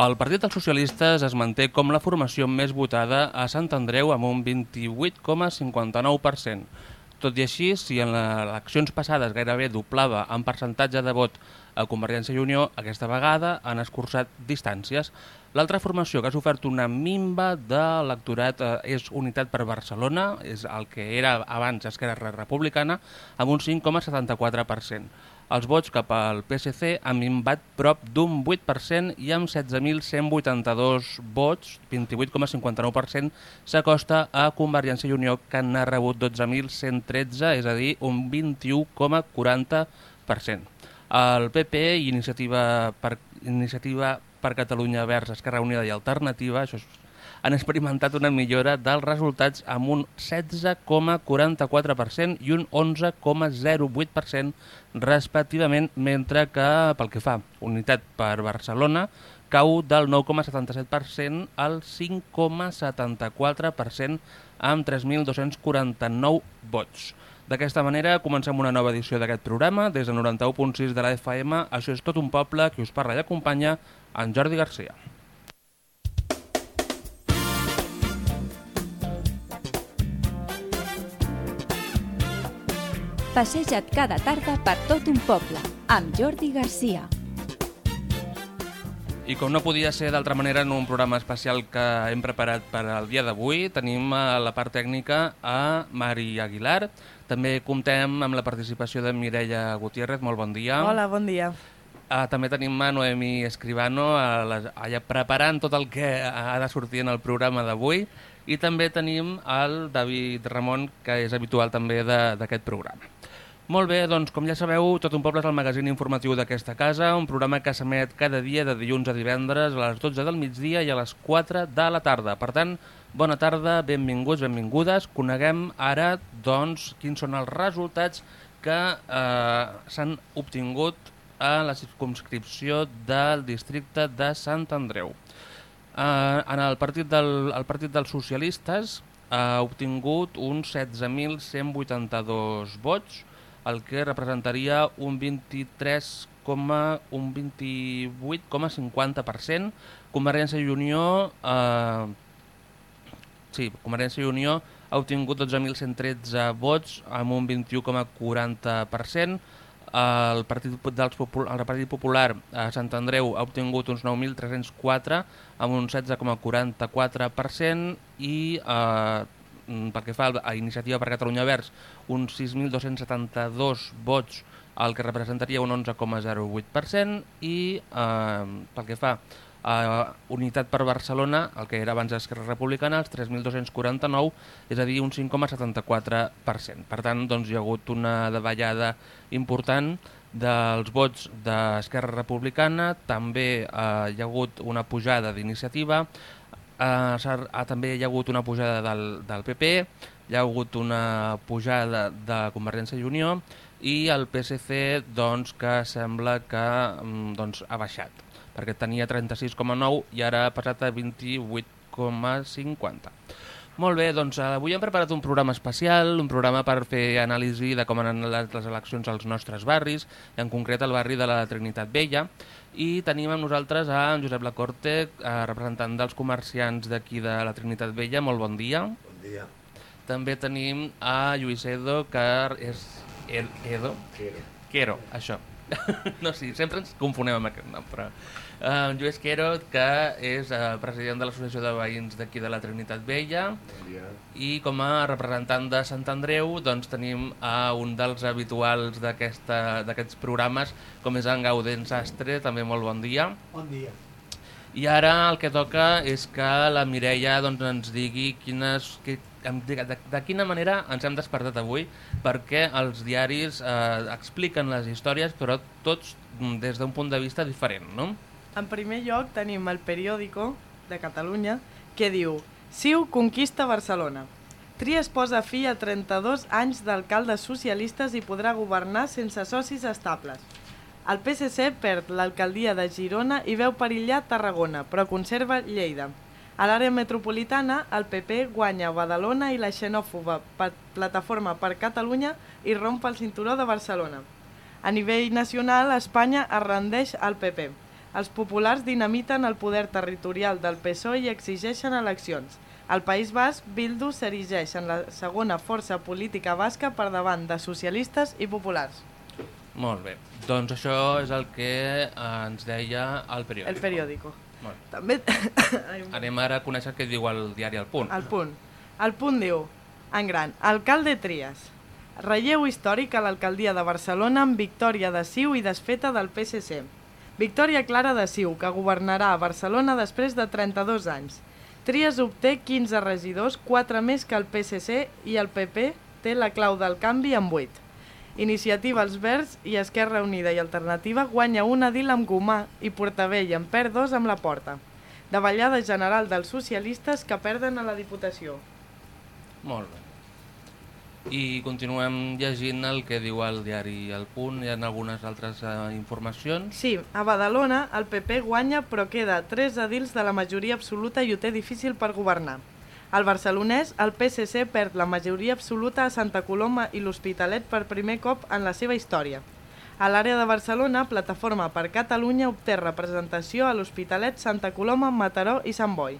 El Partit dels Socialistes es manté com la formació més votada a Sant Andreu amb un 28,59%. Tot i així, si en les eleccions passades gairebé doblava en percentatge de vot a Convergència i Unió, aquesta vegada han escurçat distàncies. L'altra formació que ha sofert una mimba de lectorat eh, és Unitat per Barcelona, és el que era abans Esquerra Republicana, amb un 5,74%. Els vots cap al PSC han minvat prop d'un 8% i amb 16.182 vots, 28,59%, s'acosta a Convergència i Unió, que n'ha rebut 12.113, és a dir, un 21,40%. El PP i Iniciativa per, Iniciativa per Catalunya Verds, Esquerra Unida i Alternativa, això és, han experimentat una millora dels resultats amb un 16,44% i un 11,08% respectivament, mentre que pel que fa Unitat per Barcelona cau del 9,77% al 5,74% amb 3.249 vots. D'aquesta manera comencem una nova edició d'aquest programa des de 91.6 de la FM. Això és tot un poble que us parla i acompanya en Jordi Garcia. Passeja't cada tarda per tot un poble, amb Jordi Garcia. I com no podia ser d'altra manera en un programa especial que hem preparat per al dia d'avui, tenim a la part tècnica a Mari Aguilar. També comptem amb la participació de Mireia Gutiérrez. Molt bon dia. Hola, bon dia. Uh, també tenim a Noemi Escribano a les, allà preparant tot el que ha de sortir en el programa d'avui i també tenim el David Ramon, que és habitual també d'aquest programa. Molt bé, doncs com ja sabeu, Tot un poble és el magazín informatiu d'aquesta casa, un programa que s'emet cada dia de dilluns a divendres a les 12 del migdia i a les 4 de la tarda. Per tant, bona tarda, benvinguts, benvingudes. Coneguem ara, doncs, quins són els resultats que eh, s'han obtingut a la circumscripció del districte de Sant Andreu. Eh, en el partit, del, el partit dels socialistes ha obtingut uns 16.182 vots, el que representaria un 23 un 28,50%. Convergència i Unió eh, sí, Convergència i Unió ha obtingut 12.113 vots amb un 21,40%. El Partit, dels el Partit Popular a Sant Andreu ha obtingut uns 9.304 amb un 16,44% i eh, pel que fa a Iniciativa per Catalunya Verds uns 6.272 vots el que representaria un 11,08% i eh, pel que fa a Unitat per Barcelona, el que era abans d'Esquerra Republicana, els 3.249, és a dir, un 5,74%. Per tant, doncs, hi ha hagut una davallada important dels vots d'Esquerra Republicana, també eh, hi ha hagut una pujada d'iniciativa, eh, ha, també hi ha hagut una pujada del, del PP, hi ha hagut una pujada de Convergència i Unió i el PSC doncs, que sembla que mm, doncs, ha baixat perquè tenia 36,9 i ara ha passat a 28,50. Molt bé, doncs avui hem preparat un programa especial, un programa per fer anàlisi de com han anat les eleccions als nostres barris, en concret al barri de la Trinitat Vella, i tenim amb nosaltres a en Josep Lacorte, eh, representant dels comerciants d'aquí de la Trinitat Vella. Molt bon dia. Bon dia. També tenim a Lluís Edo, que és... Edo? Quero. Quero, això. no, sí, sempre ens confonem amb aquest nom, però... Uh, Lluís Quero, que és uh, president de l'Associació de Veïns d'aquí de la Trinitat Vella, i com a representant de Sant Andreu doncs tenim a un dels habituals d'aquests programes, com és en Gaudent Sastre, també molt bon dia. Bon dia. I ara el que toca és que la Mireia doncs, ens digui quines, que, de, de, de quina manera ens hem despertat avui, perquè els diaris eh, expliquen les històries, però tots mm, des d'un punt de vista diferent, no? En primer lloc tenim el periòdico de Catalunya que diu Siu conquista Barcelona. Trias posa fi a 32 anys d'alcaldes socialistes i podrà governar sense socis estables. El PSC perd l'alcaldia de Girona i veu perillar Tarragona, però conserva Lleida. A l'àrea metropolitana, el PP guanya Badalona i la xenòfoba Plataforma per Catalunya i romp el cinturó de Barcelona. A nivell nacional, Espanya es rendeix al PP. Els populars dinamiten el poder territorial del PSOE i exigeixen eleccions. Al País Basc, Bildu s'erigeix en la segona força política basca per davant de socialistes i populars. Molt bé. Doncs això és el que eh, ens deia el periòdic. El periòdico. Molt. També... Anem ara a conèixer què diu el diari El Punt. El punt. El punt diu, en gran, alcalde Trias. Relleu històric a l'alcaldia de Barcelona amb victòria de Ciu i desfeta del PSC. Victòria clara de Ciu, que governarà a Barcelona després de 32 anys. Trias obté 15 regidors, 4 més que el PSC i el PP té la clau del canvi amb 8. Iniciativa Els Verds i Esquerra Unida i Alternativa guanya un edil amb Gomà i Portavell en perd dos amb la porta. Davallada general dels socialistes que perden a la Diputació. Molt bé. I continuem llegint el que diu el diari El Punt. Hi ha algunes altres eh, informacions. Sí, a Badalona el PP guanya però queda 3 edils de la majoria absoluta i ho té difícil per governar. Al barcelonès, el PSC perd la majoria absoluta a Santa Coloma i l'Hospitalet per primer cop en la seva història. A l'àrea de Barcelona, Plataforma per Catalunya obté representació a l'Hospitalet, Santa Coloma, Mataró i Sant Boi.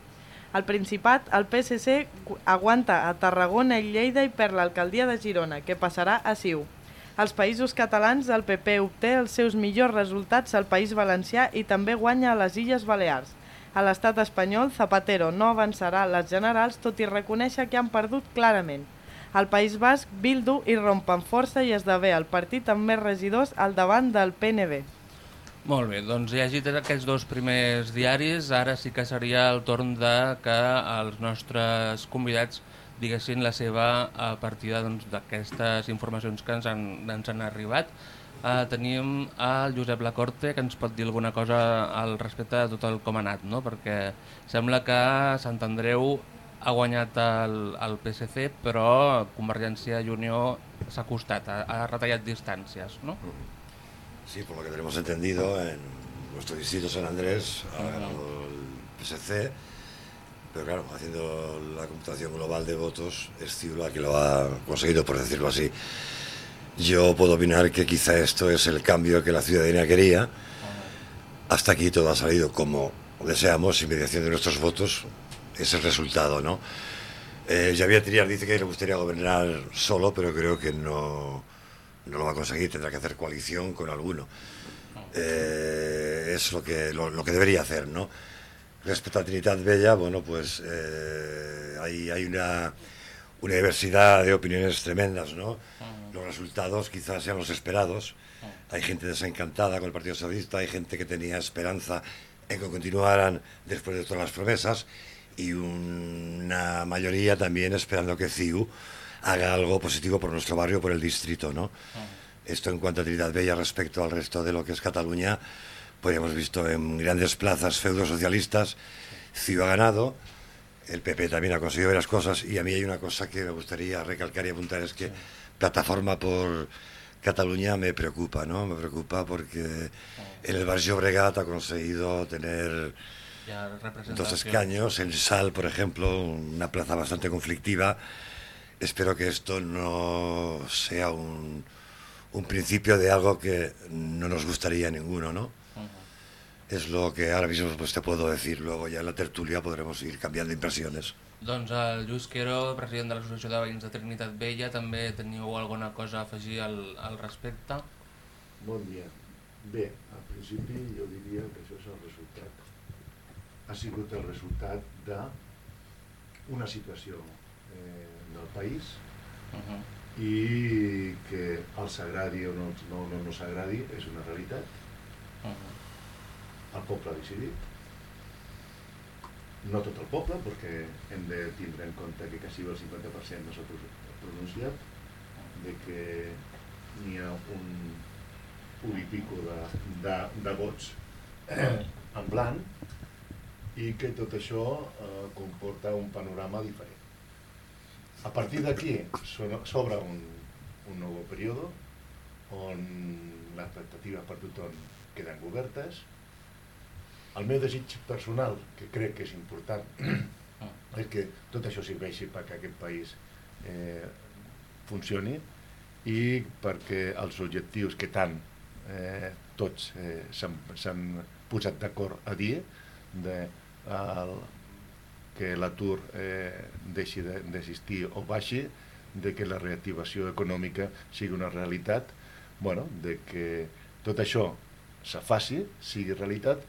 Al Principat, el PSC gu- aguanta a Tarragona i Lleida i perd l'alcaldia de Girona, que passarà a Siu. Als països catalans, el PP obté els seus millors resultats al País Valencià i també guanya a les Illes Balears. A l'estat espanyol, Zapatero no avançarà les generals, tot i reconèixer que han perdut clarament. Al País Basc, Bildu irromp amb força i esdevé el partit amb més regidors al davant del PNB. Molt bé, doncs llegit aquests dos primers diaris, ara sí que seria el torn de que els nostres convidats diguessin la seva a partir doncs, d'aquestes informacions que ens han, ens han arribat. Uh, tenim el Josep Lacorte que ens pot dir alguna cosa al respecte de tot el com ha anat, no? perquè sembla que Sant Andreu ha guanyat el, el PSC, però Convergència i Unió s'ha costat, ha, ha retallat distàncies. No? Sí, por lo que tenemos entendido, en nuestro distrito San Andrés ha ganado el PSC, pero claro, haciendo la computación global de votos, es CIU la que lo ha conseguido, por decirlo así. Yo puedo opinar que quizá esto es el cambio que la ciudadanía quería. Hasta aquí todo ha salido como deseamos, sin mediación de nuestros votos, es el resultado, ¿no? Eh, Javier Trias dice que le gustaría gobernar solo, pero creo que no, no lo va a conseguir, tendrá que hacer coalición con alguno. Eh, es lo que, lo, que debería hacer, ¿no? Respecto a Trinidad Bella, bueno, pues eh, hay, hay una, una diversidad de opiniones tremendas, ¿no? Los resultados quizás sean los esperados. Hay gente desencantada con el Partido Socialista, hay gente que tenía esperanza en que continuaran después de todas las promesas y una mayoría también esperando que CIU haga algo positivo por nuestro barrio, por el distrito, ¿no? Esto en cuanto a Trinidad Bella respecto al resto de lo que es Cataluña, pues hemos visto en grandes plazas feudos socialistas, CIU ha ganado, el PP también ha conseguido varias cosas y a mí hay una cosa que me gustaría recalcar y apuntar, es que plataforma por Cataluña me preocupa, ¿no? Me preocupa porque en el Barrio Bregat ha conseguido tener dos escaños, en Sal, por ejemplo, una plaza bastante conflictiva. Espero que esto no sea un, un principio de algo que no nos gustaría a ninguno, ¿no? Es lo que ahora mismo pues, te puedo decir. Luego ya en la tertulia podremos ir cambiando impresiones. Doncs el Lluís Quero, president de l'Associació de Veïns de Trinitat Vella, també teniu alguna cosa a afegir al, al respecte? Bon dia. Bé, al principi jo diria que això és el resultat. Ha sigut el resultat d'una situació del país Uh -huh. i que els agradi o no, no, no, no s'agradi és una realitat. Uh -huh. El poble ha decidit. No tot el poble, perquè hem de tindre en compte que quasi el 50% no s'ha pro- pronunciat, de que n'hi ha un, un i pico de, de, de vots eh, en blanc i que tot això eh, comporta un panorama diferent. A partir d'aquí so- s'obre un, un nou període on les expectatives per tothom queden obertes. El meu desig personal, que crec que és important, és que tot això serveixi perquè aquest país eh, funcioni i perquè els objectius que tant eh, tots eh, s'han posat d'acord a dir de, el, que l'atur eh, deixi d'existir o baixi, de que la reactivació econòmica sigui una realitat, bueno, de que tot això se faci, sigui realitat,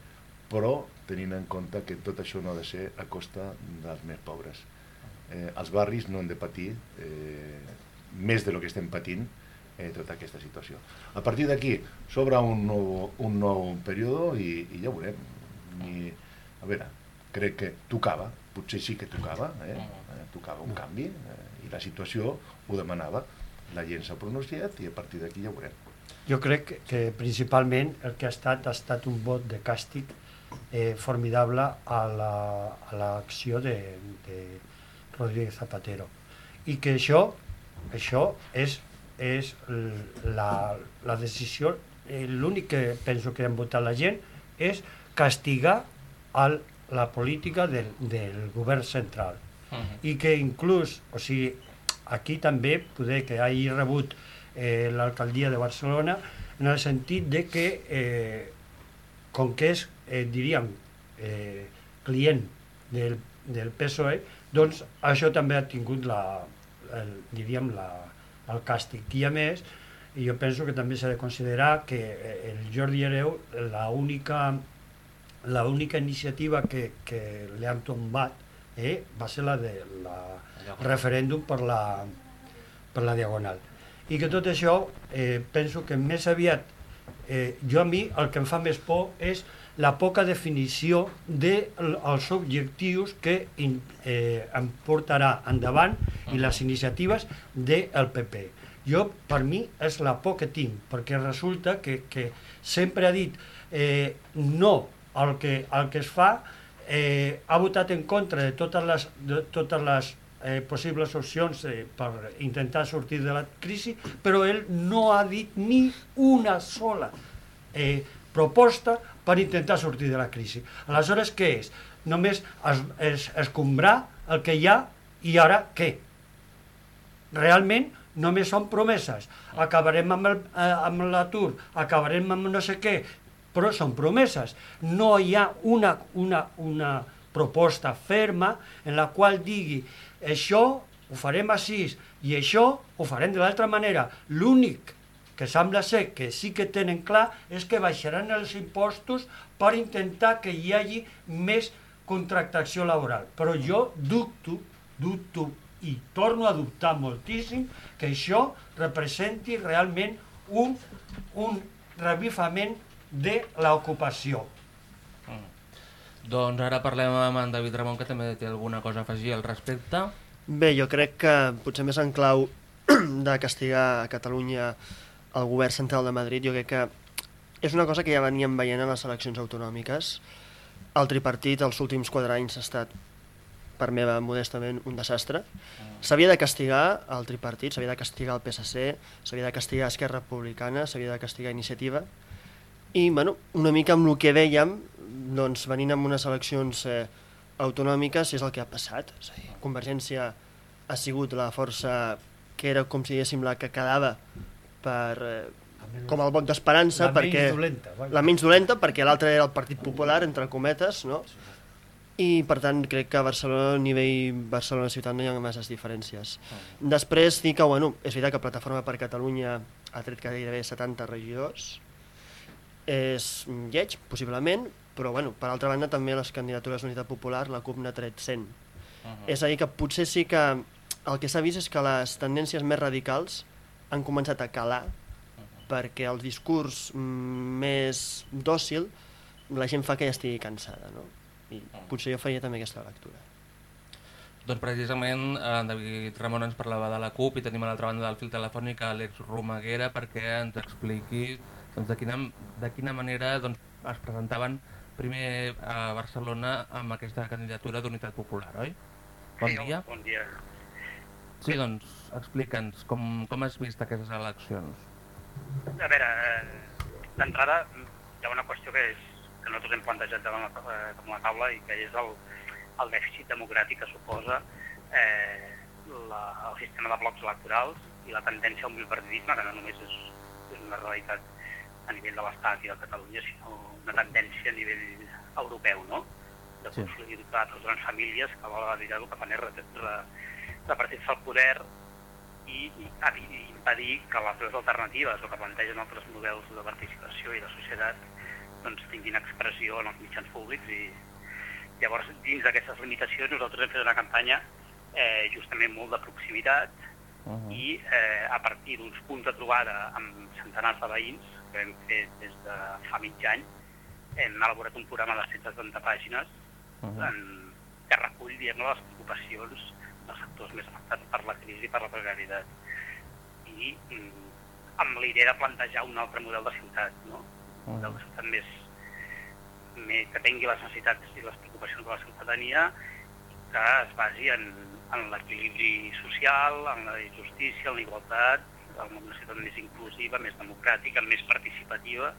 però tenint en compte que tot això no ha de ser a costa dels més pobres. Eh, els barris no han de patir eh, més de lo que estem patint eh, tota aquesta situació. A partir d'aquí s'obre un, nou, un nou període i, i ja veurem. I, a veure, crec que tocava, potser sí que tocava, eh? eh tocava un canvi eh, i la situació ho demanava. La gent s'ha pronunciat i a partir d'aquí ja veurem. Jo crec que, que principalment el que ha estat ha estat un vot de càstig eh, formidable a l'acció la, a de, de Rodríguez Zapatero i que això, això és és la, la decisió, eh, l'únic que penso que han votat la gent és castigar el, la política del, del govern central. Uh -huh. I que inclús, o sigui, aquí també poder que hagi rebut eh, l'alcaldia de Barcelona en el sentit de que eh, com que és, eh, diríem, eh, client del, del PSOE, doncs això també ha tingut la, el, diríem, la, el càstig. I a més, jo penso que també s'ha de considerar que eh, el Jordi Hereu, la única, la única iniciativa que, que li han tombat eh, va ser la de la referèndum per la, per la Diagonal. I que tot això eh, penso que més aviat, eh, jo a mi el que em fa més por és la poca definició dels de objectius que eh, em portarà endavant i les iniciatives del PP. Jo, per mi, és la por que tinc, perquè resulta que, que sempre ha dit eh, no al que, al que es fa, eh, ha votat en contra de totes les, de totes les eh, possibles opcions eh, per intentar sortir de la crisi, però ell no ha dit ni una sola eh, proposta per intentar sortir de la crisi. Aleshores, què és? Només es, es, escombrar el que hi ha i ara què? Realment només són promeses. Acabarem amb l'atur, acabarem amb no sé què, però són promeses. No hi ha una, una, una proposta ferma en la qual digui això ho farem així i això ho farem de l'altra manera. L'únic que sembla ser que sí que tenen clar és que baixaran els impostos per intentar que hi hagi més contractació laboral. Però jo dubto, dubto i torno a dubtar moltíssim que això representi realment un, un revifament de l'ocupació. Mm. Doncs ara parlem amb en David Ramon, que també té alguna cosa a afegir al respecte. Bé, jo crec que potser més en clau de castigar a Catalunya el govern central de Madrid, jo crec que és una cosa que ja veníem veient en les eleccions autonòmiques. El tripartit els últims quatre anys ha estat, per meva modestament, un desastre. S'havia de castigar el tripartit, s'havia de castigar el PSC, s'havia de castigar Esquerra Republicana, s'havia de castigar Iniciativa. I, bueno, una mica amb el que dèiem, doncs, venint amb unes eleccions eh, autonòmiques, és el que ha passat. És a dir, Convergència ha sigut la força que era, com si diguéssim, la que quedava per, eh, com el vot d'esperança perquè menys dolenta, la menys dolenta perquè l'altre era el Partit Popular entre cometes no? i per tant crec que a Barcelona a nivell Barcelona ciutat no hi ha masses diferències ah. després dir que bueno, és veritat que Plataforma per Catalunya ha tret gairebé 70 regidors és lleig, possiblement però bueno, per altra banda també les candidatures d'Unitat Popular la CUP n'ha tret 100 uh -huh. és a dir que potser sí que el que s'ha vist és que les tendències més radicals han començat a calar perquè el discurs més dòcil la gent fa que ja estigui cansada, no? I potser jo faria també aquesta lectura. Doncs precisament en David Ramon ens parlava de la CUP i tenim a l'altra banda del fil telefònic Àlex Romaguera perquè ens expliqui doncs, de, quina, de quina manera doncs, es presentaven primer a Barcelona amb aquesta candidatura d'Unitat Popular, oi? Bon sí, dia. Bon dia. Sí, doncs explica'ns com, com has vist aquestes eleccions. A veure, eh, d'entrada hi ha una qüestió que, és, que nosaltres hem plantejat davant la, eh, la taula i que és el, el dèficit democràtic que suposa eh, la, el sistema de blocs electorals i la tendència al multipartidisme, que no només és, és una realitat a nivell de l'Estat i de Catalunya, sinó una tendència a nivell europeu, no? de Sí. consolidar les grans famílies que a l'hora de dir el que fan és re- re- repartir-se el poder i, i, i impedir que les seves alternatives o que plantegen altres models de participació i de societat doncs, tinguin expressió en els mitjans públics i llavors dins d'aquestes limitacions nosaltres hem fet una campanya eh, justament molt de proximitat Uh -huh. i eh, a partir d'uns punts de trobada amb centenars de veïns que hem fet des de fa mig any hem elaborat un programa de 170 pàgines Uh -huh. en, que recull diguem les preocupacions dels sectors més afectats per la crisi i per la precarietat. I mm, amb la idea de plantejar un altre model de ciutat, no? un model de ciutat més, més que tingui les necessitats i les preocupacions de la ciutadania que es basi en, en l'equilibri social, en la justícia, en la igualtat, en una ciutat més inclusiva, més democràtica, més participativa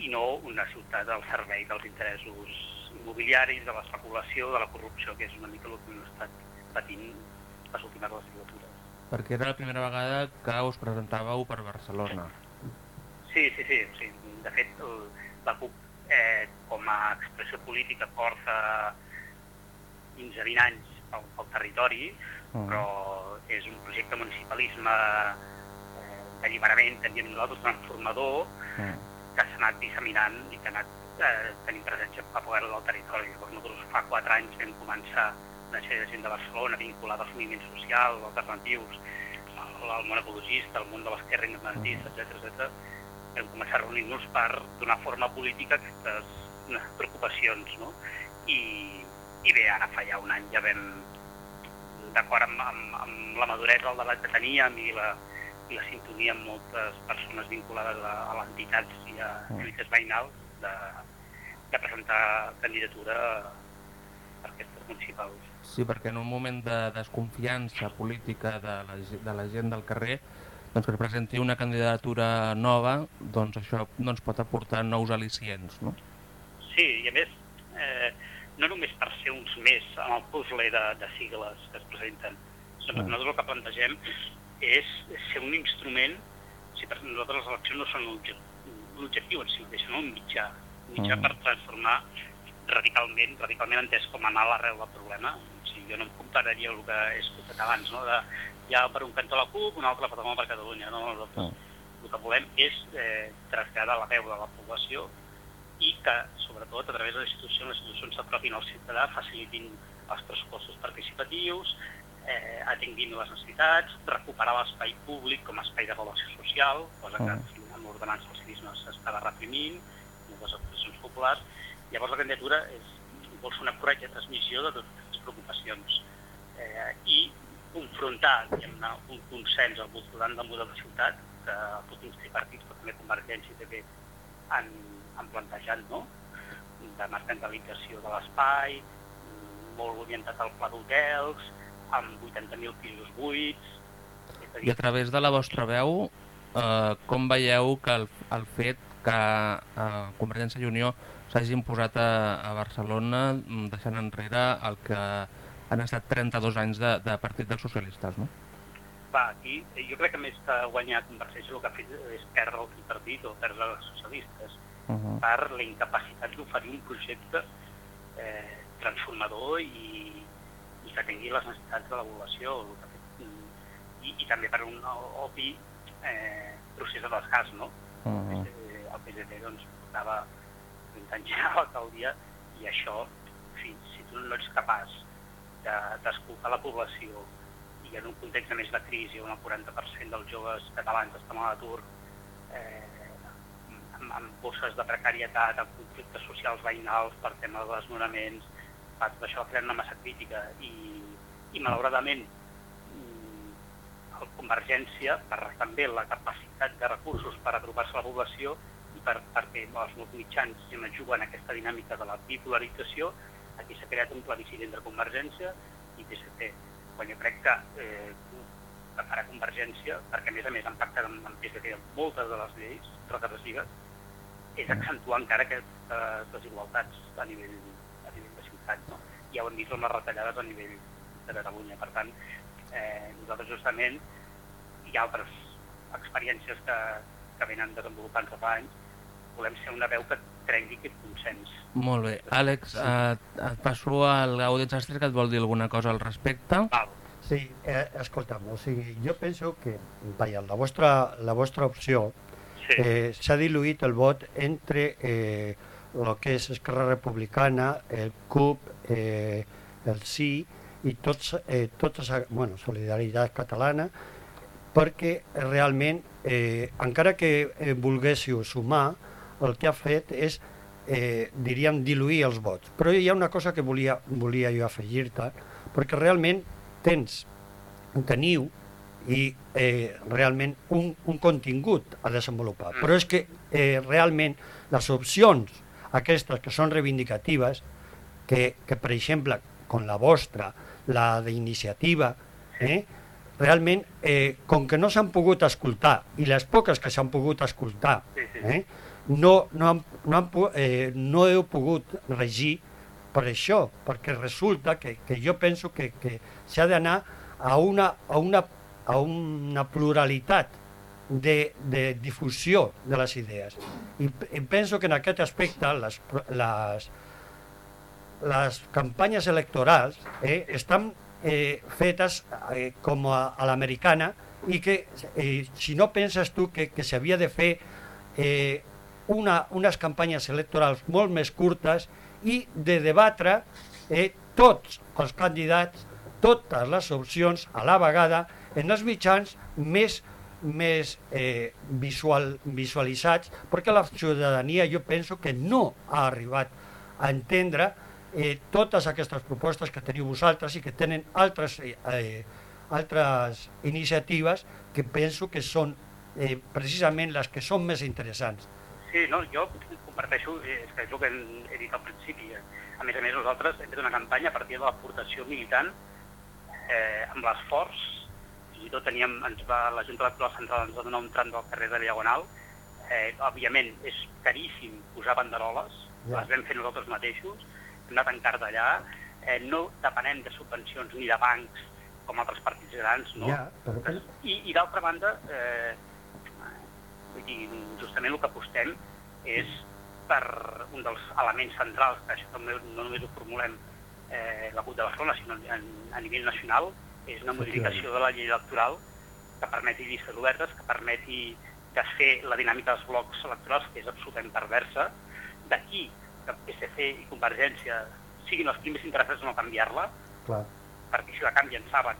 i no una ciutat al servei dels interessos immobiliaris, de l'especulació, de la corrupció, que és una mica el que hem estat patint les últimes legislatures. Perquè era la primera vegada que us presentàveu per Barcelona. Sí, sí, sí. sí. De fet, el, la CUP, eh, com a expressió política, porta 15-20 anys pel, pel territori, -huh. però és un projecte municipalisme eh, d'alliberament, diem nosaltres, transformador, -huh. que s'ha anat disseminant i que ha anat eh, tenint presència a poder del territori. Llavors nosaltres fa quatre anys vam començar una sèrie de gent de Barcelona vinculada als moviments socials, alternatius, al, al món ecologista, al món de l'esquerra independentista, etc etc. Vam començar a reunir-nos per donar forma política a aquestes preocupacions, no? I, i bé, ara fa ja un any ja vam, d'acord amb, amb, amb la maduresa del debat que teníem i la, i la sintonia amb moltes persones vinculades a, a les entitats i a lluites veïnals de, de presentar candidatura per aquestes municipals. Sí, perquè en un moment de desconfiança política de la, de la gent del carrer, doncs que es presenti una candidatura nova, doncs això doncs, pot aportar nous al·licients, no? Sí, i a més, eh, no només per ser uns més en el puzzle de, de sigles que es presenten, sinó que nosaltres el que plantegem és ser un instrument, si per nosaltres les eleccions no són l'obje- l'objectiu en si mateix, sinó un mitjà, un mitjà Ah. per transformar radicalment, radicalment entès com anar a l'arrel del problema. O sigui, jo no em compararia el que he escoltat abans, no? de, ja per un cantó la CUP, un altre per per Catalunya. No? Nosaltres, el que volem és eh, traslladar la veu de la població i que, sobretot, a través de les institucions, les institucions s'apropin al ciutadà, facilitin els pressupostos participatius, eh, atenguin les necessitats, recuperar l'espai públic com a espai de relació social, cosa que Ah. amb l'ordenança del civisme s'estava reprimint, amb les actuacions populars. Llavors la candidatura és, vol ser una corretja transmissió de totes aquestes preocupacions eh, i confrontar diguem-ne, un consens al voltant del model de ciutat que els tripartits, però també Convergència i PP han, han plantejat, no? de mercantilització de l'espai, molt orientat al pla d'hotels, amb 80.000 pisos buits... I a través de la vostra veu, eh, com veieu que el, el fet que eh, Convergència i Unió s'hagin posat a, a Barcelona mm, deixant enrere el que han estat 32 anys de, de Partit dels Socialistes, no? Va, aquí eh, jo crec que més que guanyar Convergència el que ha fet és perdre el tripartit o perdre els socialistes Uh -huh. per la incapacitat d'oferir un projecte eh, transformador i, i que tingui les necessitats de la població el que ha fet, mm, i, i també per un obvi eh, procés de desgast, no? Uh -huh. Eh, el PSC doncs, portava 20 anys a l'alcaldia i això, en fi, si tu no ets capaç de- d'escoltar la població i en un context de més de crisi on el 40% dels joves catalans estan a l'atur eh, amb, amb bosses de precarietat, amb conflictes socials veïnals per tema de desnonaments, va, tot això crea una massa crítica. I, i malauradament mm, Convergència, per també la capacitat de recursos per apropar-se a la població i per, perquè els nous mitjans se juguen aquesta dinàmica de la bipolarització, aquí s'ha creat un plebiscit entre Convergència i PSC, quan jo crec que, eh, que farà Convergència, perquè a més a més han pactat amb, amb PSC moltes de les lleis regressives, és accentuar encara aquestes desigualtats a nivell, a nivell de ciutat. No? Ja ho hem vist amb les retallades a nivell de Catalunya. Per tant, eh, nosaltres justament hi ha altres experiències que, que venen desenvolupant-se fa anys, volem ser una veu que trenqui aquest consens. Molt bé. Àlex, et, et passo al Gaudí Sastre, que et vol dir alguna cosa al respecte. Val. Sí, eh, escolta'm, o sigui, jo penso que, vaja, la vostra, la vostra opció Sí, eh, s'ha diluït el vot entre eh, el que és Esquerra Republicana, el CUP, eh, el Sí i tots, eh, tots, bueno, Solidaritat Catalana, perquè realment, eh, encara que eh, volguéssiu sumar, el que ha fet és, eh, diríem, diluir els vots. Però hi ha una cosa que volia, volia jo afegir-te, perquè realment tens, teniu i eh, realment un, un contingut a desenvolupar. Però és que eh, realment les opcions aquestes que són reivindicatives, que, que per exemple, com la vostra, la d'iniciativa, eh, realment, eh, com que no s'han pogut escoltar, i les poques que s'han pogut escoltar, eh, no, no, han, no, han, eh, no heu pogut regir per això, perquè resulta que, que jo penso que, que s'ha d'anar a una, a, una, a una pluralitat de, de difusió de les idees. I, I penso que en aquest aspecte les, les, les campanyes electorals eh, estan eh, fetes eh, com a, a l'americana i que eh, si no penses tu que, que s'havia de fer eh, una, unes campanyes electorals molt més curtes i de debatre eh, tots els candidats, totes les opcions a la vegada en els mitjans més més eh, visual, visualitzats perquè la ciutadania jo penso que no ha arribat a entendre eh, totes aquestes propostes que teniu vosaltres i que tenen altres, eh, altres iniciatives que penso que són eh, precisament les que són més interessants. Sí, no, jo comparteixo, eh, és que és el que he dit al principi. eh. A més a més, nosaltres hem fet una campanya a partir de l'aportació militant eh, amb l'esforç, i tot teníem, ens va, la Junta Electoral Central ens va donar un tram del carrer de Diagonal, eh, òbviament és caríssim posar banderoles, Ja. les vam fer nosaltres mateixos, hem anat en d'allà, eh, no depenem de subvencions ni de bancs com altres partits grans, no? Ja, però I, i d'altra banda, eh, vull dir, justament el que apostem és per un dels elements centrals, que això també no només ho formulem eh, la CUT de Barcelona, sinó en, a nivell nacional, és una modificació de la llei electoral que permeti llistes obertes, que permeti desfer la dinàmica dels blocs electorals, que és absolutament perversa. D'aquí que PSC i Convergència siguin els primers interessats en no canviar-la, perquè si la canvien saben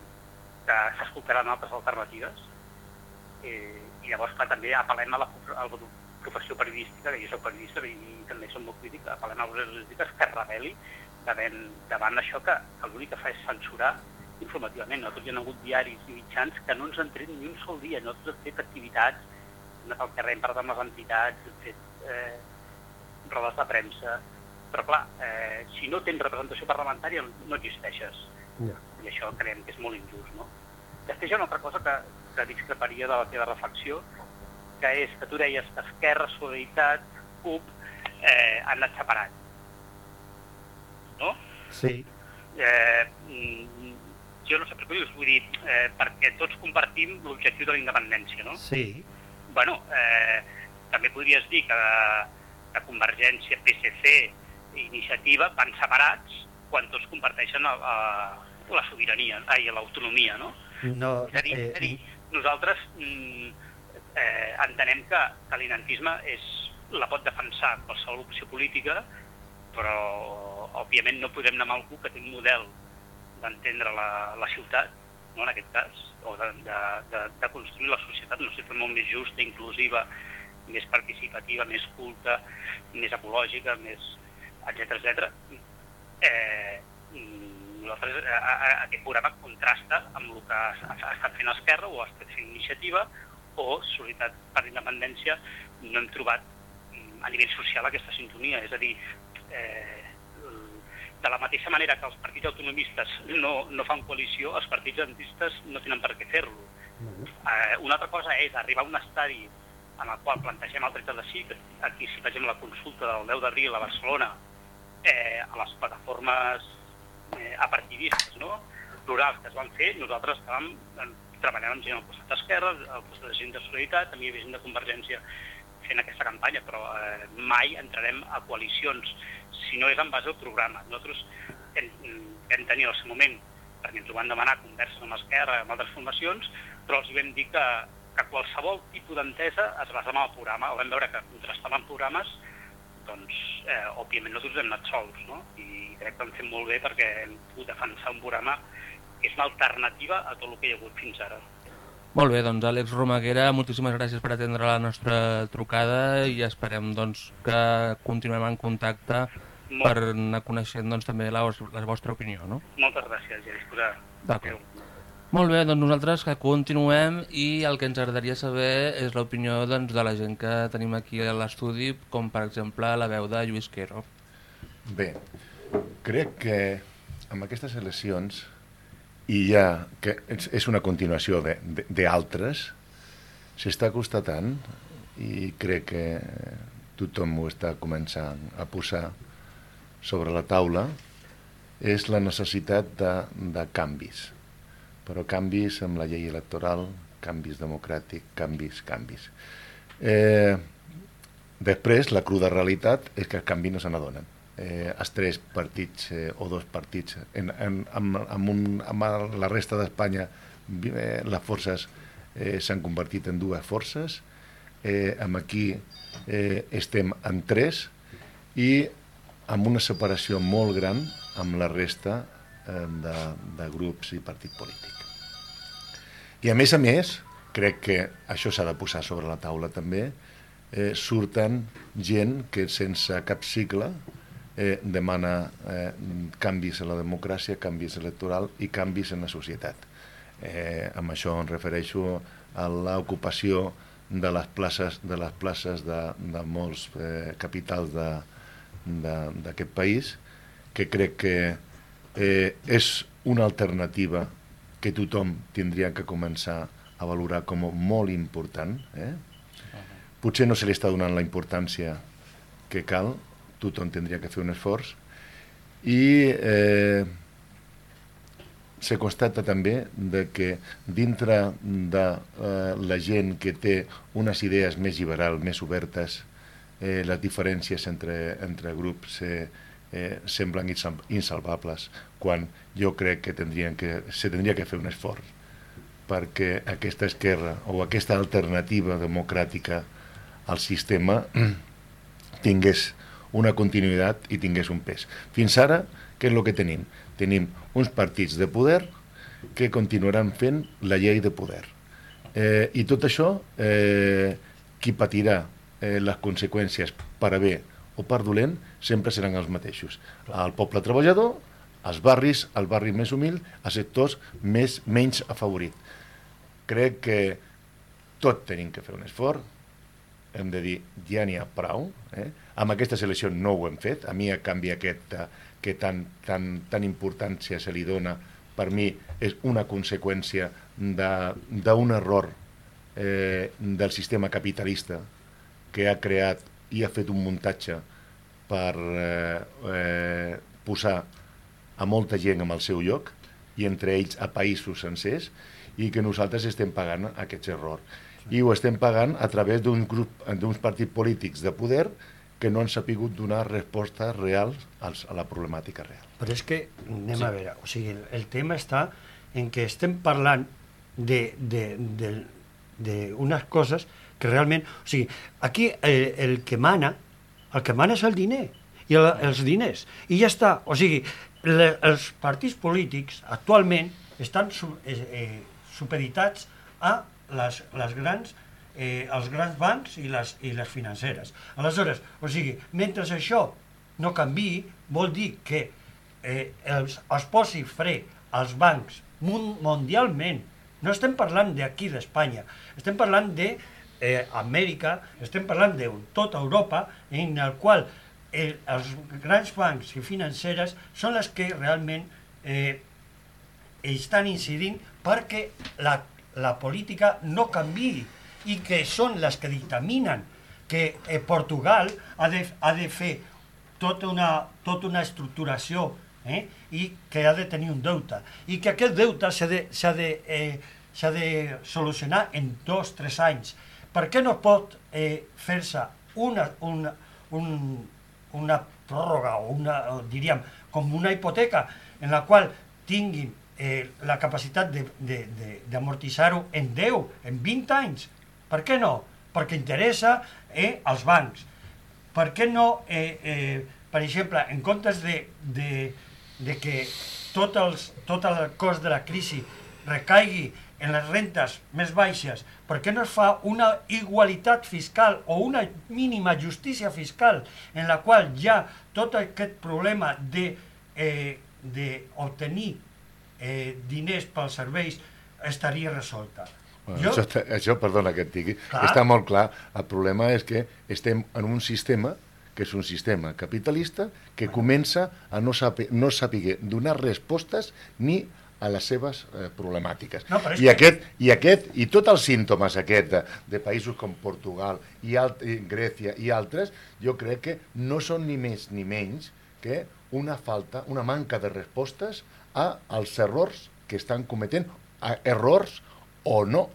que s'escoltaran altres alternatives. Eh, I llavors, clar, també apel·lem a la, a la professió periodística, que jo soc periodista i també som molt crític, apel·lem a les periodístiques que es rebel·li davant, davant això que, que l'únic que fa és censurar informativament. Nosaltres hi ha hagut diaris i mitjans que no ens han tret ni un sol dia. Nosaltres hem fet activitats, hem anat al carrer, hem parlat amb les entitats, hem fet eh, rodes de premsa, però clar, eh, si no tens representació parlamentària no existeixes Ja. i això creiem que és molt injust. No? Després hi ha una altra cosa que, que discreparia de la teva reflexió, que és que tu deies que Esquerra, Solidaritat, CUP eh, han anat separats. No? Sí, Eh, jo no sé per què dius, vull dir, eh, perquè tots compartim l'objectiu de la independència, no? sí, bueno, eh, també podries dir que, que Convergència, PSC i Iniciativa van separats quan tots comparteixen el, el, la sobirania, ai, l'autonomia, no? no, És a dir, eh, és a dir nosaltres mm, eh, entenem que, que l'inantisme la pot defensar qualsevol opció política, però òbviament no podem anar amb algú que té un model d'entendre la, la ciutat, no, en aquest cas, o de, de, de, de construir la societat, una societat molt més justa, inclusiva, més participativa, més culta, més ecològica, més etc etc. Eh, mm, nosaltres, eh, a, a, aquest programa contrasta amb el que ha, ha estat fent Esquerra o ha estat fent Iniciativa o Solidaritat per la Independència no hem trobat mm, a nivell social aquesta sintonia, és a dir, eh, de la mateixa manera que els partits autonomistes no, no fan coalició, els partits antistes no tenen per què fer-lo. Eh, una altra cosa és arribar a un estadi en el qual plantegem el dret a decidir, que aquí si vegem la consulta del 10 d'abril a Barcelona, eh, a les plataformes eh, apartidistes, no? plurals que es van fer, nosaltres estàvem eh, treballant amb gent al costat d'Esquerra, al costat de gent de Solidaritat, també hi havia gent de Convergència fent aquesta campanya, però eh, mai entrarem a coalicions si no és en base al programa. Nosaltres hem, vam tenir al seu moment, perquè ens ho van demanar, converses amb Esquerra, amb altres formacions, però els vam dir que, que qualsevol tipus d'entesa es basava en el programa. Vam veure que contrastaven programes, doncs, eh, òbviament nosaltres hem anat sols, no? I crec que hem fet molt bé perquè hem pogut defensar un programa que és una alternativa a tot el que hi ha hagut fins ara. Molt bé, doncs Àlex Romaguera, moltíssimes gràcies per atendre la nostra trucada i esperem doncs, que continuem en contacte Molt, per anar coneixent doncs, també la, la vostra opinió. No? Moltes gràcies i a disposar. D'acord. Molt bé, doncs nosaltres que continuem i el que ens agradaria saber és l'opinió doncs, de la gent que tenim aquí a l'estudi, com per exemple la veu de Lluís Quero. Bé, crec que amb aquestes eleccions i ja que és, una continuació d'altres, s'està constatant i crec que tothom ho està començant a posar sobre la taula és la necessitat de, de canvis, però canvis amb la llei electoral, canvis democràtics, canvis, canvis. Eh, després, la cruda realitat és que els canvis no se n'adonen. Eh, els tres partits eh, o dos partits en, en, amb, amb, un, amb la resta d'Espanya eh, les forces eh, s'han convertit en dues forces eh, amb aquí eh, estem en tres i amb una separació molt gran amb la resta eh, de, de grups i partit polític. I a més a més, crec que això s'ha de posar sobre la taula també, eh, surten gent que sense cap cicle eh, demana eh, canvis a la democràcia, canvis electoral i canvis en la societat. Eh, amb això em refereixo a l'ocupació de les places de les places de, de molts eh, capitals d'aquest país, que crec que eh, és una alternativa que tothom tindria que començar a valorar com a molt important. Eh? Potser no se li està donant la importància que cal, tothom tindria que fer un esforç, i eh, se constata també de que dintre de eh, la gent que té unes idees més liberals, més obertes, eh, les diferències entre, entre grups eh, eh, semblen insal- insalvables, quan jo crec que, tindrien que se tindria que fer un esforç perquè aquesta esquerra o aquesta alternativa democràtica al sistema tingués una continuïtat i tingués un pes. Fins ara, què és el que tenim? Tenim uns partits de poder que continuaran fent la llei de poder. Eh, I tot això, eh, qui patirà eh, les conseqüències per a bé o per dolent, sempre seran els mateixos. El poble treballador, els barris, el barri més humil, els sectors més, menys afavorits. Crec que tot tenim que fer un esforç, hem de dir, ja n'hi ha prou. Eh? Amb aquesta selecció no ho hem fet. A mi el canvi aquest eh, que tan, tan, tan importància se li dona, per mi és una conseqüència d'un error eh, del sistema capitalista que ha creat i ha fet un muntatge per eh, eh, posar a molta gent amb el seu lloc i entre ells a països sencers i que nosaltres estem pagant aquests errors. I ho estem pagant a través d'un grup d'uns partits polítics de poder que no han sapigut donar respostes reals als, a la problemàtica real. Però és que, anem sí. a veure, o sigui, el tema està en que estem parlant de, de, de, de unes coses que realment... O sigui, aquí el, el que mana, el que mana és el diner, i el, els diners. I ja està. O sigui, le, els partits polítics actualment estan su, eh, eh, supeditats a les, les grans eh, els grans bancs i les, i les financeres. Aleshores, o sigui, mentre això no canvi, vol dir que eh, els, es posi fre als bancs mun, mundialment. No estem parlant d'aquí d'Espanya, estem parlant de eh, Amèrica, estem parlant de tota Europa, en el qual eh, els grans bancs i financeres són les que realment eh, estan incidint perquè la, la política no canvi i que són les que dictaminen que eh, Portugal ha de, ha de fer tota una, tota una estructuració eh? i que ha de tenir un deute, i que aquest deute s'ha de, de, eh, de solucionar en dos, tres anys. Per què no pot eh, fer-se una, una, un, una pròrroga o una, o diríem, com una hipoteca en la qual tinguin eh, la capacitat d'amortitzar-ho en 10, en 20 anys. Per què no? Perquè interessa eh, als bancs. Per què no, eh, eh, per exemple, en comptes de, de, de que tot, els, tot el cost de la crisi recaigui en les rentes més baixes, per què no es fa una igualitat fiscal o una mínima justícia fiscal en la qual ja tot aquest problema de eh, d'obtenir eh, diners pels serveis estaria resolta. Bueno, jo... això, està, això, perdona que et digui, clar. està molt clar. El problema és que estem en un sistema que és un sistema capitalista que bueno. comença a no, saber, no saber donar respostes ni a les seves eh, problemàtiques. No, I, que... aquest, I aquest, i tots els símptomes aquest de, de països com Portugal i, alt, i Grècia i altres, jo crec que no són ni més ni menys que una falta, una manca de respostes a als errors que estan cometent, a errors o no,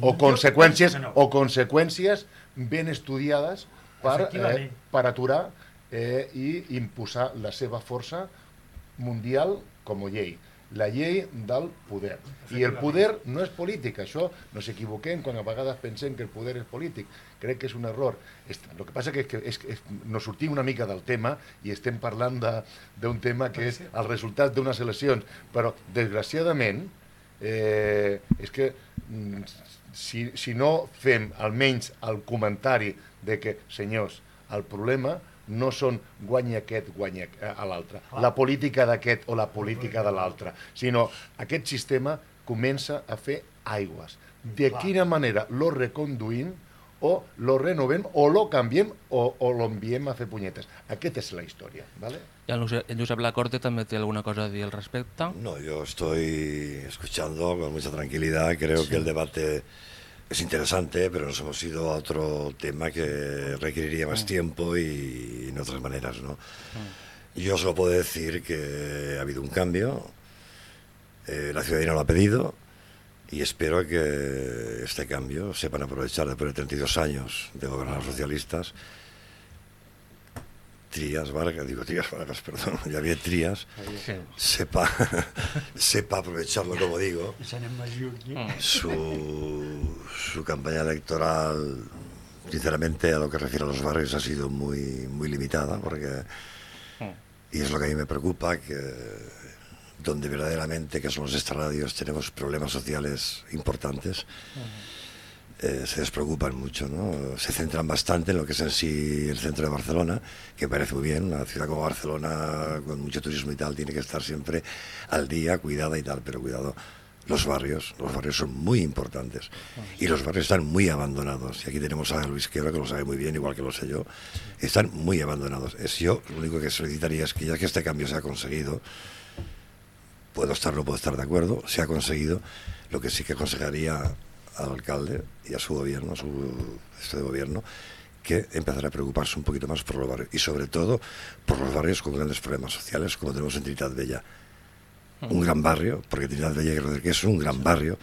o conseqüències, no. o conseqüències ben estudiades per, eh, per aturar eh, i imposar la seva força mundial com a llei la llei del poder. I el poder no és polític, això no s'equivoquem quan a vegades pensem que el poder és polític. Crec que és un error. El que passa que és que és, és, nos sortim una mica del tema i estem parlant d'un tema que és el resultat d'unes eleccions, però desgraciadament eh, és que mm, si, si no fem almenys el comentari de que, senyors, el problema no són guanya aquest, guanya a l'altre, la política d'aquest o la política de l'altre, sinó aquest sistema comença a fer aigües. De quina manera lo reconduïm o lo renovem o lo canviem o, o lo enviem a fer punyetes. Aquesta és la història. ¿vale? ¿Y el Josep Lacorte también tiene alguna cosa a decir al respecto? No, yo estoy escuchando con mucha tranquilidad. Creo sí. que el debate es interesante, pero nos hemos ido a otro tema que requeriría más mm. tiempo y, en otras maneras, ¿no? Mm. Yo solo puedo decir que ha habido un cambio, eh, la ciudadanía lo ha pedido y espero que este cambio sepan aprovechar después de 32 años de gobernar los socialistas Trías Vargas, digo Trías Vargas, perdón, ya había Trías, sepa, sepa aprovecharlo, como digo, su, su campaña electoral, sinceramente, a lo que refiere a los barrios, ha sido muy, muy limitada, porque, y es lo que a mí me preocupa, que donde verdaderamente, que son los extrarradios, tenemos problemas sociales importantes. Eh, se despreocupan mucho, ¿no? Se centran bastante en lo que es en sí el centro de Barcelona, que parece muy bien, una ciudad como Barcelona, con mucho turismo y tal, tiene que estar siempre al día, cuidada y tal, pero cuidado, los barrios, los barrios son muy importantes y los barrios están muy abandonados. Y aquí tenemos a Luis Quebra, que lo sabe muy bien, igual que lo sé yo, están muy abandonados. Es yo, lo único que solicitaría es que ya que este cambio se ha conseguido, puedo estar, no puedo estar de acuerdo, se ha conseguido, lo que sí que aconsejaría al alcalde y a su gobierno, a su este gobierno, que empezará a preocuparse un poquito más por los barrios y sobre todo por los barrios con grandes problemas sociales como tenemos en Trinidad Bella. Un gran barrio, porque Trinidad Bella que es un gran barrio,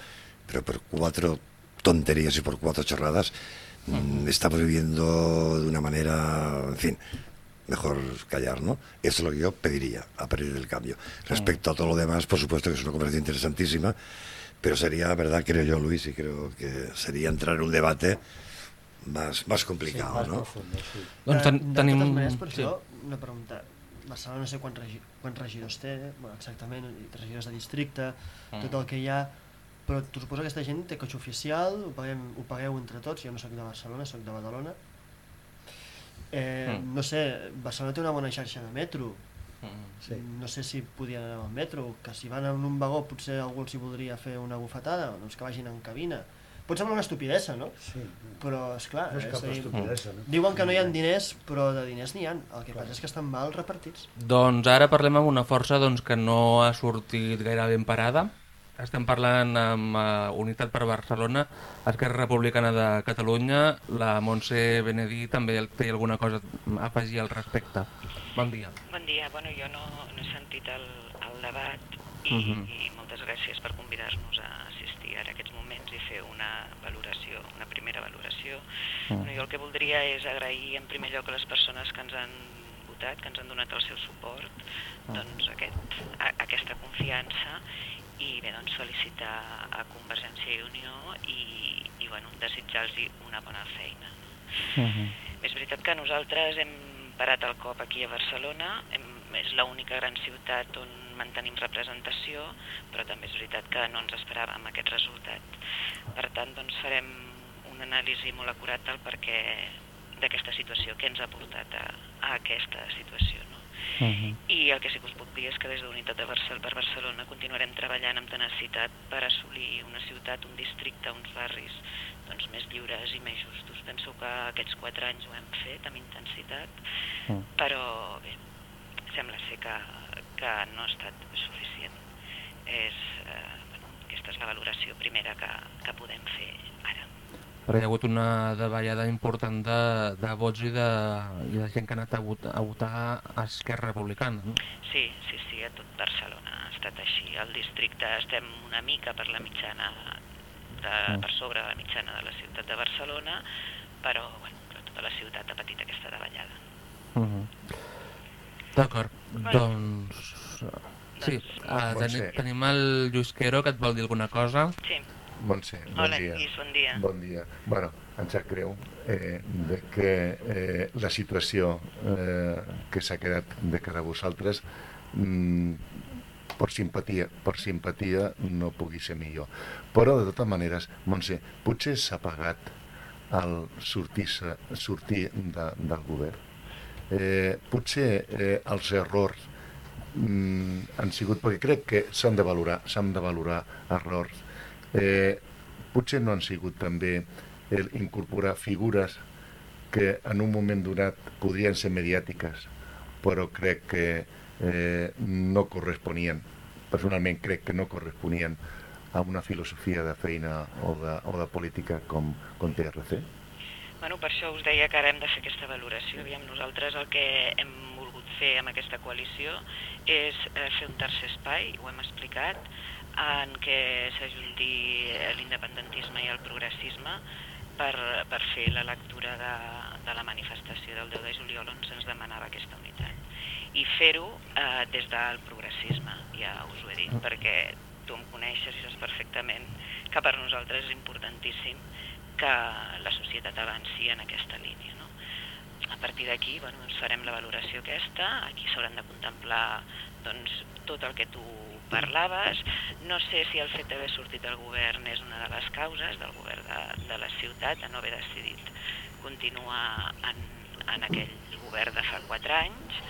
pero por cuatro tonterías y por cuatro chorradas mm, estamos viviendo de una manera, en fin, mejor callar, ¿no? Eso es lo que yo pediría a partir del cambio. Respecto a todo lo demás, por supuesto que es una conversación interesantísima, pero sería, verdad, creo yo, Luis, y creo que sería entrar en un debate más, más complicado, sí, más no? Profundo, sí. Doncs ten, de, tenim... De totes maneres, per sí. això, una pregunta. Barcelona no sé quants, regi quants regidors té, bueno, exactament, regidors de districte, mm. tot el que hi ha, però tu suposo que aquesta gent té cotxe oficial, ho, paguem, ho pagueu entre tots, jo no sóc de Barcelona, sóc de Badalona. Eh, mm. No sé, Barcelona té una bona xarxa de metro, Sí. No sé si podien anar al metro, que si van en un vagó potser algú els hi voldria fer una bufetada, doncs que vagin en cabina. Pot semblar una estupidesa, no? Sí. Però, esclar... No és cap dir, estupidesa, no? Diuen que no hi ha diners, però de diners n'hi ha. El que clar. passa és que estan mal repartits. Doncs ara parlem amb una força doncs, que no ha sortit gaire ben parada. Estem parlant amb uh, Unitat per Barcelona, Esquerra Republicana de Catalunya. La Montse Benedí també té alguna cosa a afegir al respecte. Bon dia. Bon dia. Bueno, jo no, no he sentit el, el debat i, uh -huh. i moltes gràcies per convidar-nos a assistir ara a aquests moments i fer una valoració, una primera valoració. Mm. Uh -huh. bueno, jo el que voldria és agrair en primer lloc a les persones que ens han votat, que ens han donat el seu suport, doncs aquest, a, aquesta confiança i bé, doncs felicitar a Convergència i Unió i, i bueno, desitjar-los una bona feina. Mhm. És veritat que nosaltres hem parat el cop aquí a Barcelona, hem, és l'única gran ciutat on mantenim representació, però també és veritat que no ens esperàvem aquest resultat. Per tant, doncs farem una anàlisi molt acurat del perquè d'aquesta situació, que ens ha portat a, a aquesta situació. No? Mhm. I el que sí que us puc dir és que des de Unitat de Barcel per Barcelona continuarem treballant amb tenacitat per assolir una ciutat, un districte, uns barris doncs, més lliures i més justos. Penso que aquests quatre anys ho hem fet amb intensitat, Mm. però bé, sembla ser que, que no ha estat suficient. És, eh, bueno, aquesta és la valoració primera que, que podem fer ara. Perquè hi ha hagut una davallada important de, de vots i de, i de gent que ha anat a votar, a votar a Esquerra Republicana. No? Sí, sí, sí, a tot Barcelona ha estat així. Al districte estem una mica per la mitjana, de, Mm. per sobre de la mitjana de la ciutat de Barcelona, però bueno, però tota la ciutat ha patit aquesta davallada. Mhm. D'acord, Bueno. doncs... Sí, uh, Montse. teni, tenim el Lluís Quero, que et vol dir alguna cosa. Sí, Montse, bon hola dia. Lluís, bon dia. Bon dia. Bueno, em sap greu eh, de que eh, la situació eh, que s'ha quedat de cara a vosaltres mm, per simpatia, per simpatia no pugui ser millor. Però, de totes maneres, Montse, potser s'ha pagat el sortir, sortir de, del govern. Eh, potser eh, els errors mm, han sigut, perquè crec que s'han de valorar, s'han de valorar errors. Eh, potser no han sigut també el incorporar figures que en un moment donat podrien ser mediàtiques, però crec que eh, no corresponien, personalment crec que no corresponien a una filosofia de feina o de, o de política com, com TRC. Bueno, per això us deia que ara hem de fer aquesta valoració. Aviam, nosaltres el que hem volgut fer amb aquesta coalició és eh, fer un tercer espai, ho hem explicat, en què s'ajunti l'independentisme i el progressisme per, per fer la lectura de, de la manifestació del 10 de juliol on se'ns demanava aquesta unitat. I fer-ho eh, des del progressisme, ja us ho he dit, perquè tu em coneixes i saps perfectament que per nosaltres és importantíssim que la societat avanci en aquesta línia. No? A partir d'aquí bueno, doncs farem la valoració aquesta, aquí s'hauran de contemplar doncs, tot el que tu parlaves. No sé si el fet d'haver sortit del govern és una de les causes del govern de, de la ciutat, de no haver decidit continuar en, en aquell govern de fa quatre anys.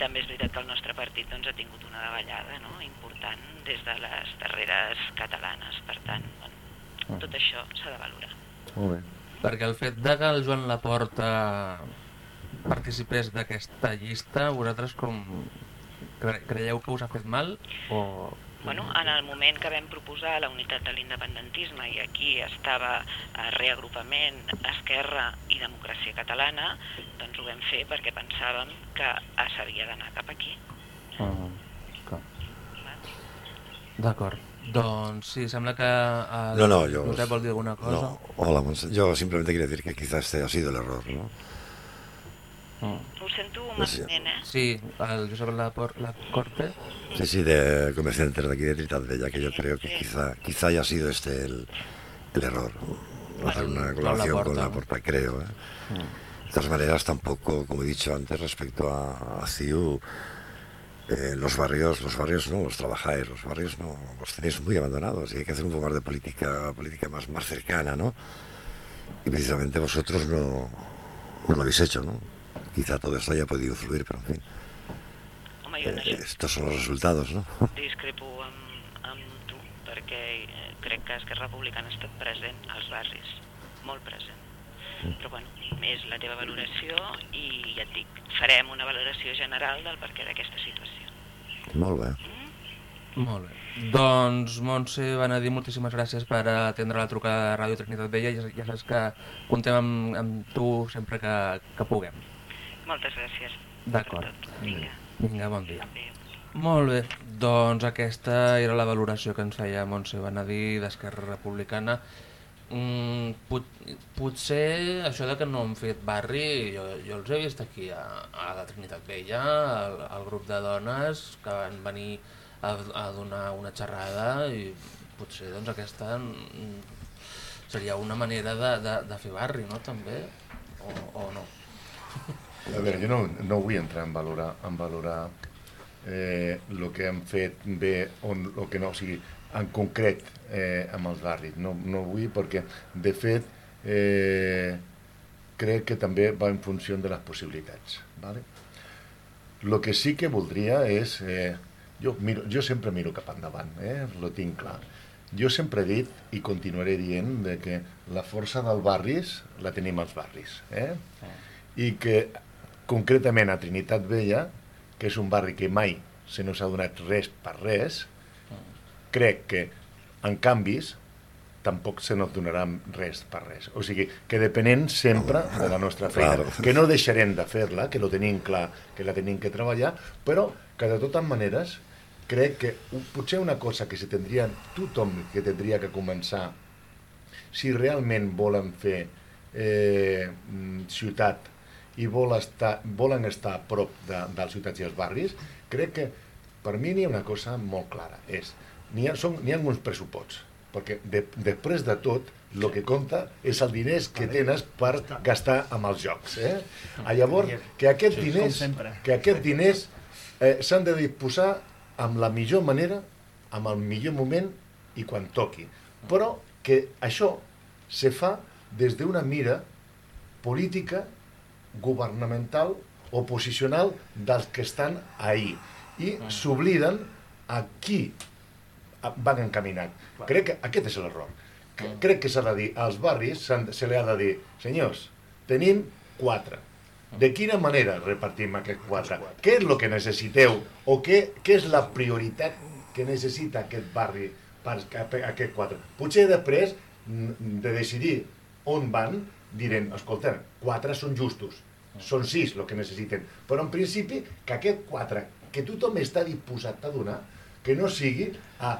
També és veritat que el nostre partit doncs, ha tingut una davallada no? important des de les darreres catalanes. Per tant, bueno, tot això s'ha de valorar. Molt bé. Perquè el fet de que el Joan Laporta participés d'aquesta llista, vosaltres com cre creieu que us ha fet mal? O... Bueno, en el moment que vam proposar la unitat de l'independentisme i aquí estava eh, reagrupament, Esquerra i Democràcia Catalana, doncs ho vam fer perquè pensàvem que eh, s'havia d'anar cap aquí. Uh, D'acord. Doncs sí, sembla que el No, no, yo... Josep vol dir alguna cosa. No, hola, Monse. Yo simplemente quiero decir que quizás este ha sido el error, ¿no? Mm. Ho sento sí. malament, eh? Sí, el Josep Lapor la Corte. Sí, sí, de comerciantes de aquí de Trinidad Bella, que yo creo que quizá, quizá haya sido este el, el error. ¿no? Hacer una colaboración con la porta, creo. ¿eh? De todas maneras, tampoco, como he dicho antes, respecto a, a CIU, eh, los barrios, los barrios no los trabajáis, los barrios no los tenéis muy abandonados y hay que hacer un poco más de política, política más, más cercana, ¿no? Y precisamente vosotros no, no lo habéis hecho, ¿no? Quizá todo esto haya podido influir, pero en fin, Home, jo eh, això estos son los resultados, ¿no? discrepo amb, amb tu, perquè eh, crec que Esquerra Republicana ha estat present als barris, molt present. Però bueno, és la teva valoració i ja et dic, farem una valoració general del perquè d'aquesta situació. Molt bé. Molt bé. Doncs, Montse Benedí, moltíssimes gràcies per atendre la trucada de Ràdio Trinitat Vella. Ja, ja saps que contem amb, amb tu sempre que, que puguem. Moltes gràcies. D'acord. Vinga. Vinga, bon dia. Adéu. Molt bé, doncs aquesta era la valoració que ens feia Montse Benedí d'Esquerra Republicana. Mm, pot, potser això de que no han fet barri, jo, jo els he vist aquí a, a la Trinitat Vella, al, al grup de dones que van venir a, a donar una xerrada i potser doncs aquesta mm, seria una manera de, de, de fer barri, no, també? O, o no? A veure, jo no, no vull entrar en valorar, en valorar eh, el que han fet bé o el que no, o sigui, en concret eh, amb els barris. No, no vull perquè, de fet, eh, crec que també va en funció de les possibilitats. ¿vale? Lo que sí que voldria és... Eh, jo, miro, jo sempre miro cap endavant, eh? lo tinc clar. Jo sempre he dit i continuaré dient de que la força dels barris la tenim als barris. Eh? I que concretament a Trinitat Vella, que és un barri que mai se nos ha donat res per res, crec que en canvis tampoc se nos donarà res per res. O sigui, que depenent sempre de la nostra feina, Claro. que no deixarem de fer-la, que lo tenim clar, que la tenim que treballar, però que de totes maneres crec que potser una cosa que se tindria, tothom que tindria que començar, si realment volen fer eh, mm, ciutat i vol estar, volen estar a prop de, dels ciutats i els barris, crec que per mi n'hi ha una cosa molt clara, és n'hi ha, ha uns pressuposts, perquè de, després de tot el que compta és el diners que tens per gastar amb els jocs. Eh? Ah, llavors, que aquests com diners, que aquests diners eh, s'han de disposar amb la millor manera, amb el millor moment i quan toqui. Però que això se fa des d'una mira política, governamental o posicional dels que estan ahí i s'obliden a qui van encaminat. Crec que aquest és l'error. Crec que s'ha de dir, als barris se li ha de dir, senyors, tenim quatre. De quina manera repartim aquests quatre? Què és el que necessiteu? O què, què és la prioritat que necessita aquest barri per per aquest quatre? Potser després mm, de decidir on van, direm, escolta, quatre són justos, són sis el que necessiten, però en principi que aquest quatre, que tothom està disposat a donar, que no sigui a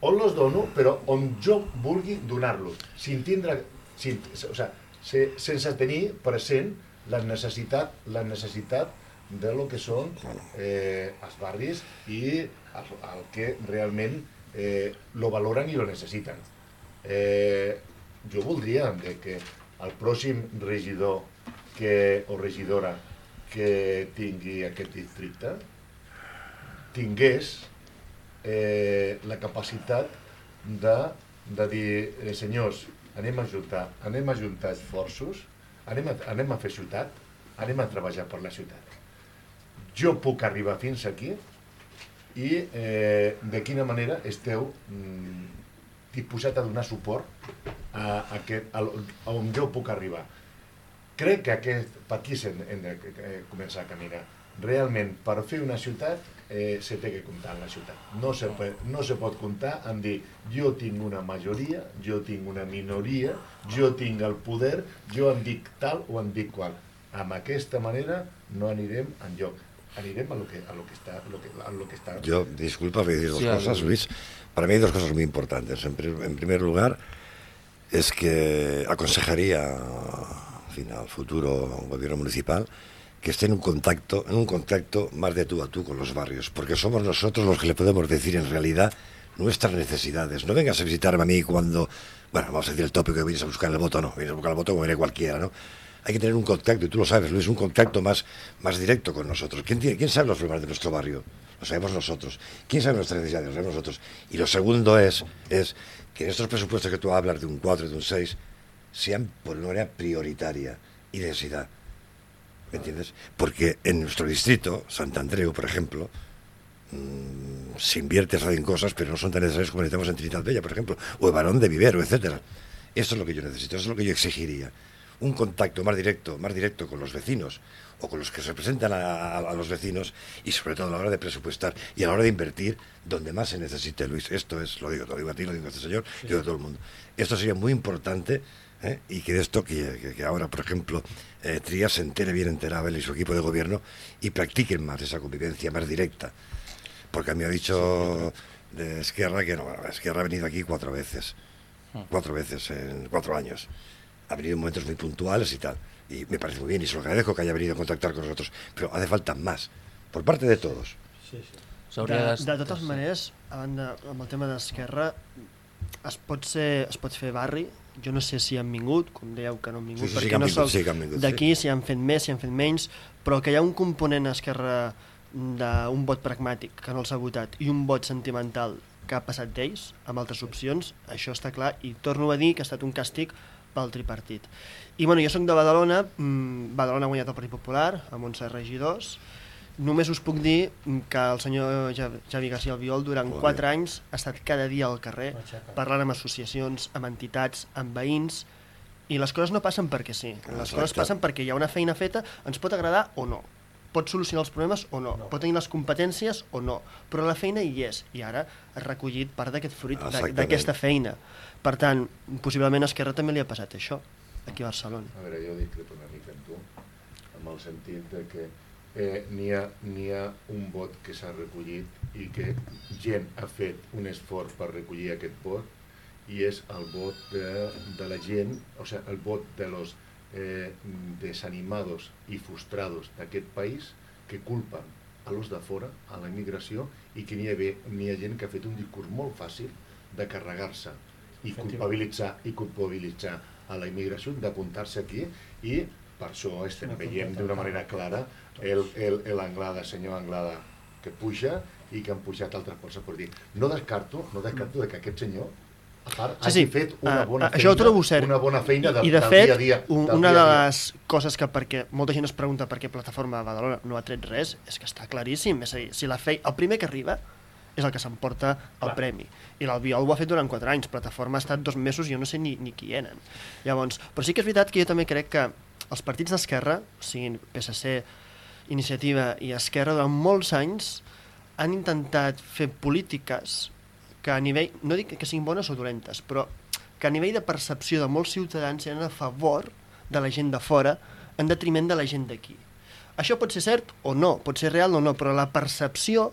on los dono, però on jo vulgui donar-los, sin tindre, sin, o sea, se, sense tenir present la necessitat, la necessitat de lo que són eh, els barris i el, el que realment eh, lo valoren i lo necessiten. Eh, jo voldria de que el pròxim regidor que, o regidora que tingui aquest districte tingués eh, la capacitat de, de dir, eh, senyors, anem a juntar, anem a juntar esforços, anem a, anem a fer ciutat, anem a treballar per la ciutat. Jo puc arribar fins aquí i eh, de quina manera esteu mm, disposat a donar suport a, a, aquest, a, a on jo puc arribar. Crec que aquest, per aquí s'hem hem de eh, començar a caminar. Realment, per fer una ciutat, eh, se té que comptar en la ciutat. No se, pot, no se pot comptar en dir jo tinc una majoria, jo tinc una minoria, jo tinc el poder, jo em dic tal o em dic qual. Amb aquesta manera no anirem enlloc. Anirem a lo que, a lo que está, a lo que, a lo que está. Yo, disculpa, a decir dos Sí, cosas, adelante. Luis. Para mí hay dos cosas muy importantes. En, pri- en primer lugar, es que aconsejaría en fin, al futuro gobierno municipal que esté en un contacto, en un contacto más de tú a tú con los barrios, porque somos nosotros los que le podemos decir en realidad nuestras necesidades. No vengas a visitarme a mí cuando, bueno, vamos a decir el tópico que vienes a buscar el voto, no, vienes a buscar el voto como viene cualquiera, ¿no? Hay que tener un contacto, y tú lo sabes, Luis, un contacto más, más directo con nosotros. ¿Quién, tiene, ¿Quién sabe los problemas de nuestro barrio? Lo sabemos nosotros. ¿Quién sabe nuestras necesidades? Lo sabemos nosotros. Y lo segundo es, es que estos presupuestos que tú hablas de un 4 y de un 6 sean por una manera prioritaria y densidad. ¿Me entiendes? Porque en nuestro distrito, Santandreu, por ejemplo, mm, se invierte en cosas, pero no son tan necesarias como necesitamos en Trinidad Bella, por ejemplo, o el Barón de Vivero, etcétera. Esto es lo que yo necesito, eso es lo que yo exigiría. Un contacto más directo, más directo con los vecinos o con los que representan a, a- los vecinos y sobre todo a la hora de presupuestar y a la hora de invertir donde más se necesite, Luis. Esto es, lo digo, lo digo a ti, lo digo a este señor, lo digo a todo el mundo. Esto sería muy importante ¿eh? y que de esto, que, que- que ahora, por ejemplo, eh, Trias se entere bien enterado él y su equipo de gobierno y practiquen más esa convivencia más directa. Porque a mí me ha dicho de Esquerra que no, Esquerra ha venido aquí cuatro veces, cuatro veces en cuatro años. Ha venido en momentos muy puntuales y tal. Y me parece muy bien y se lo agradezco que haya venido a contactar con nosotros. Pero hace falta más, por parte de todos. Sí, sí. De, de totes maneres, a banda, amb el tema d'Esquerra, es pot, ser, es pot fer barri. Jo no sé si han vingut, com dèieu que no han vingut, Sí, sí, sí perquè que han no vingut, soc sí vingut, d'aquí, si han fet més, si han fet menys, però que hi ha un component a Esquerra d'un vot pragmàtic que no els ha votat i un vot sentimental que ha passat d'ells amb altres opcions, això està clar i torno a dir que ha estat un càstig pel tripartit. I bueno, jo sóc de Badalona, mm, Badalona ha guanyat el Partit Popular amb 11 regidors, només us puc dir que el senyor Ja- Javi García Albiol durant Joder. 4 anys ha estat cada dia al carrer parlant amb associacions, amb entitats, amb veïns i les coses no passen perquè sí, les Exacte. coses passen perquè hi ha una feina feta, ens pot agradar o no pot solucionar els problemes o no, No. pot tenir les competències o no, però la feina hi és i ara ha recollit part d'aquest fruit d'aquesta feina per tant, possiblement a Esquerra també li ha passat això aquí a Barcelona. A veure, jo discrepo una mica amb tu, amb el sentit de que eh, n'hi ha, ha un vot que s'ha recollit i que gent ha fet un esforç per recollir aquest vot i és el vot de, de la gent, o sigui, el vot de los eh, desanimados i frustrados d'aquest país que culpen a los de fora, a la immigració, i que n'hi ha, ha gent que ha fet un discurs molt fàcil de carregar-se i culpabilitzar i culpabilitzar a la immigració d'apuntar-se aquí i per això estem veient d'una manera clara el, el, el Anglada, senyor Anglada, que puja i que han pujat altres persones per dir. No descarto, no descarto de que aquest senyor a part, Sí, hagi sí. fet una Ah, bona ah, feina, això ho trobo cert. una bona feina de, I de fet, dia a dia. un, una dia de dia. les coses que perquè molta gent es pregunta per què Plataforma Badalona no ha tret res, és que està claríssim. És a dir, si la fei, el primer que arriba és el que s'emporta el Clar. premi. I l'Albiol ho ha fet durant 4 anys, Plataforma ha estat dos mesos i jo no sé ni, ni qui eren. Llavors, però sí que és veritat que jo també crec que els partits d'Esquerra, siguin PSC, Iniciativa i Esquerra, durant molts anys han intentat fer polítiques que a nivell, no dic que siguin bones o dolentes, però que a nivell de percepció de molts ciutadans eren a favor de la gent de fora en detriment de la gent d'aquí. Això pot ser cert o no, pot ser real o no, però la percepció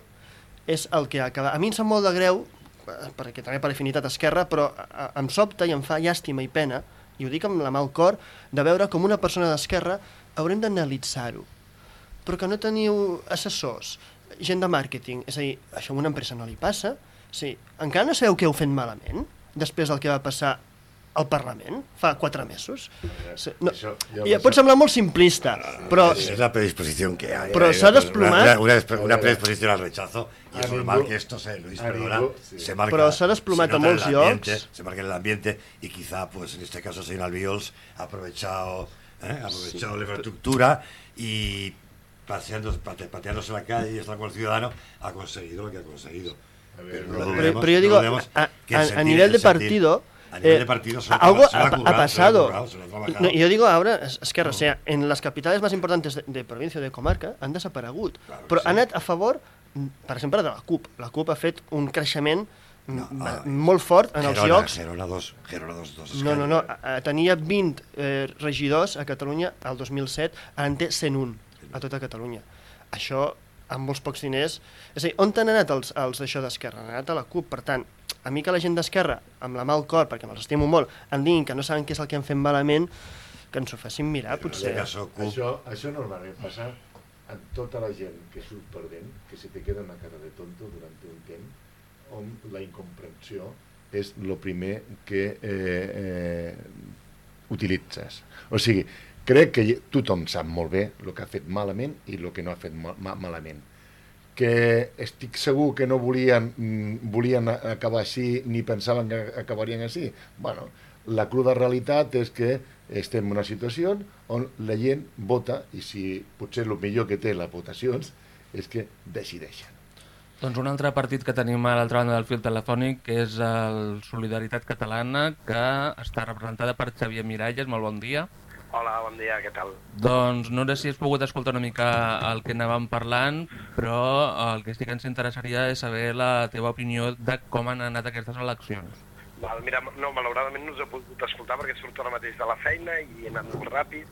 és el que acaba. A mi em sap molt de greu, eh, perquè també per afinitat esquerra, però a- a- em sobta i em fa llàstima i pena, i ho dic amb la mà al cor, de veure com una persona d'esquerra haurem d'analitzar-ho. Però que no teniu assessors, gent de màrqueting, és a dir, això a una empresa no li passa. Sí, encara no sabeu què heu fet malament després del que va passar al Parlament fa quatre mesos. Sí, no, Això, ja i passa- pot semblar molt simplista, però Es, es la predisposición que hay. Pero Hay se ha una- desplumado. Una, una, una- una predisposición al rechazo. Es ningú- normal que esto se, Luis, perdona, sí. se marca. Pero s'ha desplomat a molts llocs. Se marca en el ambiente y quizá, pues en este caso, señor Albiols ha aprovechado, ¿eh? ha aprovechado la infraestructura y paseando, pate- pateándose la calle y estando con el ciudadano ha conseguido lo que ha conseguido. Pero, no pero- dudemos- pero yo no digo, dudemos a, a- a sentir- nivel el de sentir- partido, a nivel eh, de partido se algo currado, se ha, ha ha currado, se ha pasado. currado, se ha trabajado. No, yo digo ahora, es, que, o sea, en las capitales más importantes de, de provincia o de comarca han desaparegut, Claro però sí. han anat a favor, mm, per exemple, de la CUP. La CUP ha fet un creixement No, ah, molt fort en els Gerona, llocs. Gerona 2, Gerona 2, 2 No, no, no, tenia 20 eh, regidors a Catalunya al 2007, ara en té 101 a tota Catalunya. Això, amb molts pocs diners... És a dir, on han anat els, els d'això d'Esquerra? Han anat a la CUP, per tant, a mi que la gent d'Esquerra, amb la mà al cor, perquè me'ls estimo molt, em diguin que no saben què és el que han fet malament, que ens ho facin mirar, potser. caso, CUP, Això, això normalment passa amb tota la gent que surt perdent, que se te queda una cara de tonto durant un temps, on la incomprensió és el primer que eh, eh, utilitzes. O sigui, crec que tothom sap molt bé el que ha fet malament i el que no ha fet ma ma malament. Que estic segur que no volien, mm, volien acabar així ni pensaven que acabarien així. Bueno, la cruda realitat és que estem en una situació on la gent vota i si potser el millor que té les votacions és que decideixen. Doncs un altre partit que tenim a l'altra banda del fil telefònic que és el Solidaritat Catalana, que està representada per Xavier Miralles. Molt bon dia. Hola, bon dia, què tal? Doncs no sé si has pogut escoltar una mica el que anàvem parlant, però el que sí que ens interessaria és saber la teva opinió de com han anat aquestes eleccions. Val, mira, no, malauradament no us he pogut escoltar perquè surto ara mateix de la feina i he anat molt ràpid.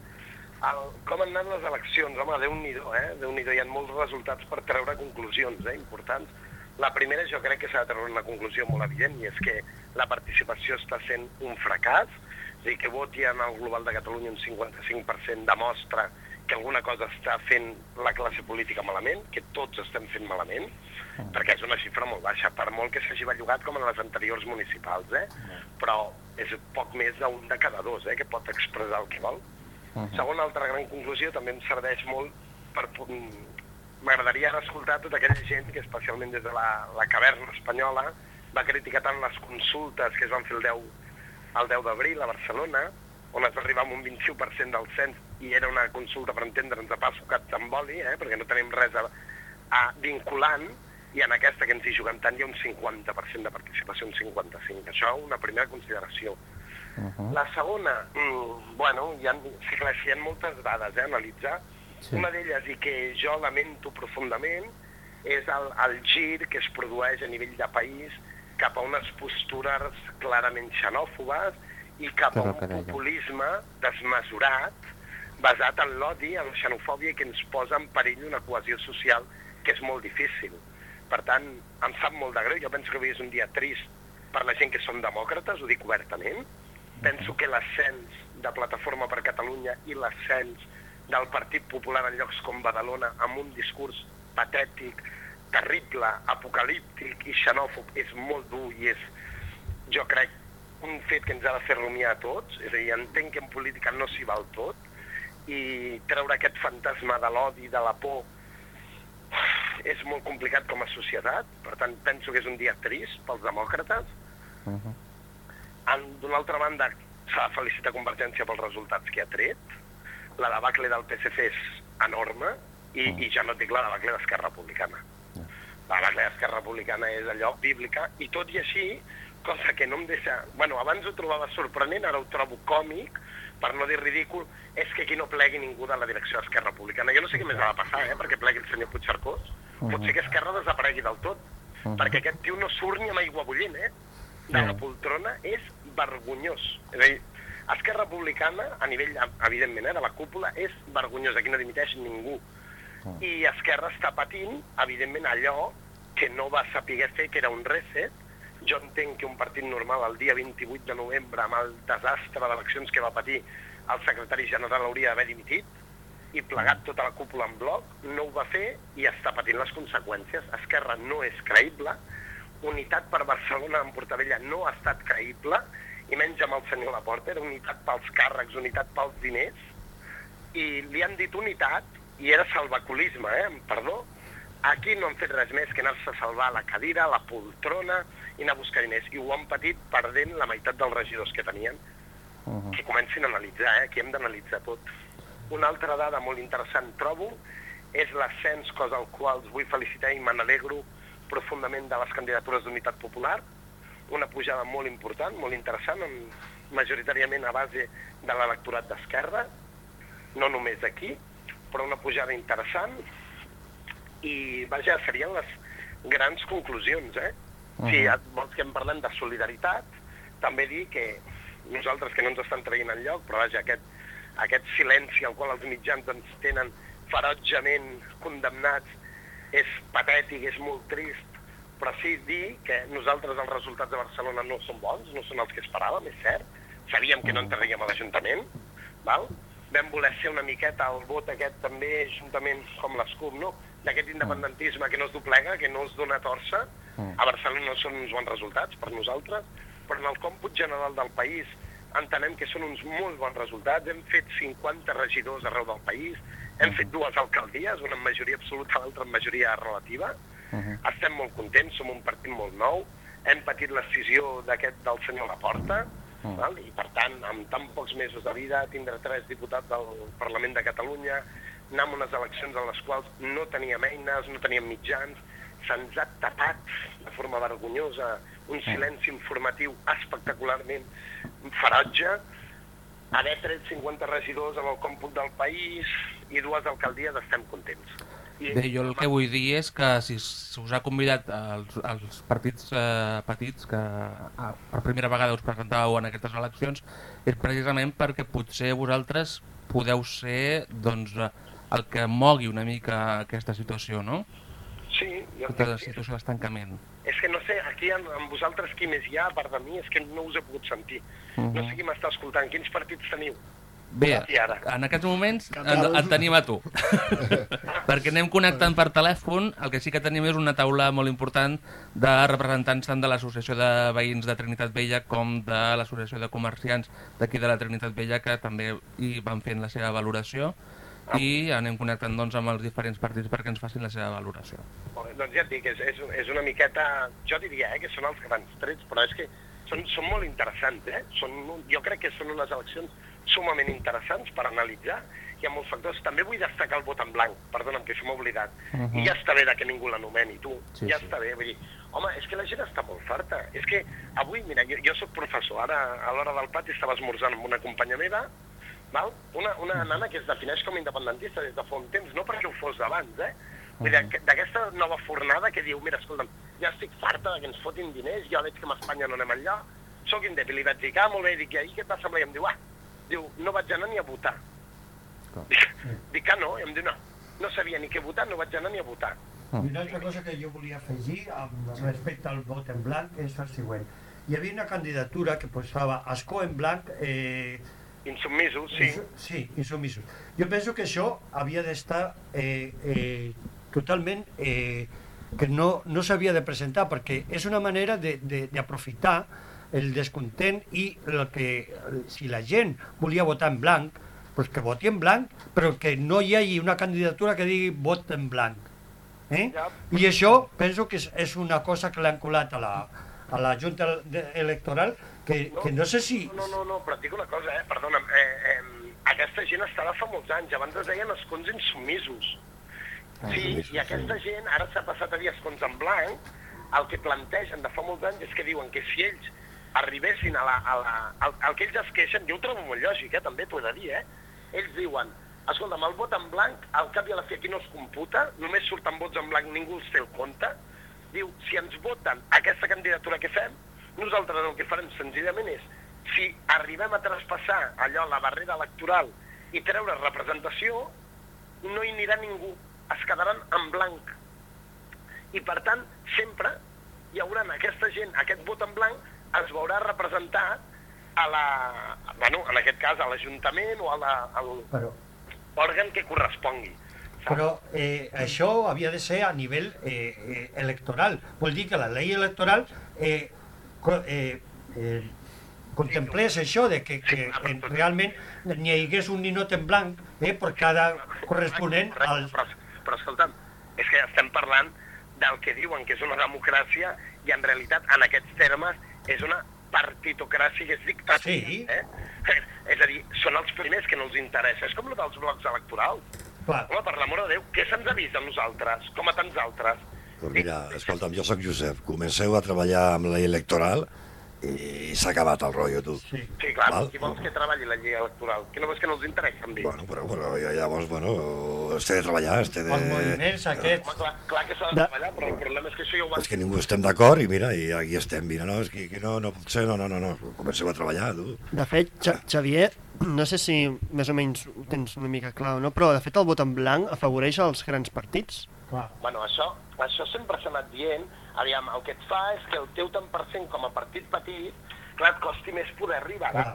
El, com han anat les eleccions? Home, Déu-n'hi-do, eh? déu nhi Hi ha molts resultats per treure conclusions eh, importants. La primera jo crec que s'ha de treure una conclusió molt evident i és que la participació està sent un fracàs, dir, que voti en el Global de Catalunya un 55% demostra que alguna cosa està fent la classe política malament, que tots estem fent malament, perquè és una xifra molt baixa, per molt que s'hagi bellugat com en les anteriors municipals, eh? però és poc més d'un de cada dos eh? que pot expressar el que vol. Uh -huh. Segona altra gran conclusió, també em serveix molt per... M'agradaria escoltar tota aquella gent que, especialment des de la, la caverna espanyola, va criticar tant les consultes que es van fer el 10, el 10 d'abril a Barcelona, on es va arribar amb un 21% del cens i era una consulta, per entendre'ns, a pas sucat amb oli, eh? perquè no tenim res a, a vinculant, i en aquesta que ens hi juguem tant hi ha un 50% de participació, un 55%. Això una primera consideració. Uh -huh. La segona, mm, bueno, hi ha, sí, clar, hi ha moltes dades eh, a analitzar. Sí. Una d'elles, i que jo lamento profundament, és el, el gir que es produeix a nivell de país cap a unes postures clarament xenòfobes i cap a un populisme desmesurat basat en l'odi, en la xenofòbia que ens posa en perill una cohesió social que és molt difícil. Per tant, em sap molt de greu. Jo penso que avui és un dia trist per la gent que som demòcrates, ho dic obertament. Penso que l'ascens de Plataforma per Catalunya i l'ascens del Partit Popular en llocs com Badalona amb un discurs patètic, terrible, apocalíptic i xenòfob és molt dur i és, jo crec, un fet que ens ha de fer rumiar a tots. És a dir, entenc que en política no s'hi val tot i treure aquest fantasma de l'odi, de la por, és molt complicat com a societat, per tant penso que és un dia trist pels demòcrates. Uh -huh. D'una altra banda, s'ha de felicitar Convergència pels resultats que ha tret. La debacle del PSC és enorme i, uh -huh. i ja no et dic la debacle d'Esquerra Republicana. La debacle d'Esquerra Republicana és allò bíblica i tot i així, cosa que no em deixa... Bueno, abans ho trobava sorprenent, ara ho trobo còmic, per no dir ridícul, és que aquí no plegui ningú de la direcció d'Esquerra Republicana. Jo no sé què més ha de passar, eh, perquè plegui el senyor Puigcercós. Uh -huh. Pot ser que Esquerra desaparegui del tot, uh -huh. perquè aquest tio no surt ni amb aigua bullint, eh? De la poltrona és vergonyós. És a dir, Esquerra Republicana, a nivell, evidentment, eh, de la cúpula, és vergonyós. Aquí no dimiteix ningú. -huh. I Esquerra està patint, evidentment, allò que no va saber fer, que era un reset, jo entenc que un partit normal el dia 28 de novembre, amb el desastre d'eleccions que va patir, el secretari general hauria d'haver dimitit i plegat mm. tota la cúpula en bloc, no ho va fer i està patint les conseqüències. Esquerra no és creïble, Unitat per Barcelona en Portavella no ha estat creïble, i menys amb el senyor Laporta, era unitat pels càrrecs, unitat pels diners, i li han dit unitat, i era salvaculisme, eh? perdó, Aquí no han fet res més que anar-se a salvar la cadira, la poltrona i anar a buscar diners. I ho han patit perdent la meitat dels regidors que tenien. Uh -huh. Que comencin a analitzar, eh? que hem d'analitzar tot. Una altra dada molt interessant trobo és l'ascens, cosa al qual us vull felicitar i me n'alegro profundament de les candidatures d'Unitat Popular. Una pujada molt important, molt interessant, majoritàriament a base de l'electorat d'Esquerra, no només aquí, però una pujada interessant, i, vaja, serien les grans conclusions, eh? Uh -huh. Si vols que en parlem de solidaritat, també dir que nosaltres que no ens estan traient en lloc, però vaja, aquest, aquest silenci al qual els mitjans ens tenen ferotgement condemnats és patètic, és molt trist, però sí dir que nosaltres els resultats de Barcelona no són bons, no són els que esperàvem, és cert. Sabíem que no entraríem a l'Ajuntament, val? Vam voler ser una miqueta el vot aquest també, juntament com l'ESCUP, no? d'aquest independentisme que no es doblega, que no es dona torça, mm. a Barcelona no són uns bons resultats per nosaltres, però en el còmput general del país entenem que són uns molt bons resultats. Hem fet 50 regidors arreu del país, hem mm. fet dues alcaldies, una en majoria absoluta, l'altra en majoria relativa. Uh mm-hmm. -huh. Estem molt contents, som un partit molt nou, hem patit l'escissió d'aquest del senyor Laporta, uh mm. val? i per tant, amb tan pocs mesos de vida, tindre tres diputats del Parlament de Catalunya, anar a unes eleccions en les quals no teníem eines, no teníem mitjans, se'ns ha tapat de forma vergonyosa un silenci informatiu espectacularment ferotge, haver tret 50 regidors en el còmput del país i dues alcaldies estem contents. Bé, jo el que vull dir és que si us ha convidat als, als partits eh, petits que ah, per primera vegada us presentàveu en aquestes eleccions és precisament perquè potser vosaltres podeu ser doncs, el que mogui una mica aquesta situació, no? sí, jo, Aquesta situació d'estancament. és que no sé, aquí amb, amb vosaltres qui més hi ha, a part de mi, és que no us he pogut sentir. No Mhm. sé qui m'està escoltant, quins partits teniu? Bé, en aquests moments en- et tenim a tu. Perquè anem connectant per telèfon, el que sí que tenim és una taula molt important de representants tant de l'Associació de Veïns de Trinitat Vella com de l'Associació de Comerciants d'aquí de la Trinitat Vella que també hi van fent la seva valoració i anem connectant doncs, amb els diferents partits perquè ens facin la seva valoració. Molt bé, Doncs ja et dic, és, és, és una miqueta... Jo diria eh, que són els grans trets, però és que són, són molt interessants. Eh? Són, jo crec que són unes eleccions sumament interessants per analitzar. Hi ha molts factors. També vull destacar el vot en blanc, perdona'm, que això m'he oblidat. Mhm. I ja està bé de que ningú l'anomeni, tu. Sí, ja sí. està bé. Vull dir, home, és que la gent està molt farta. És que avui, mira, jo, jo sóc professor. Ara, a l'hora del pati, estava esmorzant amb una companya meva, val? Una, una nana que es defineix com independentista des de fa un temps, no perquè ho fos d'abans, eh? Vull dir, que- d'aquesta nova fornada que diu, mira, escolta'm, ja estic farta de que ens fotin diners, ja veig que amb Espanya no anem enllà, sóc indèbil, i vaig dir, ah, molt bé, dic, i què et va semblar? I em diu, ah, diu, no vaig anar ni a votar. Dic, dic, ah, no? I em diu, no, no sabia ni què votar, no vaig anar ni a votar. I una altra cosa que jo volia afegir amb respecte al vot en blanc és el següent. Hi havia una candidatura que posava escó en blanc eh, Insubmisos, sí. Insu- Sí, insubmisos. Jo penso que això havia d'estar eh, eh, totalment... Eh, que no, no s'havia de presentar perquè és una manera de- de- d'aprofitar el descontent i el que, si la gent volia votar en blanc, pues que voti en blanc, però que no hi hagi una candidatura que digui vot en blanc. Eh? Ja. I això penso que és, és una cosa que l'han colat a la, a la Junta Electoral que, que no sé si... No, no, no, però et dic una cosa, eh? Perdona'm. Eh, eh, aquesta gent estava fa molts anys. Abans es deien escons insubmisos. Sí, Insubmisos, i aquesta gent ara s'ha passat a dir escons en blanc. El que plantegen de fa molts anys és que diuen que si ells arribessin a la... A la el, el que ells es queixen, jo ho trobo molt lògic, eh? també t'ho he de dir, eh? Ells diuen, escolta'm, el vot en blanc, al cap i a la fi aquí no es computa, només surten vots en blanc, ningú els té el compte. Diu, si ens voten aquesta candidatura que fem, nosaltres el que farem senzillament és, si arribem a traspassar allò, la barrera electoral, i treure representació, no hi anirà ningú, es quedaran en blanc. I per tant, sempre hi haurà aquesta gent, aquest vot en blanc, es veurà representat a la, bueno, en aquest cas a l'Ajuntament o a la, al Però, òrgan que correspongui. saps? Però eh, això havia de ser a nivell eh, eh, electoral. Vol dir que la llei electoral eh, eh, eh, contemplés això de que, que eh, realment n'hi hagués un ninot en blanc eh, per cada corresponent al... Però, però escolta'm, és que estem parlant del que diuen que és una democràcia i en realitat en aquests termes és una partitocràcia que és dictatura. Sí. Eh? És a dir, són els primers que no els interessa. És com el dels blocs electorals. Clar, Home, per l'amor de Déu, què se'ns avisa a nosaltres, com a tants altres? Pues mira, escolta'm, jo sóc Josep, comenceu a treballar amb la electoral i s'ha acabat el rotllo, tu. sí. Sí, clar, Val. qui vols que treballi la llei electoral? Que no veus que no els interessa, em dic. Bueno, però, però ja- llavors, bueno, es té de treballar, es té de... Els moviments aquests... Home, clar, clar que s'ha de treballar, però el problema és que això ja ho van És que ningú estem d'acord i mira, i aquí estem, mira, no, és que, que no, no pot ser, no, no, no, no, comenceu a treballar, tu. De fet, Xa- Xavier, no sé si més o menys ho tens una mica clar o no, però de fet el vot en blanc afavoreix els grans partits. Clar. Bueno, això, això sempre s'ha anat dient. Aviam, el que et fa és que el teu tant per cent com a partit petit, clar, et costi més poder arribar. Clar.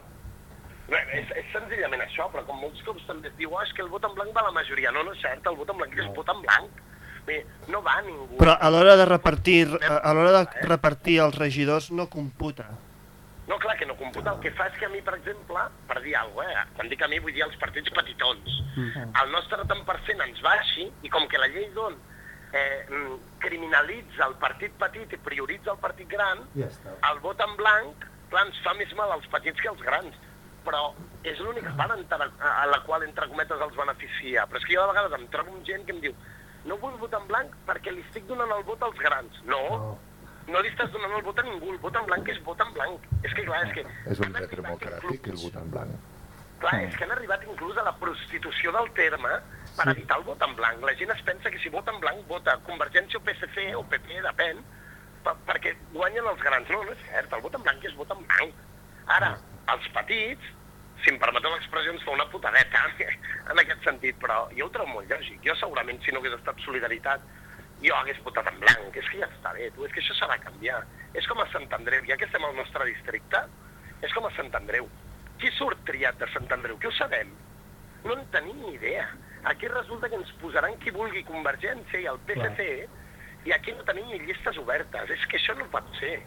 Bé, és, és senzillament això, però com molts cops també es diu, oh, és que el vot en blanc va a la majoria. No, no és cert, el vot en blanc és vot en blanc. Bé, no va ningú. Però a l'hora de repartir a l'hora de repartir els regidors no computa. No, clar, que no computa. El que fa és que a mi, per exemple, per dir alguna cosa, eh? quan dic a mi vull dir els partits petitons, el nostre tant per cent ens baixi i com que la llei d'on eh, mm, criminalitza el partit petit i prioritza el partit gran, Ja està. el vot en blanc, clar, ens fa més mal als petits que als grans. Però és l'única part a la qual, entre cometes, els beneficia. Però és que jo de vegades em trobo amb gent que em diu no vull votar en blanc perquè li estic donant el vot als grans. No, No. no li estàs donant el vot a ningú. El vot en blanc és vot en blanc. És que, clar, és que... És un dret democràtic el inclús- vot en blanc. Clar, és que han arribat inclús a la prostitució del terme per evitar el vot en blanc. La gent es pensa que si vota en blanc vota Convergència o PSC o PP, depèn, per, perquè guanyen els grans. No, no és cert, el vot en blanc és vot en blanc. Ara, els petits, si em permeteu l'expressió, ens fa una putadeta en aquest sentit, però jo ho trobo molt lògic. Jo segurament, si no hagués estat solidaritat, jo hagués votat en blanc. És que ja està bé, tu, és que això s'ha de canviar. És com a Sant Andreu, ja que estem al nostre districte, és com a Sant Andreu. Qui surt triat de Sant Andreu? Que ho sabem? No en tenim ni idea. Aquí resulta que ens posaran qui vulgui Convergència i el PSC i aquí no tenim ni llistes obertes. És que això no pot ser.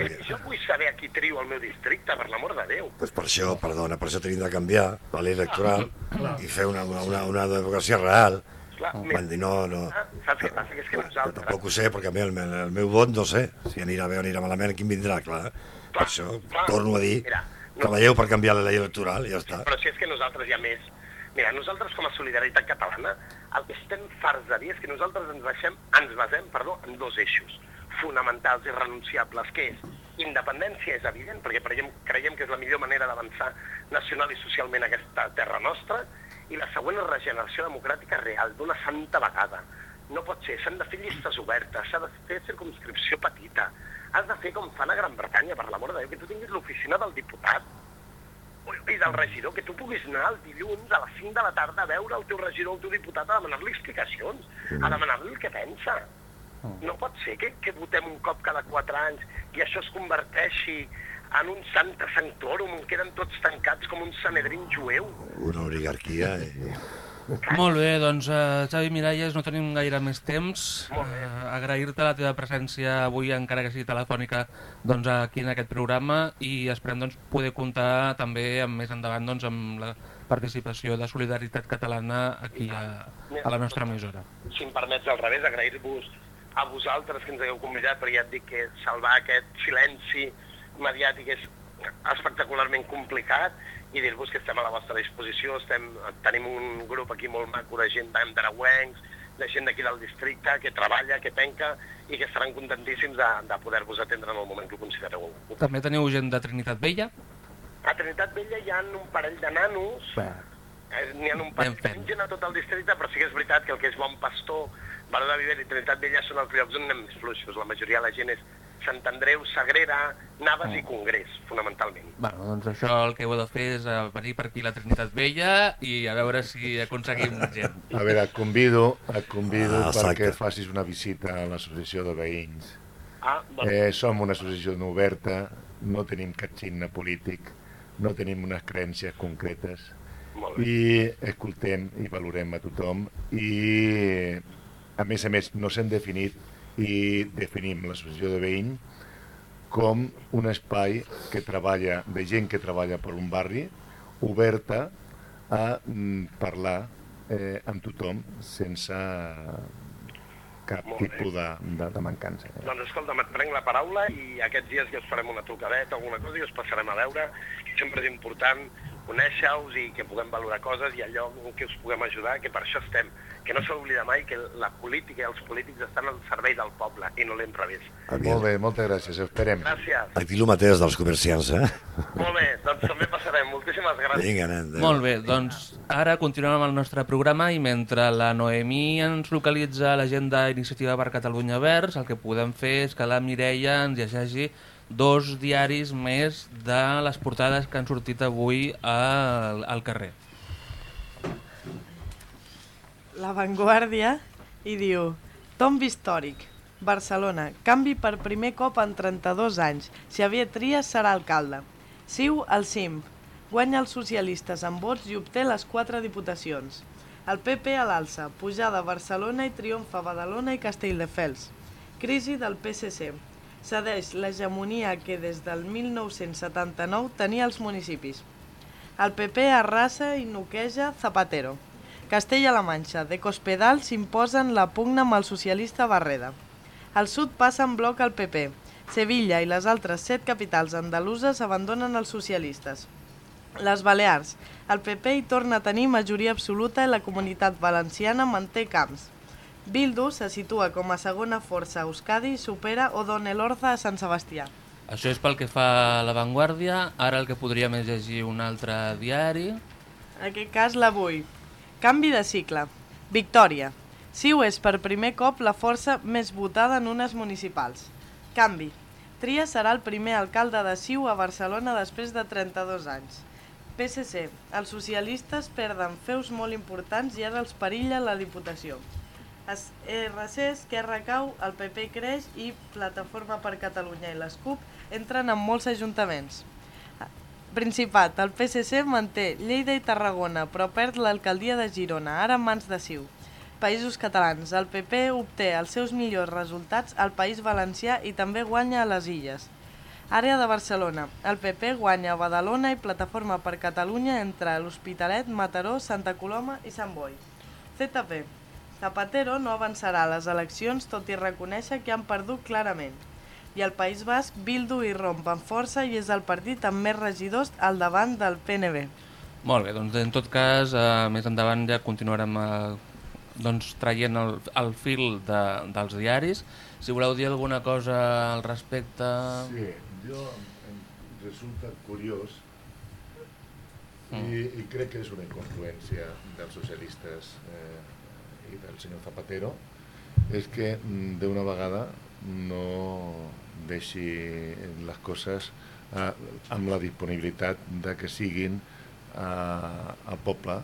És que jo vull saber a qui trio al meu districte, per l'amor de Déu. Pues per això, perdona, per això tenim de canviar la llei electoral i fer una, una, una, una democràcia real. Clar, Van dir, no, no, Ah, Saps què passa? Que és que però nosaltres... tampoc ho sé, perquè a mi el, meu- el meu vot no sé si anirà bé o anirà malament, quin vindrà, clar. Per això clar. torno a dir Mira, que veieu per canviar la llei electoral i ja està. Però si és que nosaltres ha més... Mira, nosaltres com a Solidaritat Catalana, el que estem farts de dir és que nosaltres ens basem, ens basem perdó, en dos eixos fonamentals i renunciables, que és independència és evident, perquè creiem, creiem que és la millor manera d'avançar nacional i socialment aquesta terra nostra, i la següent és regeneració democràtica real, d'una santa vegada. No pot ser, s'han de fer llistes obertes, s'ha de fer circumscripció petita, has de fer com fan a Gran Bretanya, per l'amor de Déu, que tu tinguis l'oficina del diputat i del regidor, que tu puguis anar el dilluns a les 5 de la tarda a veure el teu regidor, el teu diputat, a demanar-li explicacions, a demanar-li el que pensa. No pot ser que, que votem un cop cada 4 anys i això es converteixi en un santa sanctorum on queden tots tancats com un sanedrín jueu. Una oligarquia. I... Molt bé, doncs uh, Xavi Miralles, no tenim gaire més temps. Uh, Agrair-te la teva presència avui, encara que sigui telefònica, doncs, aquí en aquest programa i esperem doncs, poder comptar també amb, més endavant doncs, amb la participació de Solidaritat Catalana aquí a, a la nostra emissora. si em permets al revés, agrair-vos a vosaltres que ens hagueu convidat, perquè ja et dic que salvar aquest silenci mediàtic és espectacularment complicat i dir-vos que estem a la vostra disposició, estem, tenim un grup aquí molt maco de gent d'Andaragüencs, de gent d'aquí del districte que treballa, que penca i que estaran contentíssims de, de poder-vos atendre en el moment que ho considereu. També teniu gent de Trinitat Vella? A Trinitat Vella hi ha un parell de nanos, Eh, N'hi ha un parell de gent a tot el districte, però sí que és veritat que el que és Bon Pastor, Baró de Viver i Trinitat Vella són els llocs on anem més fluixos. La majoria de la gent és Sant Andreu, Sagrera, Naves Mm. i Congrés, fonamentalment. bueno, doncs això el que heu de fer és eh, venir per aquí a la Trinitat Vella i a veure si aconseguim gent. A veure, et convido, et convido Ah, perquè facis una visita a l'associació de veïns. Ah, doncs, Eh, som una associació no oberta, no tenim cap signe polític, no tenim unes creences concretes i escoltem i valorem a tothom i a més a més no s'han definit i definim l'associació de veïns com un espai que treballa, de gent que treballa per un barri, oberta a mm, parlar eh, amb tothom sense cap tipus de, de, de mancança. Eh? Doncs escolta'm, et prenc la paraula i aquests dies que us farem una trucadeta, alguna cosa, i us passarem a veure. Sempre és important conèixer-vos i que puguem valorar coses i allò en què us puguem ajudar, que per això estem. Que no s'oblida mai que la política i els polítics estan al servei del poble i no l'inrevés. Molt bé, moltes gràcies, esperem. Gràcies. Aquí el mateix dels comerciants, eh? Molt bé, doncs també passarem. Moltíssimes gràcies. Vinga, nen. adéu. Molt bé, doncs ara continuem amb el nostre programa i mentre la Noemí ens localitza a l'agenda Iniciativa per Catalunya Verds, el que podem fer és que la Mireia ens llegeixi dos diaris més de les portades que han sortit avui al, al carrer. La Vanguardia i diu Tomb històric, Barcelona, canvi per primer cop en 32 anys. Xavier Trias serà alcalde. Siu al cim, guanya els socialistes amb vots i obté les quatre diputacions. El PP a l'alça, pujada a Barcelona i triomfa a Badalona i Castelldefels. Crisi del PSC. Cedeix l'hegemonia que des del 1979 tenia els municipis. El PP arrasa i noqueja Zapatero. Castella-La Manxa, de Cospedal s'imposen la pugna amb el socialista Barreda. Al sud passa en bloc al PP. Sevilla i les altres set capitals andaluses abandonen els socialistes. Les Balears. El PP hi torna a tenir majoria absoluta i la comunitat valenciana manté camps. Bildu se situa com a segona força a Euskadi i supera Odon Elorza a Sant Sebastià. Això és pel que fa a La Vanguardia. Ara el que podríem és llegir un altre diari. En aquest cas, l'avui. Canvi de cicle. Victòria. Siu és per primer cop la força més votada en unes municipals. Canvi. Tria serà el primer alcalde de Siu a Barcelona després de 32 anys. PSC. Els socialistes perden feus molt importants i ara els perilla la Diputació. Es- RC, Esquerra cau, el PP creix i Plataforma per Catalunya i les CUP entren en molts ajuntaments. Principat, el PSC manté Lleida i Tarragona, però perd l'alcaldia de Girona, ara en mans de Ciu. Països catalans, el PP obté els seus millors resultats al País Valencià i també guanya a les Illes. Àrea de Barcelona, el PP guanya a Badalona i Plataforma per Catalunya entre l'Hospitalet, Mataró, Santa Coloma i Sant Boi. ZP, Zapatero no avançarà a les eleccions tot i reconèixer que han perdut clarament. I el País Basc, Bildu i romp amb força i és el partit amb més regidors al davant del PNB. Molt bé, doncs en tot cas, eh, més endavant ja continuarem eh, doncs, traient el, el fil de, dels diaris. Si voleu dir alguna cosa al respecte... Sí, jo em resulta curiós Mm. i, i crec que és una incongruència dels socialistes eh, i del senyor Zapatero és que mm, d'una vegada no deixi les coses eh, amb la disponibilitat de que siguin eh, el poble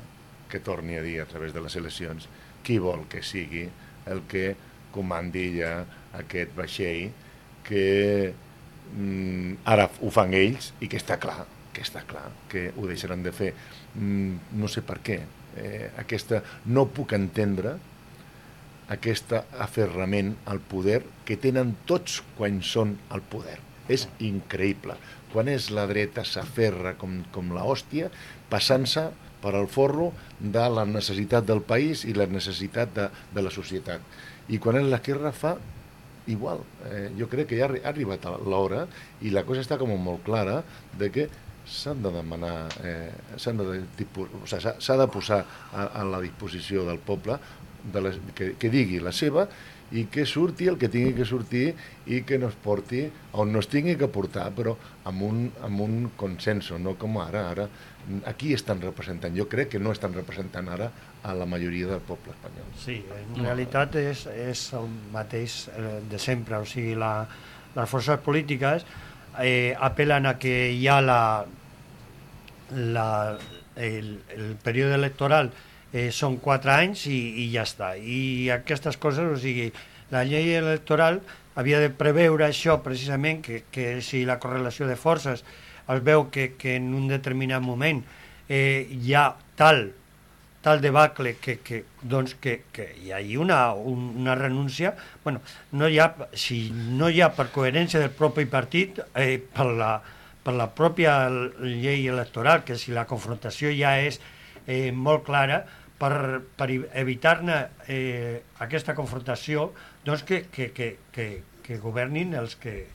que torni a dir a través de les eleccions qui vol que sigui el que comandi ja aquest vaixell que mm, ara ho fan ells i que està clar que està clar que ho deixaran de fer. Mm, no sé per què eh, aquesta, no puc entendre aquest aferrament al poder que tenen tots quan són al poder. És increïble. Quan és la dreta s'aferra com, com la hòstia, passant-se per al forro de la necessitat del país i la necessitat de, de la societat. I quan és l'esquerra fa igual. Eh, jo crec que ja ha arri- ha arribat l'hora i la cosa està com molt clara de que s'han de demanar, eh, s'han de, o sigui, s'ha s'ha de posar a, a la disposició del poble de les, que, que digui la seva i que surti el que tingui que sortir i que no es porti on no es tingui que portar, però amb un, amb un consenso, no com ara. Ara, aquí estan representant. Jo crec que no estan representant ara a la majoria del poble espanyol. Sí, en realitat és, és el mateix eh, de sempre, o sigui, la, les forces polítiques eh, apel·len a que hi ha la, la, el, el període electoral eh, són quatre anys i, i ja està. I aquestes coses, o sigui, la llei electoral havia de preveure això precisament, que, que si la correlació de forces es veu que, que en un determinat moment eh, hi ha tal tal debacle que, que, doncs que, que hi hagi una, un, una renúncia, bueno, no hi ha, si no hi ha per coherència del propi partit, eh, per, la, per la pròpia llei electoral, que si la confrontació ja és eh, molt clara, per, per evitar-ne eh, aquesta confrontació, doncs que, que, que, que, que governin els que,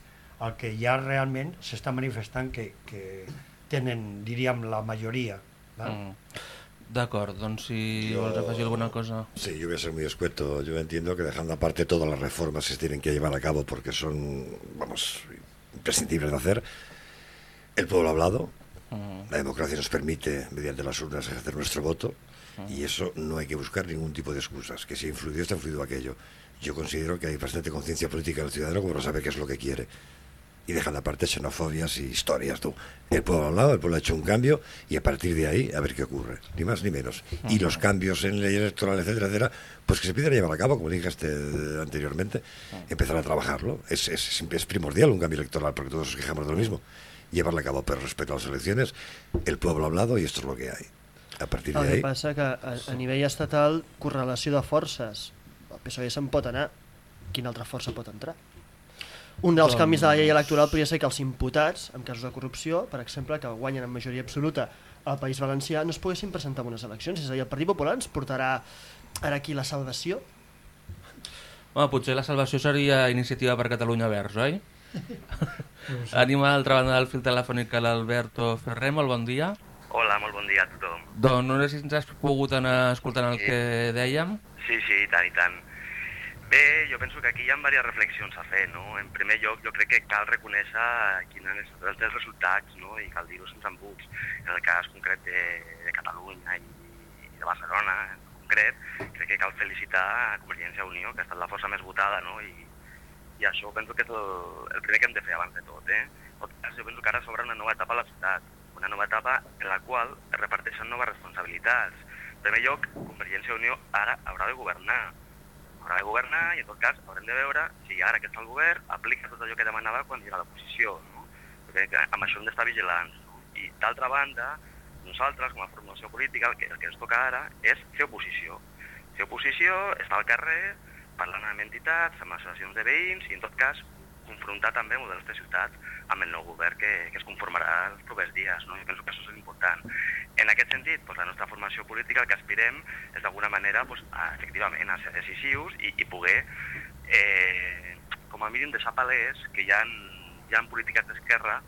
el que ja realment s'està manifestant que, que tenen, diríem, la majoria. ¿vale? Mm. D'acord, doncs si Yo- vols afegir alguna cosa... Sí, yo voy a ser muy escueto. Yo entiendo que dejando aparte todas las reformas que se tienen que llevar a cabo porque son, vamos, imprescindibles de hacer, el pueblo ha hablado, la democracia nos permite, mediante las urnas, ejercer nuestro voto, y eso no hay que buscar ningún tipo de excusas. Que si ha influido esto, ha influido aquello. Yo considero que hay bastante conciencia política del ciudadano como para saber qué es lo que quiere. Y dejando aparte xenofobias y historias, tú. El pueblo ha hablado, el pueblo ha hecho un cambio, y a partir de ahí, a ver qué ocurre. Ni más ni menos. Y los cambios en ley electoral, etcétera, etcétera, pues que se empiecen a llevar a cabo, como dijiste anteriormente, empezar a trabajarlo. Es, es, es primordial un cambio electoral, porque todos nos quejamos de lo mismo. Llevarlo a cabo, pero respecto a las elecciones, el pueblo ha hablado y esto es lo que hay. A partir El de que ahí... passa que a, a nivell estatal, correlació de forces. El PSOE se'n pot anar. Quina altra força pot entrar? Un dels Doncs- canvis de la llei electoral podria ser que els imputats, en casos de corrupció, per exemple, que guanyen en majoria absoluta al País Valencià, no es poguessin presentar en unes eleccions. És a dir, el Partit Popular ens portarà ara aquí la salvació? Home, potser la salvació seria Iniciativa per Catalunya Verds, oi? Tenim a l'altra banda del fil telefònic a l'Alberto Ferrer, molt bon dia. Hola, molt bon dia a tothom. Doncs no sé si ens has pogut anar escoltant el que dèiem. Sí, sí, i tant, i tant. Bé, jo penso que aquí hi ha diverses reflexions a fer, no? En primer lloc, jo crec que cal reconèixer quins han estat els resultats, no? I cal dir-ho sense embuts. En el cas concret de, de Catalunya i, i de Barcelona en concret, crec que cal felicitar a Convergència i Unió, que ha estat la força més votada, no? I, i això penso que és el, el primer que hem de fer abans de tot. Eh? Jo penso que ara s'obre una nova etapa a la ciutat, una nova etapa en la qual es reparteixen noves responsabilitats. En primer lloc, Convergència i Unió ara haurà de governar. Haurà de governar i, en tot cas, haurem de veure si ara que està al govern aplica tot allò que demanava quan era l'oposició. No? Perquè amb això hem d'estar vigilants. No? I, d'altra banda, nosaltres, com a formació política, el que, el que ens toca ara és fer oposició. Fer oposició, estar al carrer, parlant amb entitats, amb associacions de veïns i, en tot cas, confrontar també models de ciutat amb el nou govern que, que es conformarà els propers dies. No? Jo penso que això és important. En aquest sentit, doncs, la nostra formació política el que aspirem és d'alguna manera doncs, a, efectivament a ser decisius i, i poder, eh, com a mínim, deixar palès que hi ha, hi ha polítiques d'esquerra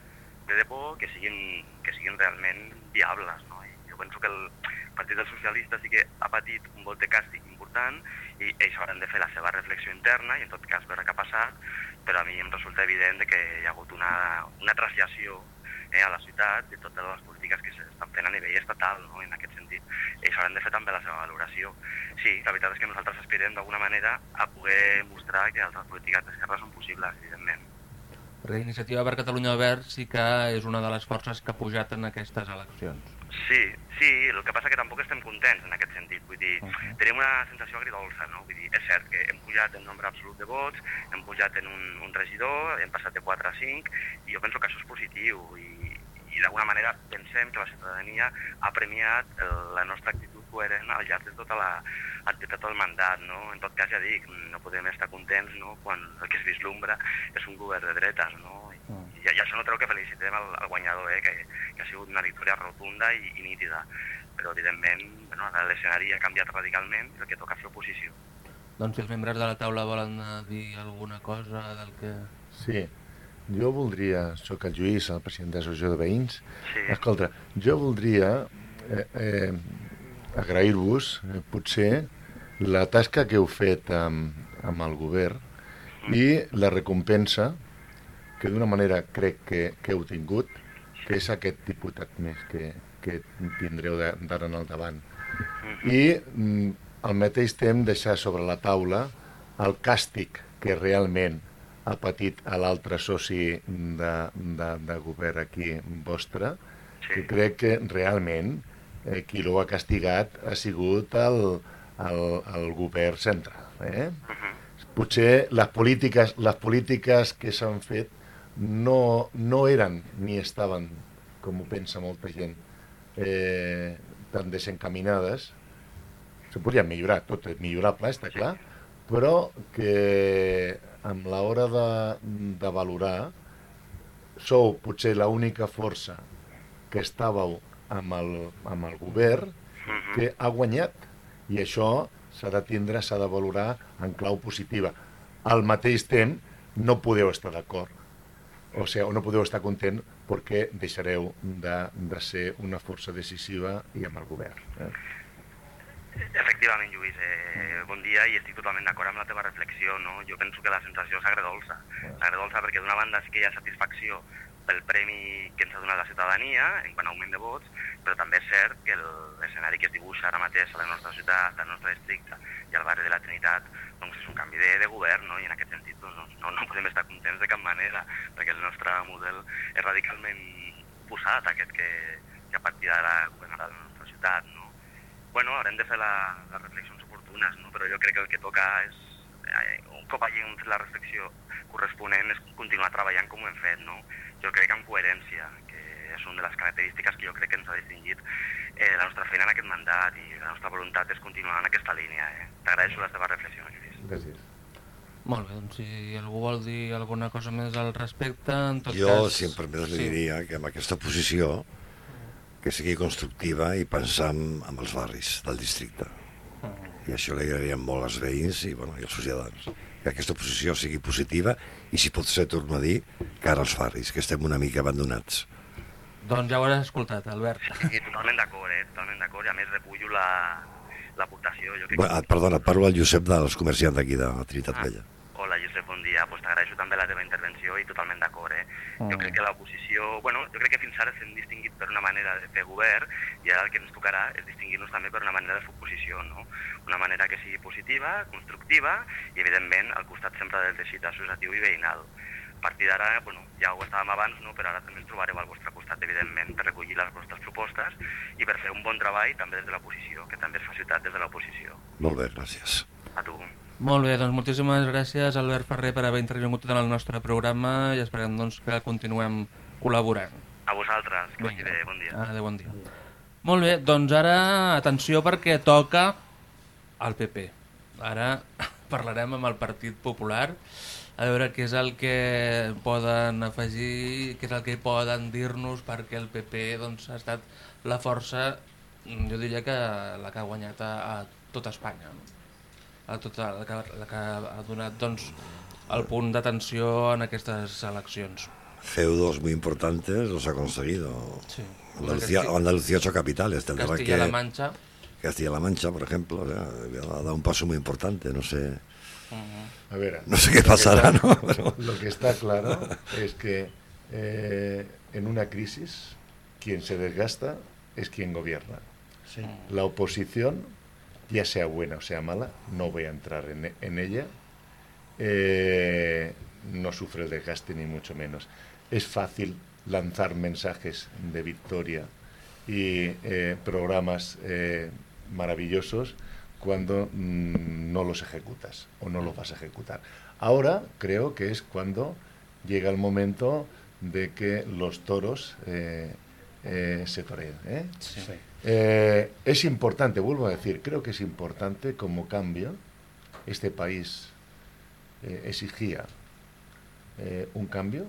de debò que siguin, que siguin realment viables. No? I jo penso que el Partit dels Socialistes sí que ha patit un vot de càstig important i ells hauran de fer la seva reflexió interna i en tot cas veure què ha passat, però a mi em resulta evident de que hi ha hagut una, una trasllació eh, a la ciutat de totes les polítiques que s'estan fent a nivell estatal, no? en aquest sentit. Ells hauran de fer també la seva valoració. Sí, la veritat és que nosaltres aspirem d'alguna manera a poder mostrar que altres polítiques d'esquerra són possibles, evidentment. Perquè Iniciativa per Catalunya Verd sí que és una de les forces que ha pujat en aquestes eleccions. Sí, sí, el que passa que tampoc estem contents en aquest sentit, vull dir, uh -huh. tenim una sensació agridolça, no? Vull dir, és cert que hem pujat en nombre absolut de vots, hem pujat en un, un regidor, hem passat de 4 a 5, i jo penso que això és positiu, i, i d'alguna manera pensem que la ciutadania ha premiat la nostra actitud coherent al llarg de tota la, de tot el mandat, no? En tot cas, ja dic, no podem estar contents no? quan el que es vislumbra és un govern de dretes, no? I, i això no treu que felicitem el, el guanyador, eh? que, que ha sigut una victòria rotunda i, i nítida. Però, evidentment, bueno, ara l'escenari ha canviat radicalment i el que toca fer oposició. Doncs si els membres de la taula volen dir alguna cosa del que... Sí, jo voldria, sóc el Lluís, el president de l'Associació de Veïns, Sí. escolta, jo voldria eh, eh, agrair-vos, eh, potser, la tasca que heu fet amb, amb el govern i la recompensa que d'una manera crec que, que heu tingut, que és aquest diputat més que, que tindreu de- d'ara en el davant. I mm, al mateix temps deixar sobre la taula el càstig que realment ha patit a l'altre soci de, de, de govern aquí vostre, que crec que realment eh, qui l'ho ha castigat ha sigut el, el, el govern central. Eh? Potser les polítiques, les polítiques que s'han fet no, no eren ni estaven, com ho pensa molta gent, eh, tan desencaminades. Se podrien millorar, tot és millorable, està clar, però que amb l'hora de, de valorar sou potser l'única força que estàveu amb el, amb el govern que ha guanyat i això s'ha de tindre, s'ha de valorar en clau positiva. Al mateix temps no podeu estar d'acord o o no podeu estar content perquè deixareu de, de ser una força decisiva i amb el govern. Eh? Efectivament, Lluís, eh, bon dia i estic totalment d'acord amb la teva reflexió. No? Jo penso que la sensació és agredolça. És agredolça perquè d'una banda sí que hi ha satisfacció pel premi que ens ha donat la ciutadania en quant a augment de vots, però també és cert que el- l'escenari que es dibuixa ara mateix a la nostra ciutat, al nostre districte i al barri de la Trinitat doncs és un canvi de, de govern no? i en aquest sentit doncs, no, no, podem estar contents de cap manera perquè el nostre model és radicalment posat aquest que, que a partir d'ara governarà la nostra ciutat. No? Bueno, haurem de fer la, les reflexions oportunes, no? però jo crec que el que toca és, eh, un cop hàgim fet la reflexió corresponent, és continuar treballant com ho hem fet. No? Jo crec que amb coherència, que és una de les característiques que jo crec que ens ha distingit eh, la nostra feina en aquest mandat i la nostra voluntat és continuar en aquesta línia. Eh? T'agraeixo les teves reflexions, Lluís. Gràcies. Molt bé, doncs si algú vol dir alguna cosa més al respecte, en tot Jo, cas... si em permets, li diria que amb aquesta posició que sigui constructiva i pensar en, en els barris del districte. I això li agradaria molt als veïns i, bueno, i als ciutadans. Que aquesta posició sigui positiva i, si pot ser, torno a dir, cara als barris, que estem una mica abandonats. Doncs ja ho has escoltat, Albert. I totalment d'acord, eh? totalment d'acord, i a més recullo la- l'aportació. Bueno, ah, perdona, parlo al Josep dels comerciants d'aquí de Trinitat Ah. Vella. Hola, hola Josep, bon dia, pues t'agraeixo també la teva intervenció i totalment d'acord, eh? Mm. Jo crec que l'oposició, bueno, jo crec que fins ara s'hem distinguit per una manera de fer govern i ara el que ens tocarà és distingir-nos també per una manera de fer oposició, no? Una manera que sigui positiva, constructiva i, evidentment, al costat sempre del teixit associatiu i veïnal. A partir d'ara, bueno, ja ho estàvem abans, no? però ara també ens trobareu al vostre costat, evidentment, per recollir les vostres propostes i per fer un bon treball també des de l'oposició, que també es fa ciutat des de l'oposició. Molt bé, gràcies. A tu. Molt bé, doncs moltíssimes gràcies Albert Ferrer per haver intervingut en el nostre programa i esperem doncs, que continuem col·laborant. A vosaltres, que vagi bé, bon dia. Adéu, bon dia. Molt bé, doncs ara atenció perquè toca el PP. Ara parlarem amb el Partit Popular a veure què és el que poden afegir, què és el que poden dir-nos perquè el PP doncs, ha estat la força, jo diria que la que ha guanyat a, a tot Espanya. No? A tota, la, que, la que ha donat doncs, el punt d'atenció en aquestes eleccions. Feudos muy importantes los ha conseguido. Sí. Andalucía, Andalucía ocho capitales. Tendrá Castilla-La que- Mancha. Castilla-La Mancha, por ejemplo, o sea, ha dado un paso muy importante, no sé. A ver, No sé qué lo que pasará, está- ¿no? Pero- Lo que está claro es que eh, en una crisis quien se desgasta es quien gobierna. Sí. La oposición, ya sea buena o sea mala, no voy a entrar en, en ella, eh, no sufre el desgaste ni mucho menos. Es fácil lanzar mensajes de victoria y eh, programas eh, maravillosos cuando mm, no los ejecutas o no los vas a ejecutar. Ahora creo que es cuando llega el momento de que los toros eh, eh, se toreen. ¿eh? Sí. Eh, es importante, vuelvo a decir, creo que es importante como cambio. Este país eh, exigía eh, un cambio,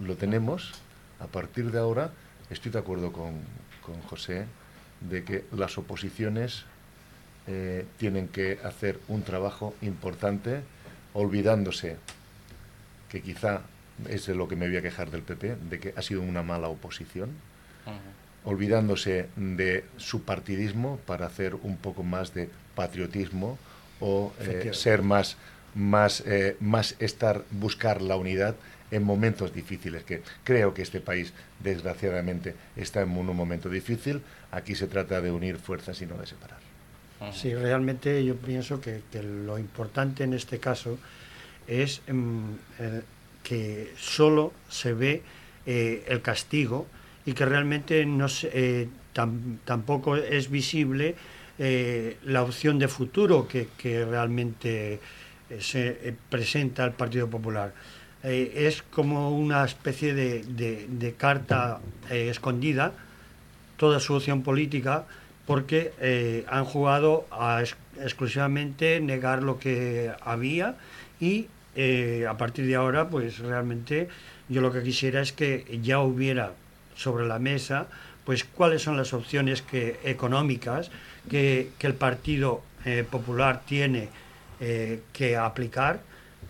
lo tenemos. A partir de ahora, estoy de acuerdo con, con José de que las oposiciones eh, tienen que hacer un trabajo importante, olvidándose que quizá es de lo que me voy a quejar del PP, de que ha sido una mala oposición olvidándose de su partidismo para hacer un poco más de patriotismo o eh, ser más más eh, más estar buscar la unidad en momentos difíciles que creo que este país desgraciadamente está en un momento difícil. Aquí se trata de unir fuerzas y no de separar Sí, realmente yo pienso que, que lo importante en este caso es mm, el- que solo se ve eh, el castigo y que realmente no eh, tam- tampoco es visible eh, la opción de futuro que, que realmente se presenta al Partido Popular. Es como una especie de, de- de carta escondida toda su opción política porque eh, han jugado a ex- exclusivamente negar lo que había y eh, a partir de ahora pues realmente yo lo que quisiera es que ya hubiera sobre la mesa pues cuáles son las opciones que, económicas que, el Partido eh, Popular tiene que aplicar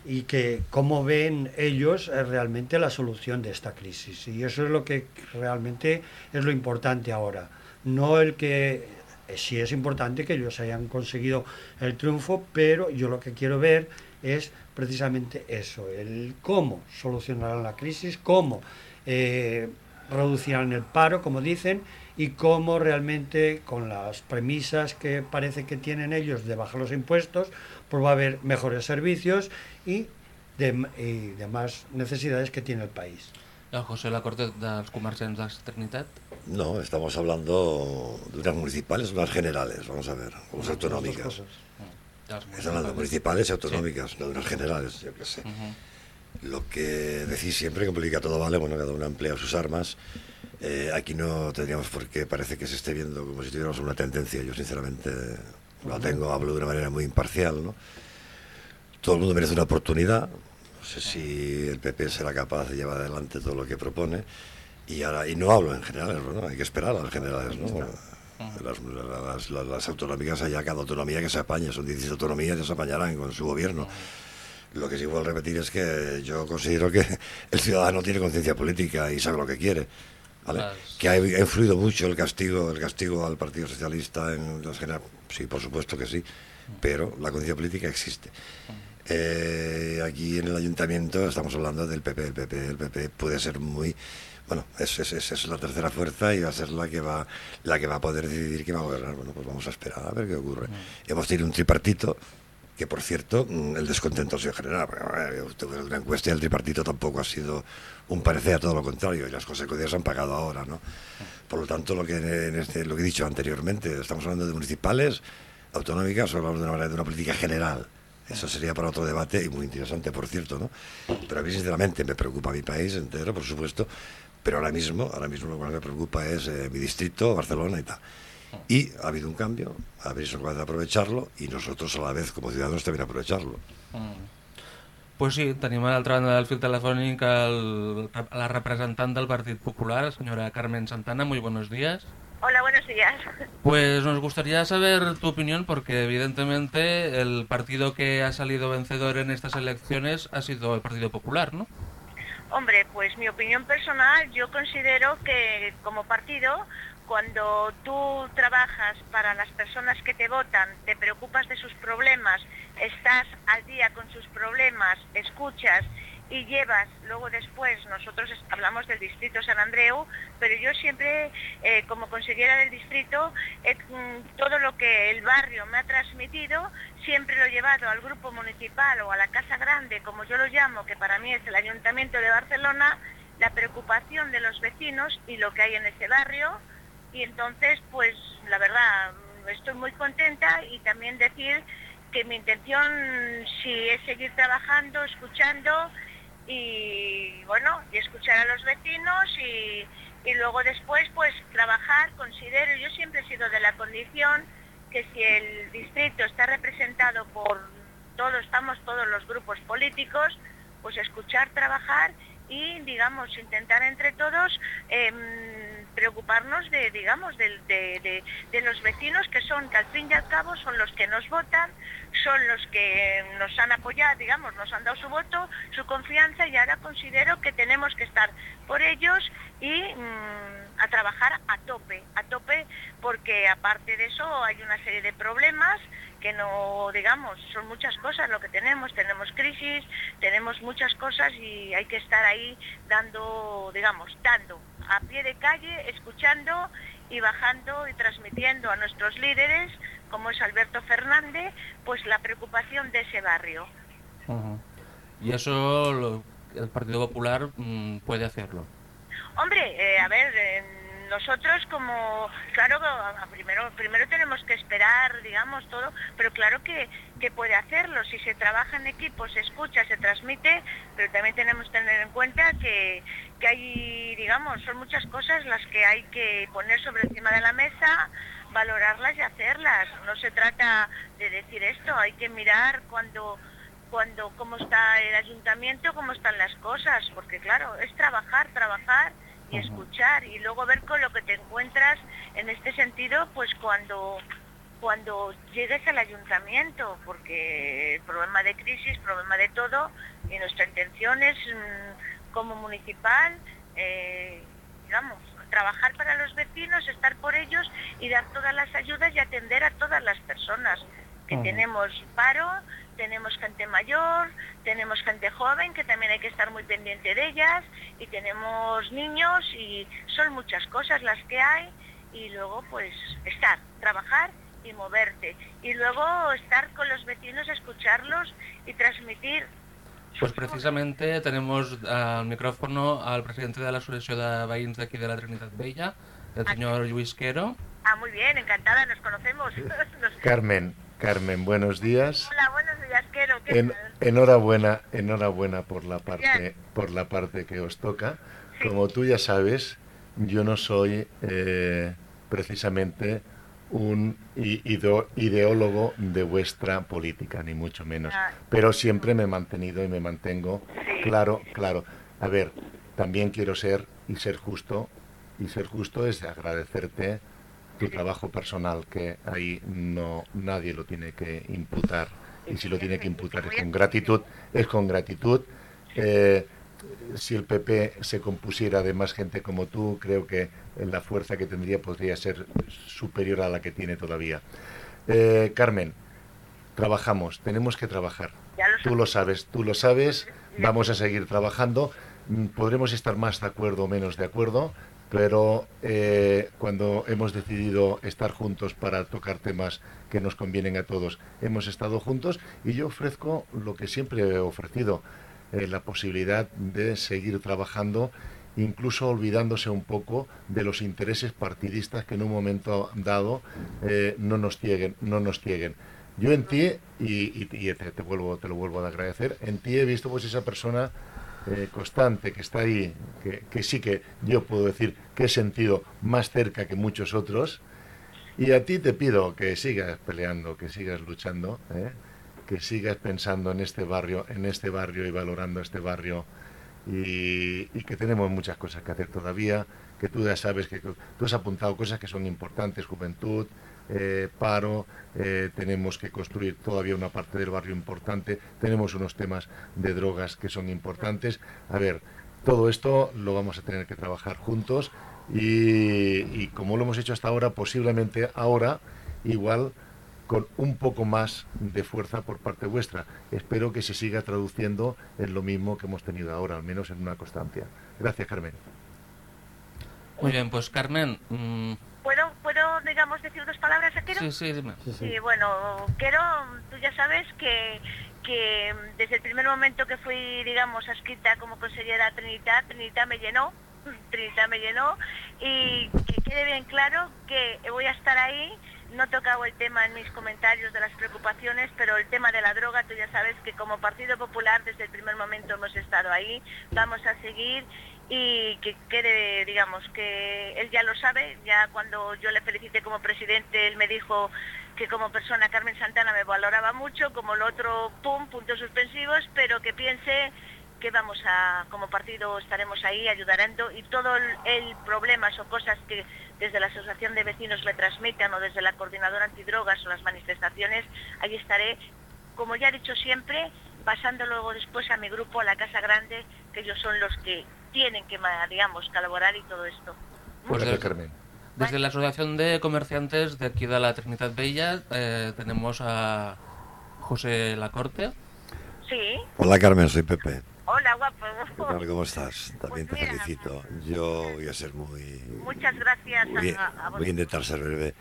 y que cómo ven ellos realmente la solución de esta crisis. Y eso es lo que realmente es lo importante ahora. No el que eh, sí es importante que ellos hayan conseguido el triunfo, pero yo lo que quiero ver es precisamente eso, el cómo solucionarán la crisis, cómo eh, reducirán el paro, como dicen, y cómo realmente con las premisas que parece que tienen ellos de bajar los impuestos, pues va a haber mejores servicios y, de, demás necesidades que tiene el país. El José Lacorte dels comerciants d'externitat. No, estamos hablando de unas municipales, unas generales, vamos a ver, unas autonómicas. Las Estamos hablando de municipales y autonómicas, no de unas generales, yo qué sé. Lo que decís siempre, que en política todo vale, bueno, cada uno emplea sus armas. Eh, aquí no tendríamos por qué, parece que se esté viendo como si tuviéramos una tendencia. Yo, sinceramente, lo tengo, hablo de una manera muy imparcial, ¿no? Todo el mundo merece una oportunidad. No sé si el PP será capaz de llevar adelante todo lo que propone. Y ahora y no hablo en generales, ¿no? Hay que esperar a las generales, ¿no? Las, las- las- las autonómicas, allá cada autonomía que se apañe, son 16 autonomías, ya se apañarán con su gobierno. Lo que sí puedo repetir es que yo considero que el ciudadano tiene conciencia política y sabe lo que quiere. Que ha, influido mucho el castigo, el castigo al Partido Socialista en las genera- Sí, por supuesto que sí, pero la conciencia política existe. Eh, aquí en el ayuntamiento estamos hablando del PP. El PP, el PP puede ser muy bueno, es, es, es, es, la tercera fuerza y va a ser la que va la que va a poder decidir quién va a gobernar. Bueno, pues vamos a esperar a ver qué ocurre. Mm. Hemos tenido un tripartito que por cierto, mm, el descontento ha sido general. Una encuesta y el tripartito tampoco ha sido un parecer, a todo lo contrario, y las consecuencias han pagado ahora, ¿no? Por lo tanto, lo que, en este, lo que he dicho anteriormente, estamos hablando de municipales, autonómicas, o hablamos de una, de una política general. Eso sería para otro debate y muy interesante, por cierto, ¿no? Pero a mí, sinceramente, me preocupa mi país entero, por supuesto, pero ahora mismo, ahora mismo lo que me preocupa es eh, mi distrito, Barcelona y tal. Y ha habido un cambio, habéis capaz de aprovecharlo y nosotros a la vez como ciudadanos también aprovecharlo. Mm. Pues sí, tenim a l'altra banda del fil telefònic el, la representant del Partit Popular, señora Carmen Santana. Muy buenos días. Hola, buenos días. Pues nos gustaría saber tu opinión porque evidentemente el partido que ha salido vencedor en estas elecciones ha sido el Partido Popular, ¿no? Hombre, pues mi opinión personal, yo considero que como partido cuando tú trabajas para las personas que te votan, te preocupas de sus problemas, estás al día con sus problemas, escuchas y llevas, luego después, nosotros hablamos del distrito San Andreu, pero yo siempre, eh, como consejera del distrito, mm, todo lo que el barrio me ha transmitido, siempre lo he llevado al grupo municipal o a la Casa Grande, como yo lo llamo, que para mí es el Ayuntamiento de Barcelona, la preocupación de los vecinos y lo que hay en ese barrio, y entonces pues la verdad estoy muy contenta y también decir que mi intención sí es seguir trabajando, escuchando y bueno, y escuchar a los vecinos y, y luego después pues trabajar, considero, yo siempre he sido de la condición que si el distrito está representado por todos, estamos todos los grupos políticos, pues escuchar, trabajar y digamos intentar entre todos eh, preocuparnos de, digamos, de, de, de, los vecinos que son, que al fin y al cabo son los que nos votan, son los que nos han apoyado, digamos, nos han dado su voto, su confianza y ahora considero que tenemos que estar por ellos y mmm, a trabajar a tope, a tope porque aparte de eso hay una serie de problemas que no, digamos, son muchas cosas lo que tenemos, tenemos crisis, tenemos muchas cosas y hay que estar ahí dando, digamos, dando a pie de calle, escuchando y bajando y transmitiendo a nuestros líderes, como es Alberto Fernández, pues la preocupación de ese barrio. Uh -huh. Y eso lo, el Partido Popular mmm, puede hacerlo. Hombre, eh, a ver, eh, nosotros como, claro, primero, primero tenemos que esperar, digamos, todo, pero claro que, que puede hacerlo. Si se trabaja en equipo, se escucha, se transmite, pero también tenemos que tener en cuenta que, que hay, digamos, son muchas cosas las que hay que poner sobre encima de la mesa, valorarlas y hacerlas. No se trata de decir esto, hay que mirar cuando cuando cómo está el ayuntamiento, cómo están las cosas, porque claro, es trabajar, trabajar y escuchar y luego ver con lo que te encuentras en este sentido pues cuando cuando llegues al ayuntamiento porque el problema de crisis problema de todo y nuestra intención es mmm, como municipal eh, digamos trabajar para los vecinos estar por ellos y dar todas las ayudas y atender a todas las personas que tenemos paro tenemos gente mayor, tenemos gente joven que también hay que estar muy pendiente de ellas y tenemos niños y son muchas cosas las que hay y luego pues estar, trabajar y moverte y luego estar con los vecinos, escucharlos y transmitir Pues precisamente tenemos al micrófono al presidente de la Asociación de Veïns d'aquí de la Trinitat Vella, el señor Luis Quero. Ah, muy bien, encantada, nos conocemos. Carmen, Carmen, buenos días. Hola, buenos días, Quero. ¿qué En, enhorabuena, enhorabuena por la parte, por la parte que os toca. Sí. Como tú ya sabes, yo no soy eh, precisamente un ideólogo de vuestra política, ni mucho menos. Ah. Pero siempre me he mantenido y me mantengo claro, claro. A ver, también quiero ser y ser justo, y ser justo es agradecerte tu trabajo personal, que ahí no nadie lo tiene que imputar, y si lo tiene que imputar es con gratitud, es con gratitud. Eh, si el PP se compusiera de más gente como tú, creo que la fuerza que tendría podría ser superior a la que tiene todavía. Eh, Carmen, trabajamos, tenemos que trabajar. Tú lo sabes, tú lo sabes, vamos a seguir trabajando, Mm, podremos estar más de acuerdo o menos de acuerdo, pero eh, cuando hemos decidido estar juntos para tocar temas que nos convienen a todos, hemos estado juntos y yo ofrezco lo que siempre he ofrecido, eh, la posibilidad de seguir trabajando incluso olvidándose un poco de los intereses partidistas que en un momento dado eh, no nos cieguen, no nos cieguen. Yo en ti, y, te, te vuelvo, te lo vuelvo a agradecer, en ti he visto pues esa persona eh, constante que está ahí, que, que sí que yo puedo decir que he sentido más cerca que muchos otros. Y a ti te pido que sigas peleando, que sigas luchando, ¿eh? que sigas pensando en este barrio, en este barrio y valorando este barrio y, y que tenemos muchas cosas que hacer todavía, que tú ya sabes que tú has apuntado cosas que son importantes, juventud, eh, paro, eh, tenemos que construir todavía una parte del barrio importante, tenemos unos temas de drogas que son importantes. A ver, todo esto lo vamos a tener que trabajar juntos y, como lo hemos hecho hasta ahora, posiblemente ahora igual con un poco más de fuerza por parte vuestra. Espero que se siga traduciendo en lo mismo que hemos tenido ahora, al menos en una constancia. Gracias, Carmen. Muy bien, pues Carmen, mm, ¿Puedo, ¿Puedo, digamos, decir dos palabras a Quero? sí, sí, dime. Sí, bueno, Quero, tú ya sabes que, que desde el primer momento que fui, digamos, adscrita como consellera a Trinidad, Trinidad me llenó, Trinidad me llenó, y que quede bien claro que voy a estar ahí, no he tocado el tema en mis comentarios de las preocupaciones, pero el tema de la droga, tú ya sabes que como Partido Popular desde el primer momento hemos estado ahí, vamos a seguir y que quede, digamos, que él ya lo sabe, ya cuando yo le felicité como presidente, él me dijo que como persona Carmen Santana me valoraba mucho, como el otro, pum, puntos suspensivos, pero que piense que vamos a, como partido estaremos ahí ayudando y todo el, el problemas o cosas que desde la Asociación de Vecinos me transmitan o desde la Coordinadora Antidrogas o las manifestaciones, ahí estaré, como ya he dicho siempre, pasando luego después a mi grupo, a la Casa Grande, que ellos son los que tienen que, digamos, colaborar y todo esto. Pues desde, Carmen. desde la Asociación de Comerciantes de aquí de la Trinidad Bella eh, tenemos a José Lacorte. Sí, Hola Carmen, soy Pepe. hola guapo. ¿Qué tal? ¿Cómo estás? También te Pues mira, felicito. Yo voy a ser muy... Muchas gracias Voy a, a voy a intentar ser breve.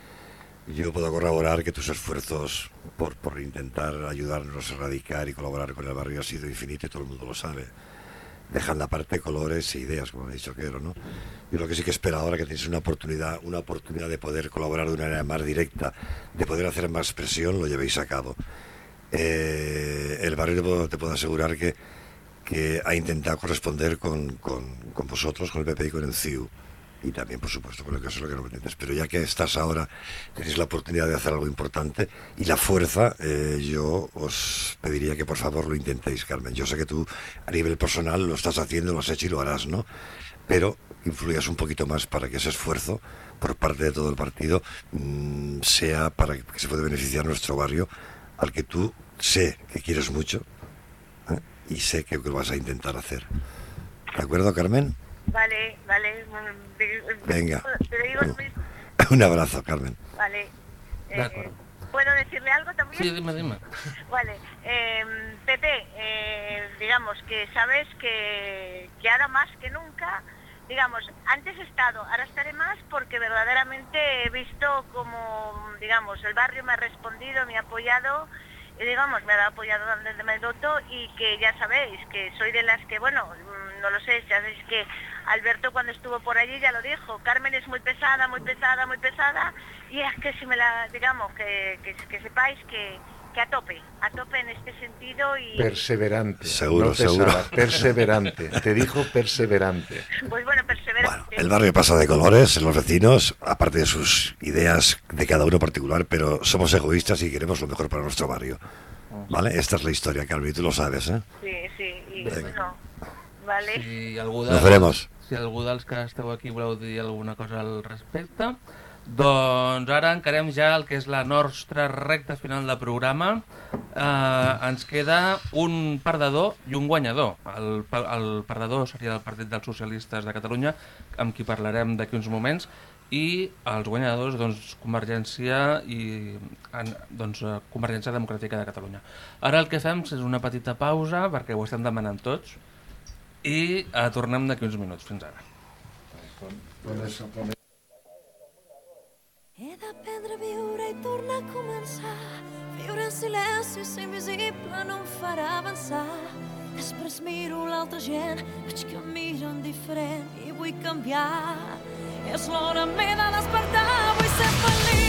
Yo puedo corroborar que tus esfuerzos por, por intentar ayudarnos a erradicar y colaborar con el barrio ha sido infinito y todo el mundo lo sabe. Dejando aparte colores e ideas, como ha dicho Quero, ¿no? Yo lo que sí que espero ahora que tienes una oportunidad, una oportunidad de poder colaborar de una manera más directa, de poder hacer más presión, lo llevéis a cabo. Eh, el barrio te puedo, te puedo asegurar que, que ha intentado corresponder con, con, con vosotros, con el PP y con el CIU y también, por supuesto, con el caso de lo que no pretendes. Pero ya que estás ahora, tenéis la oportunidad de hacer algo importante y la fuerza, eh, yo os pediría que por favor lo intentéis, Carmen. Yo sé que tú a nivel personal lo estás haciendo, lo has hecho y lo harás, ¿no? Pero influyas un poquito más para que ese esfuerzo por parte de todo el partido mm, sea para que se pueda beneficiar nuestro barrio, al que tú sé que quieres mucho ¿eh? y sé que lo vas a intentar hacer. ¿De acuerdo, Carmen? Vale, vale. mm, Venga. Te digo. Un abrazo, Carmen. Vale. De Eh, acuerdo. ¿Puedo decirle algo también? Sí, dime, dime. Vale, eh, Pepe, eh, digamos que sabes que, que ahora más que nunca, digamos, antes he estado, ahora estaré más porque verdaderamente he visto como, digamos, el barrio me ha respondido, me ha apoyado, y digamos, me ha apoyado desde mi voto y que ya sabéis que soy de las que, bueno, no lo sé, ya sabéis que Alberto cuando estuvo por allí ya lo dijo, Carmen es muy pesada, muy pesada, muy pesada, y es que si me la, digamos, que, que, que sepáis que, que a tope, a tope en este sentido y Perseverante. Seguro, no seguro. Perseverante. Te dijo perseverante. pues bueno, perseverante. El barrio pasa de colores, los vecinos, aparte de sus ideas de cada uno particular, pero somos egoístas y queremos lo mejor para nuestro barrio. ¿Vale? Esta es la historia, Carmen, y tú lo sabes, ¿eh? Sí, sí, y Venga. bueno, vale. Si algú Nos veremos. Si algú dels que esteu aquí voleu dir alguna cosa al respecte, doncs ara encarem ja el que és la nostra recta final de programa. Eh, ens queda un perdedor i un guanyador. El, el perdedor seria el Partit dels Socialistes de Catalunya, amb qui parlarem d'aquí uns moments, i els guanyadors doncs, Convergència i en, doncs, Convergència Democràtica de Catalunya. Ara el que fem és una petita pausa perquè ho estem demanant tots i eh, tornem d'aquí uns minuts. Fins ara. He d'aprendre a viure i tornar a començar. Viure en silenci, ser invisible no em farà avançar. Després miro l'altra gent, veig que em miren diferent i vull canviar. És l'hora, m'he de despertar, vull ser feliç,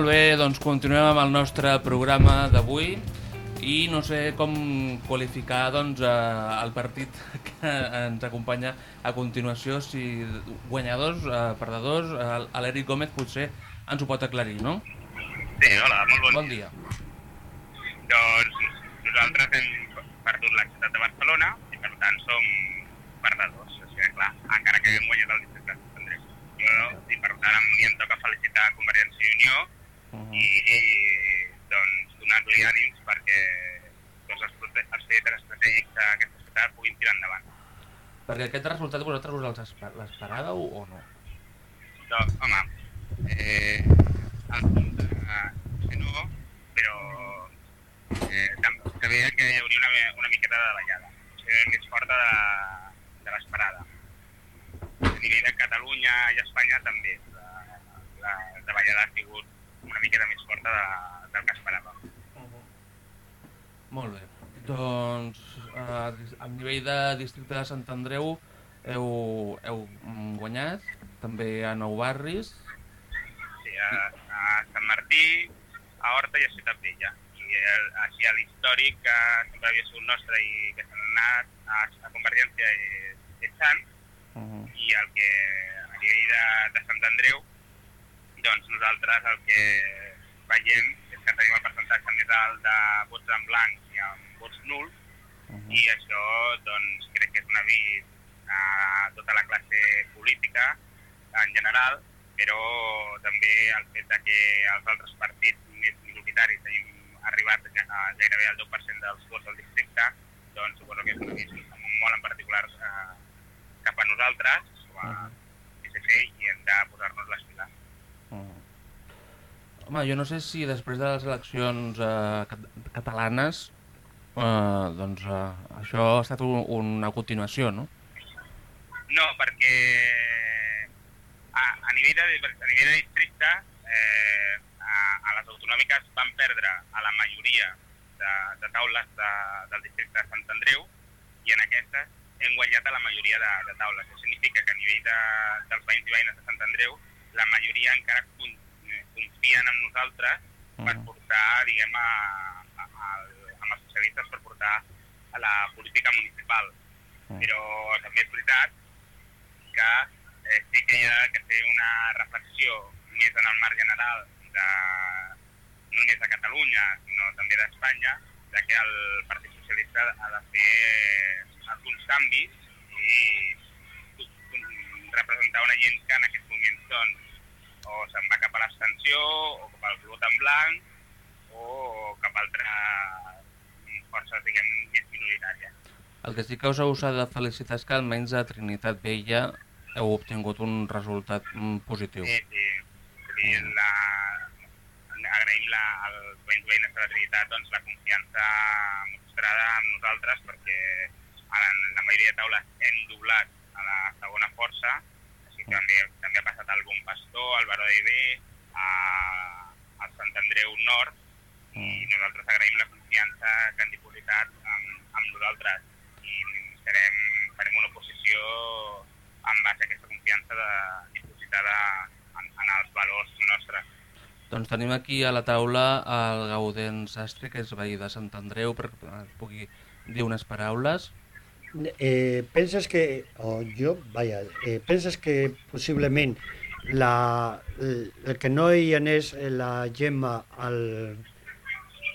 Molt bé, doncs continuem amb el nostre programa d'avui i no sé com qualificar doncs, eh, el partit que ens acompanya a continuació, si guanyadors, eh, perdedors, eh, l'Eric Gómez potser ens ho pot aclarir, no? Sí, hola, molt bon, Bon dia. Doncs nosaltres hem perdut la ciutat de Barcelona i per tant som perdedors. O sigui, clar, encara que haguem guanyat el districte de Sant Andrés. Jo, i per tant a mi em toca felicitar Convergència i Unió i, i doncs donar-li ànims perquè tots els, els projectes estratègics d'aquesta ciutat puguin tirar endavant. Perquè aquest resultat vosaltres us l'esperàveu o no? Doncs, home, eh, el punt de... que no, però eh, també que hi hauria una, una miqueta de davallada. Sigui, més forta de, de l'esperada. A nivell de Catalunya i Espanya també la, la davallada ha sigut una miqueta més alta de, del que esperàvem. Molt bé. Doncs a, a nivell de districte de Sant Andreu heu, heu guanyat, també a Nou Barris. Sí, a, a Sant Martí, a Horta i a Ciutat Vella. I el, així a l'històric, que sempre havia sigut nostre i que s'han anat a, a Convergència és, és Sant, Uh -huh. i el que a nivell de, de Sant Andreu, doncs nosaltres el que veiem és que tenim el percentatge més alt de vots en blanc i amb vots nuls, i això doncs, crec que és un avís a tota la classe política en general, però també el fet de que els altres partits més minoritaris hagin arribat a gairebé al 10% dels vots del districte, doncs suposo que és un avís molt en particular eh, cap a nosaltres, com a PSC, i hem de posar-nos les piles. Home, jo no sé si després de les eleccions eh, cat catalanes eh, doncs eh, això ha estat un, una continuació, no? No, perquè a, a, nivell, de, a nivell de districte, eh, a, a les autonòmiques van perdre a la majoria de, de taules de, del districte de Sant Andreu i en aquestes hem guanyat a la majoria de, de taules. Això significa que a nivell de, dels veïns i veïnes de Sant Andreu la majoria encara con, confien en nosaltres per portar, diguem, a, a, a, amb els socialistes per portar a la política municipal. Però també és veritat que eh, sí que hi ha que fer una reflexió més en el marc general de, no només de Catalunya, sinó també d'Espanya, de que el Partit Socialista ha de fer alguns canvis i representar una gent que en aquests moments doncs, o se'n va cap a l'abstenció, o cap al vot en blanc, o cap a altres forces, diguem, més minoritàries. El que sí que us heu de felicitar és que almenys a Trinitat Vella heu obtingut un resultat mm, positiu. Sí, sí. A dir, la, agraïm la, als veïns veïnes de la Trinitat doncs, la confiança mostrada amb nosaltres perquè en la majoria de taules hem doblat a la segona força, també, també ha passat al Bon Pastor, al Baró d'Ibé, a, al Sant Andreu Nord, i nosaltres agraïm la confiança que han dipositat amb, amb nosaltres i serem, farem una oposició en base a aquesta confiança de, dipositada en, en els valors nostres. Doncs tenim aquí a la taula el Gaudent Sastre, que és veí de Sant Andreu, perquè ens pugui dir unes paraules. Eh, penses que, o jo, vaja, eh, penses que possiblement la, el, el que no hi anés la Gemma al,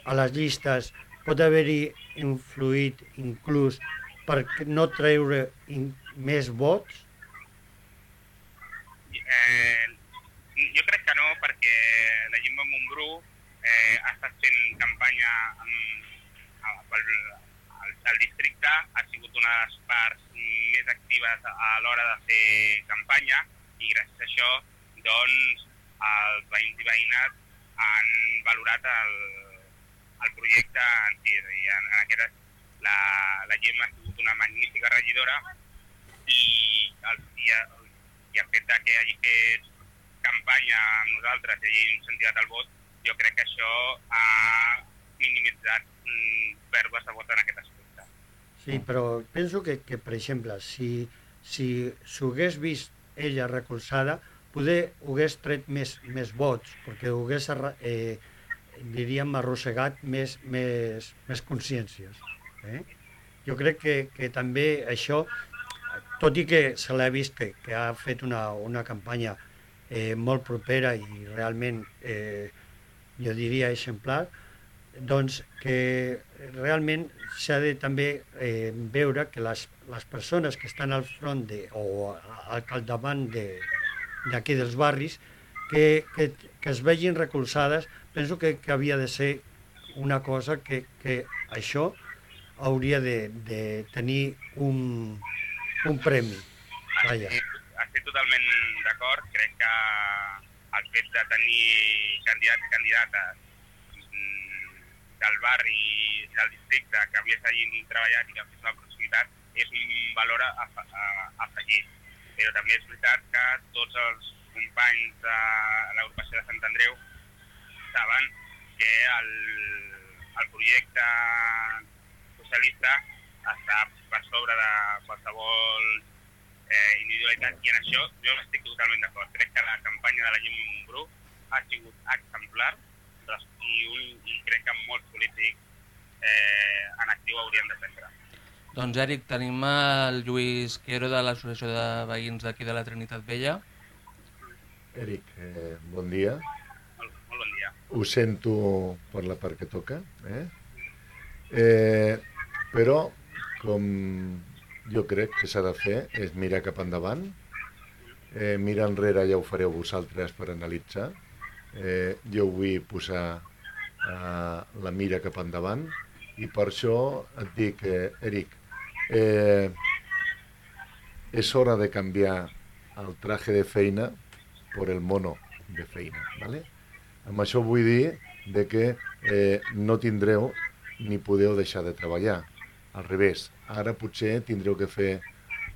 a les llistes pot haver-hi influït inclús per no treure in, més vots? Eh, jo crec que no, perquè la Gemma Montbrú eh, ha estat fent campanya amb, amb, pel, al districte, ha sigut una de les parts més actives a l'hora de fer campanya i gràcies a això doncs, els veïns i veïnes han valorat el, el projecte en si. Dir, en, en aquest, la, la Gemma ha sigut una magnífica regidora i el, i, el, i el fet que hagi fet campanya amb nosaltres i hagi incentivat el vot, jo crec que això ha minimitzat mm, pèrdues de vot en aquest aspecte. Sí, però penso que, que per exemple, si si vist ella recolzada, poder hagués tret més, més vots, perquè hagués, eh, diríem, arrossegat més, més, més consciències. Eh? Jo crec que, que també això, tot i que se l'ha vist que, que ha fet una, una campanya eh, molt propera i realment, eh, jo diria, exemplar, doncs que realment s'ha de també eh, veure que les, les persones que estan al front de, o al capdavant d'aquí de, dels barris que, que, que es vegin recolzades, penso que, que havia de ser una cosa que, que això hauria de, de tenir un, un premi. Vaja. Estic totalment d'acord, crec que el fet de tenir candidats i candidates del barri i del districte que havia hagin treballat i que fet una proximitat és un valor a, a, a, afegit. Però també és veritat que tots els companys de l'agrupació de Sant Andreu saben que el, el projecte socialista està per sobre de qualsevol eh, individualitat i en això jo estic totalment d'acord. Crec que la campanya de la Gemma Montbrú ha sigut exemplar i, un, i crec que molts polítics eh, en actiu haurien de prendre. Doncs Èric, tenim el Lluís Quero de l'Associació de Veïns d'aquí de la Trinitat Vella. Eric, eh, bon dia. Molt, molt bon dia. Ho sento per la part que toca, eh? Eh, però, com jo crec que s'ha de fer, és mirar cap endavant. Eh, mirar enrere ja ho fareu vosaltres per analitzar. Eh, jo vull posar eh, la mira cap endavant i per això et dic, eh, Eric, eh, és hora de canviar el traje de feina per el mono de feina, ¿vale? Amb això vull dir de que eh, no tindreu ni podeu deixar de treballar. Al revés, ara potser tindreu que fer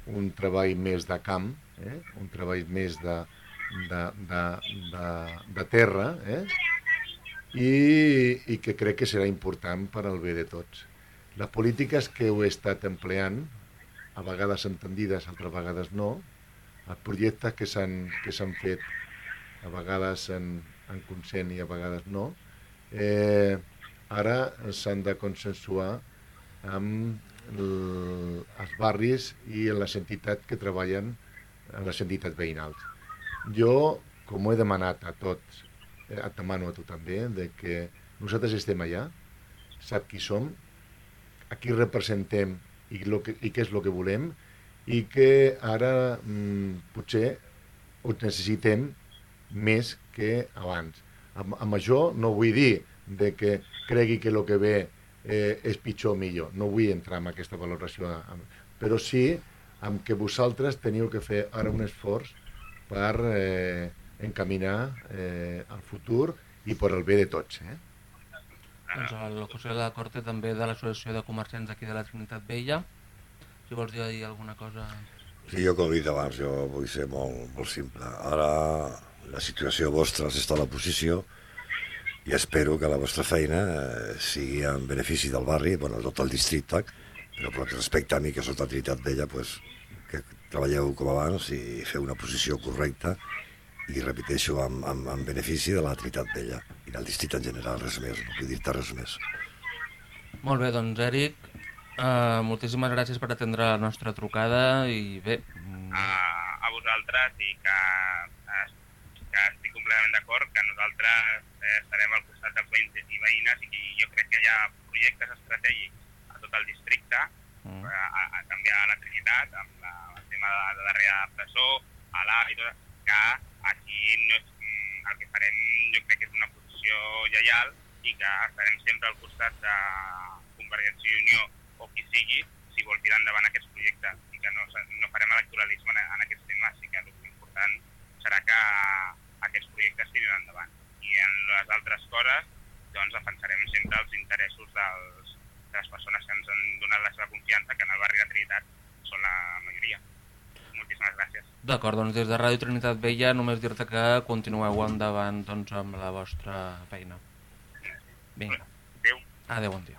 un treball més de camp, eh? un treball més de, de, de, de, de terra, eh? I, i que crec que serà important per al bé de tots. Les polítiques que heu estat empleant, a vegades entendides, altres vegades no, els projectes que s'han fet a vegades en, en consent i a vegades no, eh, ara s'han de consensuar amb el, els barris i les entitats que treballen en les entitats veïnals. Jo, com ho he demanat a tots, eh, et demano a tu també, de que nosaltres estem allà, sap qui som, a qui representem i, lo que, i què és el que volem, i que ara mm, potser ho necessitem més que abans. Amb, amb això no vull dir de que cregui que el que ve eh, és pitjor o millor. No vull entrar en aquesta valoració, però sí amb que vosaltres teniu que fer ara un esforç per eh, encaminar eh, el futur i per al bé de tots. Eh? Doncs el José de la Corte també de l'Associació de Comerciants aquí de la Trinitat Vella. Si vols dir alguna cosa... Sí, jo com he dit abans, jo vull ser molt, molt simple. Ara la situació vostra està a la posició i espero que la vostra feina eh, sigui en benefici del barri, bueno, tot el districte, però pel que respecta a mi, que soc de Trinitat Vella, pues, que treballeu com abans i feu una posició correcta i repeteixo, en, en, en benefici de la Trinitat Vella i del districte en general, res més, no vull dir-te res més. Molt bé, doncs Èric, uh, moltíssimes gràcies per atendre la nostra trucada i bé, mm, a, a vosaltres i que, eh, que estic completament d'acord que nosaltres eh, estarem al costat dels veïns i veïnes i jo crec que hi ha projectes estratègics a tot el districte, Mm. a, a, a, també a la Trinitat, amb la, tema de la darrere presó, a l'A i tot, que aquí no és, mm, el que farem jo crec que és una posició lleial i que estarem sempre al costat de Convergència i Unió o qui sigui si vol tirar endavant aquests projectes i que no, no farem electoralisme en, en aquests temes i que l'important serà que aquests projectes tirin endavant. I en les altres coses doncs defensarem sempre els interessos dels, de les persones que ens han donat la seva confiança, que en el barri de Trinitat són la majoria. Moltíssimes gràcies. D'acord, doncs des de Ràdio Trinitat Vella només dir-te que continueu endavant doncs, amb la vostra feina. Vinga. Adéu. Adéu, bon dia.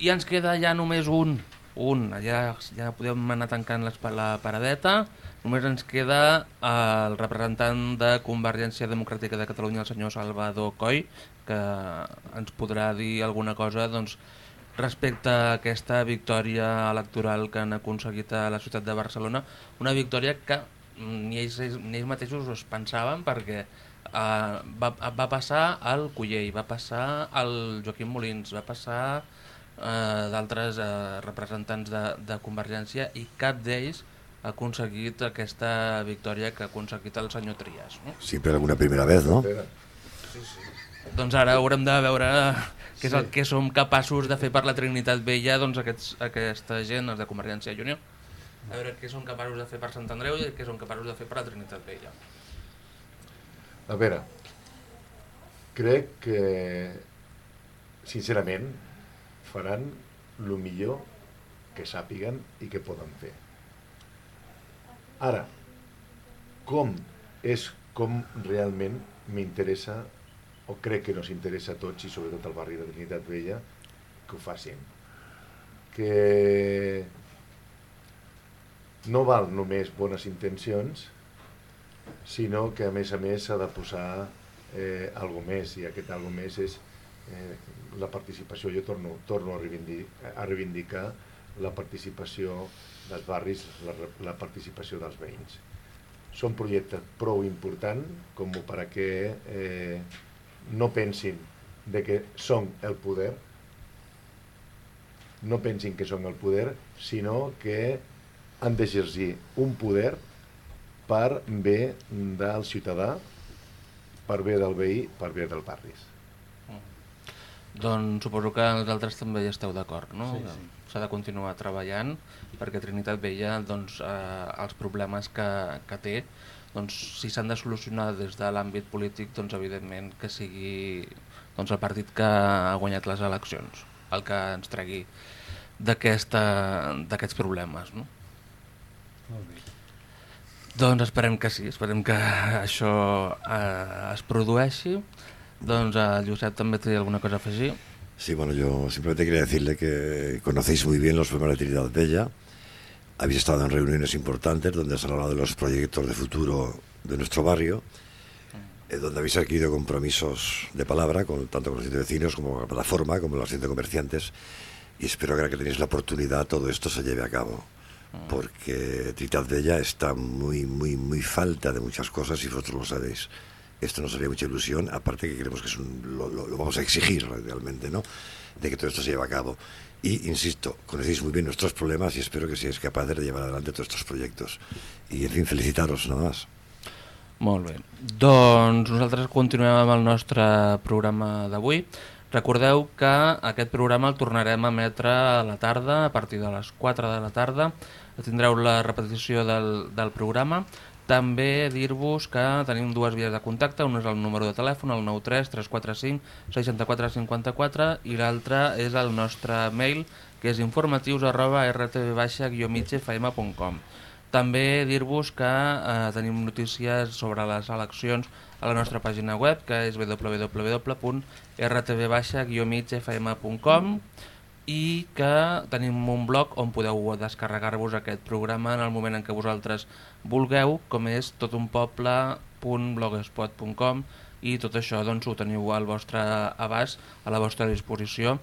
I ens queda ja només un, un, ja, ja podem anar tancant les, la paradeta, només ens queda eh, el representant de Convergència Democràtica de Catalunya, el senyor Salvador Coll, que ens podrà dir alguna cosa doncs, respecte a aquesta victòria electoral que han aconseguit a la ciutat de Barcelona, una victòria que ni ells, ni ells mateixos es pensaven perquè eh, va, va passar al Cullell, va passar al Joaquim Molins, va passar eh, d'altres eh, representants de, de Convergència i cap d'ells ha aconseguit aquesta victòria que ha aconseguit el senyor Trias. No? Siempre alguna primera vez, ¿no? Doncs ara haurem de veure què és el Sí. que som capaços de fer per la Trinitat Vella doncs aquests, aquesta gent, els de Convergència i Unió. A veure què són capaços de fer per Sant Andreu i què són capaços de fer per la Trinitat Vella. A veure, crec que, sincerament, faran el millor que sàpiguen i que poden fer. Ara, com és com realment m'interessa o crec que nos interessa a tots i sobretot al barri de Trinitat Vella que ho facin que no val només bones intencions sinó que a més a més s'ha de posar eh, algo més i aquest algo més és eh, la participació, jo torno, torno a, reivindicar, a reivindicar la participació dels barris, la, la participació dels veïns. Són projectes prou importants com per a que eh, no pensin de que són el poder, no pensin que són el poder, sinó que han d'exercir un poder per bé del ciutadà, per bé del veí, per bé del barris. Doncs suposo que vosaltres també hi esteu d'acord, no? Sí, sí. S'ha de continuar treballant perquè Trinitat Vella, doncs, eh, els problemes que, que té, doncs, si s'han de solucionar des de l'àmbit polític, doncs, evidentment que sigui doncs, el partit que ha guanyat les eleccions, el que ens tregui d'aquesta- d'aquests problemes, no? Molt bé. Doncs esperem que sí, esperem que això eh, es produeixi. Doncs el Josep també té alguna cosa a afegir. Sí, bueno, yo simplemente quería decirle que conocéis muy bien los problemas de Trinidad Bella. Habéis estado en reuniones importantes donde se han hablado de los proyectos de futuro de nuestro barrio, eh, donde habéis adquirido compromisos de palabra, con, tanto con los de vecinos como con la plataforma, como los de comerciantes. Y espero que ahora que tenéis la oportunidad todo esto se lleve a cabo. Porque Trinidad Bella está muy, muy, muy falta de muchas cosas y vosotros lo sabéis. Esto nos haría mucha ilusión, aparte que creemos que es un- lo, lo- lo vamos a exigir realmente, ¿no? De que todo esto se lleve a cabo. Y, insisto, conocéis muy bien nuestros problemas y espero que seáis capaces de llevar adelante todos estos proyectos. Y, en fin, felicitaros, nada más. Molt bé. Doncs nosaltres continuem amb el nostre programa d'avui. Recordeu que aquest programa el tornarem a emetre a la tarda, a partir de les 4 de la tarda. Tindreu la repetició del, del programa. També dir-vos que tenim dues vies de contacte, un és el número de telèfon, el 93 345 64 54 i l'altre és el nostre mail, que és informatius arroba rtv-migfm.com. També dir-vos que eh, tenim notícies sobre les eleccions a la nostra pàgina web, que és www.rtv-migfm.com i que tenim un blog on podeu descarregar-vos aquest programa en el moment en què vosaltres vulgueu, com és totunpoble.blogspot.com i tot això doncs, ho teniu al vostre abast, a la vostra disposició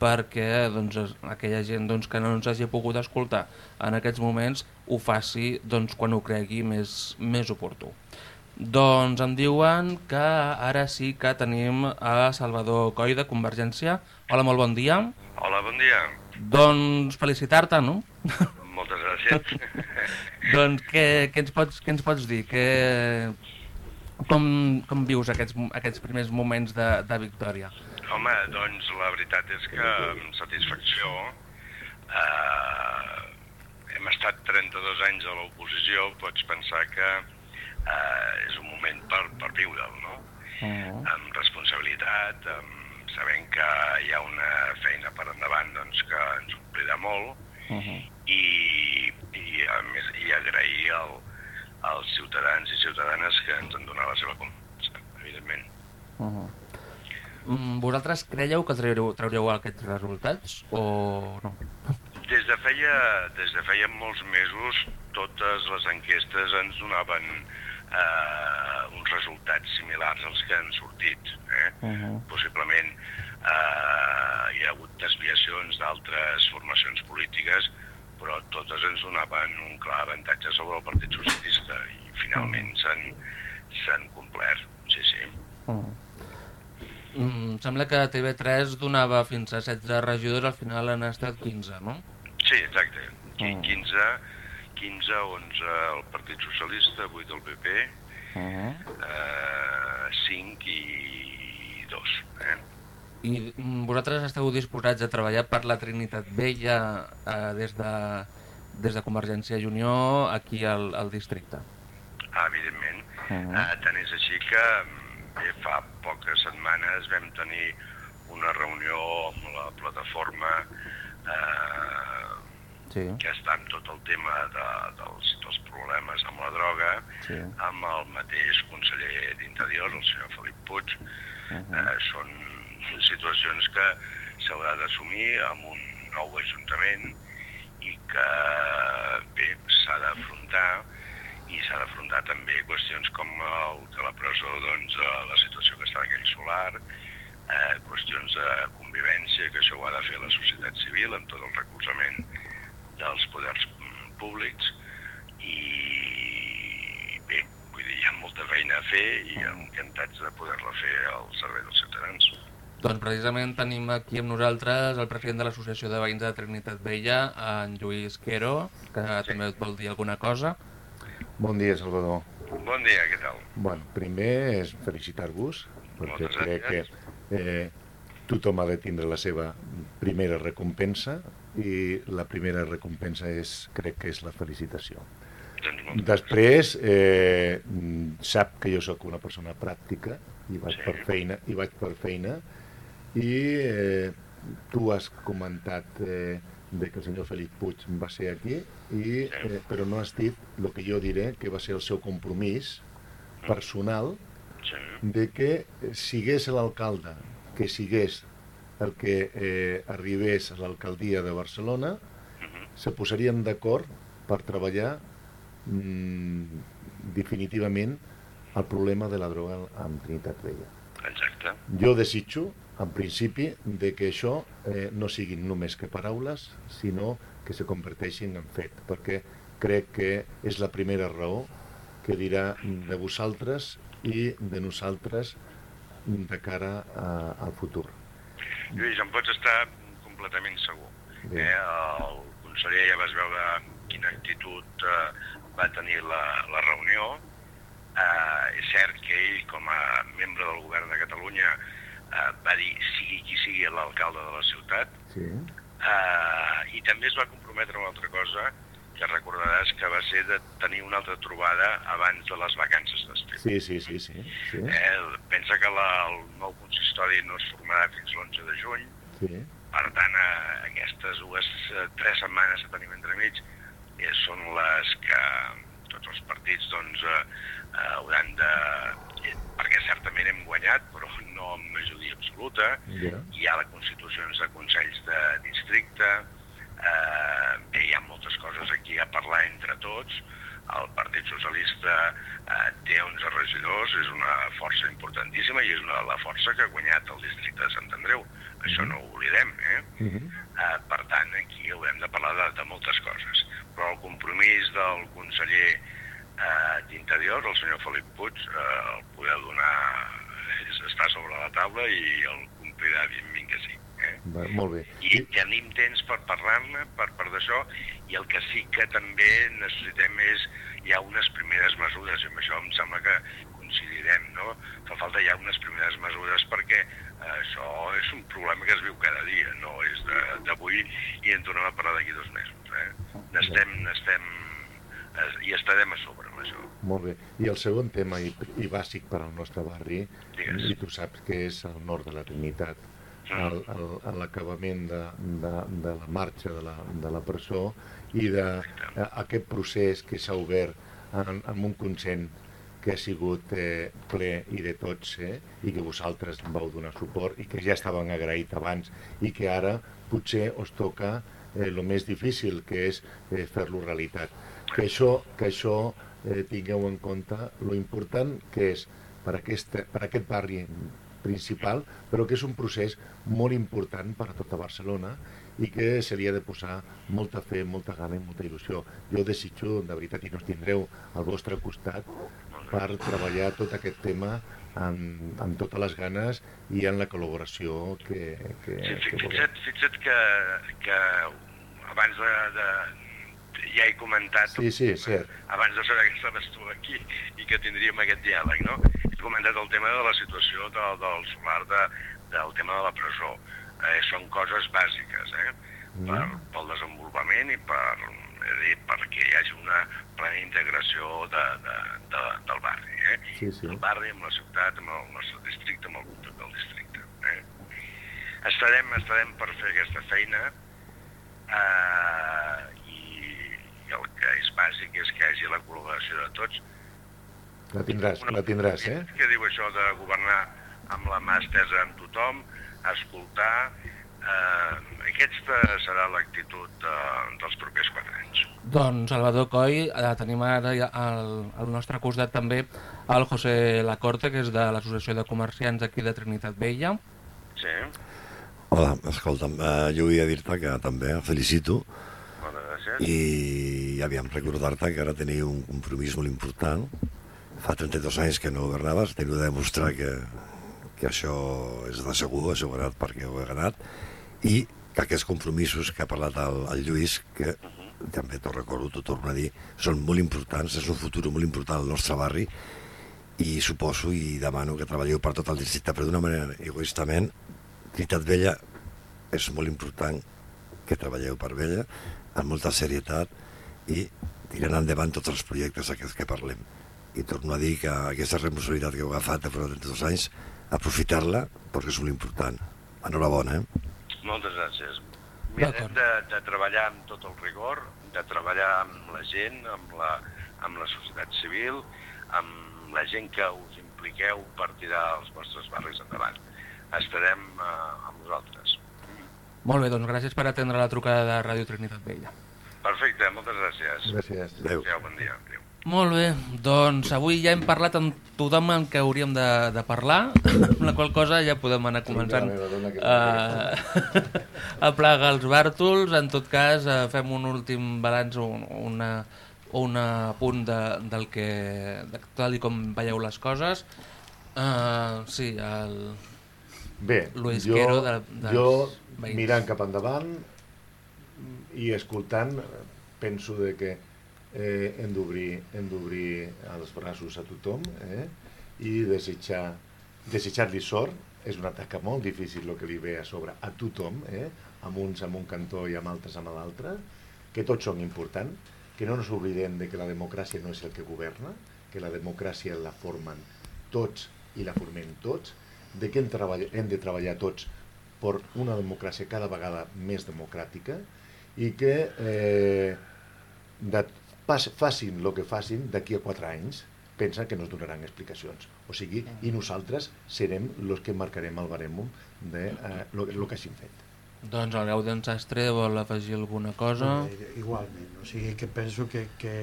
perquè doncs, aquella gent doncs, que no ens hagi pogut escoltar en aquests moments ho faci doncs, quan ho cregui més, més oportú. Doncs em diuen que ara sí que tenim a Salvador Coll de Convergència. Hola, molt bon dia. Hola, bon dia. Doncs felicitar-te, no? Moltes gràcies. doncs què, què, ens pots, què ens pots dir? Que, com, com vius aquests, aquests primers moments de, de victòria? Home, doncs la veritat és que amb satisfacció eh, hem estat 32 anys a l'oposició, pots pensar que eh, és un moment per, per viure'l, no? Amb responsabilitat, amb sabent que hi ha una feina per endavant doncs, que ens omplirà molt i, i a més i agrair al, als ciutadans i ciutadanes que ens han donat la seva confiança, evidentment. Mm, Vosaltres creieu que traureu, traureu aquests resultats o no? Des de feia, des de feia molts mesos totes les enquestes ens donaven eh, uns resultats similars als que han sortit. Eh? Possiblement eh, hi ha hagut desviacions d'altres formacions polítiques, però totes ens donaven un clar avantatge sobre el Partit Socialista i finalment s'han s'han complert. Sí, sí. Mm, sembla que TV3 donava fins a 16 regidors, al final han estat 15, no? Sí, exacte. Qui- 15, 15, 11 el Partit Socialista, 8 el PP, eh, 5 i 2. Eh? I mm, vosaltres esteu disposats a treballar per la Trinitat Vella eh, des, de, des de Convergència i Unió aquí al, al districte? Ah, evidentment. Mhm. Eh, tant és així que mm, bé, fa poques setmanes vam tenir una reunió amb la plataforma eh, Sí. que està amb tot el tema de, dels, dels problemes amb la droga, Sí. amb el mateix conseller d'Interior, el senyor Felip Puig, eh, són situacions que s'haurà d'assumir amb un nou ajuntament i que bé, s'ha d'afrontar i s'ha d'afrontar també qüestions com el de la presó, doncs, la situació que està en aquell solar, eh, qüestions de convivència, que això ho ha de fer la societat civil amb tot el recolzament dels poders mm, públics i bé, vull dir, hi ha molta feina a fer i encantats de poder-la fer al servei dels ciutadans. Doncs precisament tenim aquí amb nosaltres el president de l'Associació de Veïns de Trinitat Vella, en Lluís Quero, que sí. també et vol dir alguna cosa. Bon dia, Salvador. Bon dia, què tal? Bueno, primer és felicitar-vos, perquè Moltes crec que gràcies. eh, tothom ha de tindre la seva primera recompensa i la primera recompensa és, crec que és la felicitació. Doncs Després, eh, sap que jo sóc una persona pràctica i vaig Sí. per feina, i vaig per feina i eh, tu has comentat eh, de que el senyor Felip Puig va ser aquí, i, eh, però no has dit el que jo diré que va ser el seu compromís personal de que sigués l'alcalde, que sigués el que eh, arribés a l'alcaldia de Barcelona, se posarien d'acord per treballar mm, definitivament el problema de la droga amb Trinitat Vella. Exacte. Jo desitjo, en principi, de que això eh, no siguin només que paraules, sinó que se converteixin en fet, perquè crec que és la primera raó que dirà de vosaltres i de nosaltres de cara a, al futur. Lluís, en pots estar completament segur. Bé. Eh, el conseller ja vas veure quina actitud eh, va tenir la, la reunió. Eh, és cert que ell, com a membre del govern de Catalunya, eh, va dir sigui qui sigui l'alcalde de la ciutat, Sí. eh, i també es va comprometre una altra cosa que recordaràs que va ser de tenir una altra trobada abans de les vacances d'estiu. Sí, sí, sí, sí. sí. Eh, pensa que la, el nou consistori no es formarà fins l'11 de juny, sí. per tant, eh, aquestes dues, eh, tres setmanes que tenim entremig eh, són les que tots els partits doncs, eh, eh, hauran de... certament hem guanyat, però no amb majoria absoluta. Ja. Hi ha les constitucions de consells de districte, eh, bé, hi ha moltes coses aquí a parlar entre tots. El Partit Socialista eh, té 11 regidors, és una força importantíssima i és una la força que ha guanyat el districte de Sant Andreu. Això no ho oblidem, eh? Eh, per tant, aquí haurem de parlar de, de moltes coses. Però el compromís del conseller eh, d'Interior, el senyor Felip Puig, eh, el poder donar és, està sobre la taula i el complirà dient que sí. Eh? Va, molt bé. I tenim temps per parlar-ne, per part d'això, i el que sí que també necessitem és hi ha unes primeres mesures, i amb això em sembla que coincidirem, no? Fa falta ja unes primeres mesures perquè eh, això és un problema que es viu cada dia, no és de- d'avui i en tornem a parlar d'aquí dos mesos. Eh? N'estem, n'estem, i estarem a sobre amb això. Molt bé. I el segon tema, i, i bàsic per al nostre barri, i tu saps que és el nord de la Trinitat, a l'acabament de, de, de la marxa de la, de la presó i d'aquest procés que s'ha obert en, en un consent que ha sigut eh, ple i de tots eh, i que vosaltres vau donar suport i que ja estaven agraït abans i que ara potser us toca el eh, més difícil, que és eh, fer-lo realitat. Que això, que això eh, tingueu en compte lo important que és per, aquesta, per aquest barri principal, però que és un procés molt important per a tota Barcelona i que se li ha de posar molta fe, molta gana i molta il·lusió. Jo desitjo, de veritat, i no tindreu al vostre costat per treballar tot aquest tema amb, amb totes les ganes i en la col·laboració que, que, Sí, que fixa't, fixa't que, que abans de, de, ja he comentat Sí, sí, cert. abans de saber que estaves tu aquí i que tindríem aquest diàleg, no? He comentat el tema de la situació de, del solar, de, del tema de la presó. Eh, són coses bàsiques, eh? Per, pel desenvolupament i per, és dir, perquè hi hagi una plena integració de, de, de, del barri, eh? Sí, sí. El barri amb la ciutat, amb el nostre districte, amb el conjunt del districte. Eh? Estarem, estarem per fer aquesta feina eh, i, el que és bàsic és que hi hagi la col·laboració de tots. La tindràs, la tindràs, eh? Què diu això de governar amb la mà estesa amb tothom, escoltar... Eh, aquesta serà l'actitud de, dels propers quatre anys. Doncs, Salvador Coll, eh, tenim ara al, al nostre costat també el José Lacorte, que és de l'Associació de Comerciants aquí de Trinitat Vella. Sí, Hola, escolta'm, eh, jo volia dir-te que també el felicito gràcies. i aviam recordar-te que ara teniu un compromís molt important. Fa 32 anys que no governaves, teniu de demostrar que, que això és de segur, assegurat perquè ho he ganat, i que aquests compromisos que ha parlat el, el Lluís, que també t'ho recordo, t'ho torno a dir, són molt importants, és un futur molt important al nostre barri, i suposo i demano que treballeu per tot el districte, però d'una manera egoistament, Trinitat Vella és molt important que treballeu per Vella amb molta serietat i tirant endavant tots els projectes aquests que parlem. I torno a dir que aquesta responsabilitat que heu agafat de fora de 32 anys, aprofitar-la perquè és molt important. Enhorabona, eh? Moltes gràcies. Mirem de, de treballar amb tot el rigor, de treballar amb la gent, amb la, amb la societat civil, amb la gent que us impliqueu per tirar els vostres barris endavant. Estarem eh, amb vosaltres. Molt bé, doncs gràcies per atendre la trucada de Ràdio Trinitat Vella. Perfecte, moltes gràcies. Gràcies. Adéu. Adéu, bon dia. Adéu. Molt bé, doncs avui ja hem parlat amb tothom amb què hauríem de, de parlar, amb la qual cosa ja podem anar començant dona que a, a plagar els bàrtols. En tot cas, eh, fem un últim balanç, un, una, un apunt de, del que, de tal i com veieu les coses. Uh, sí, el Bé, Luis jo, Quero de, dels jo veïns. mirant cap endavant i escoltant penso de que eh, hem d'obrir els braços a tothom eh, i desitjar desitjar-li sort és una tasca molt difícil el que li ve a sobre a tothom eh, amb uns amb un cantó i amb altres amb l'altre que tots són importants que no ens oblidem de que la democràcia no és el que governa que la democràcia la formen tots i la formem tots de que hem, hem de treballar tots per una democràcia cada vegada més democràtica i que eh, de, pas, facin el que facin d'aquí a quatre anys pensen que no ens donaran explicacions. O sigui, i nosaltres serem els que marcarem el barèmum de eh, lo, lo que hagin fet. Doncs el Gaudent Sastre vol afegir alguna cosa? Eh, Igualment, o sigui que penso que, que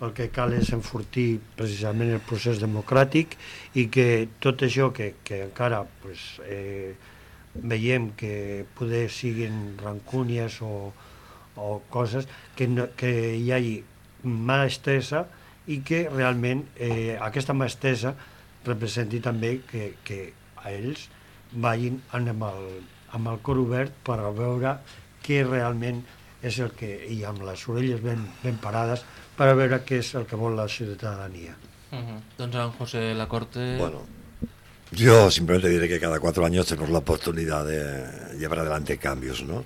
el que cal és enfortir precisament el procés democràtic i que tot això que, que encara pues, eh, veiem que poder siguin rancúnies o, o coses que, no, que hi hagi mà estesa i que realment eh, aquesta mà estesa representi també que, que a ells vagin amb el, amb el cor obert per a veure què realment és el que, i amb les orelles ben, ben parades, per a veure què és el que vol la ciutadania. Uh -huh. Doncs en José Lacorte... Bueno, Yo simplemente diré que cada cuatro años tenemos la oportunidad de llevar adelante cambios, ¿no?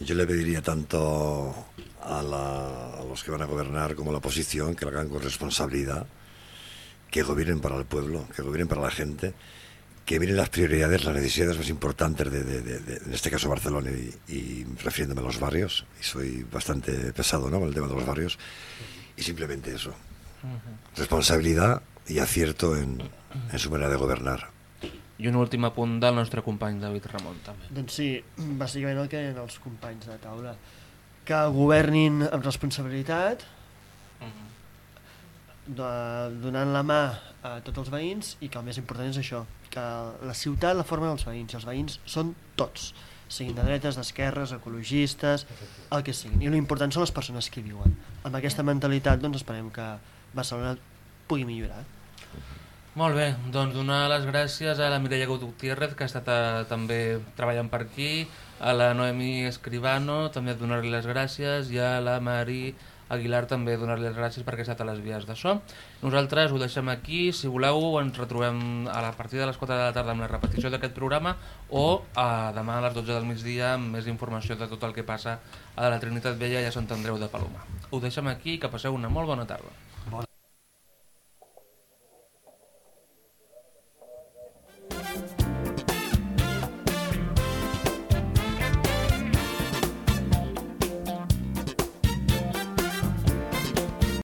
Yo le pediría tanto a, la- a los que van a gobernar como a la oposición que lo hagan con responsabilidad, que gobiernen para el pueblo, que gobiernen para la gente, que miren las prioridades, las necesidades más importantes de, de- de- de- en este caso Barcelona y, y refiriéndome a los barrios, y soy bastante pesado ¿no? con el tema de los barrios, y simplemente eso, responsabilidad y acierto en, en su manera de gobernar. I un últim apunt del nostre company David Ramon, també. Doncs sí, bàsicament el que deien els companys de taula. Que governin amb responsabilitat, de, donant la mà a tots els veïns i que el més important és això, que la ciutat la formen els veïns i els veïns són tots, siguin de dretes, d'esquerres, ecologistes, el que siguin. I l'important són les persones que hi viuen. Amb aquesta mentalitat doncs esperem que Barcelona pugui millorar. Molt bé, doncs donar les gràcies a la Mireia Gutiérrez, que ha estat eh, també treballant per aquí, a la Noemi Escribano, també donar-li les gràcies, i a la Mari Aguilar també donar-li les gràcies perquè ha estat a les vies de so. Nosaltres ho deixem aquí, si voleu ens retrobem a la partir de les 4 de la tarda amb la repetició d'aquest programa o a demà a les 12 del migdia amb més informació de tot el que passa a la Trinitat Vella i a Sant Andreu de Paloma. Ho deixem aquí que passeu una molt bona tarda.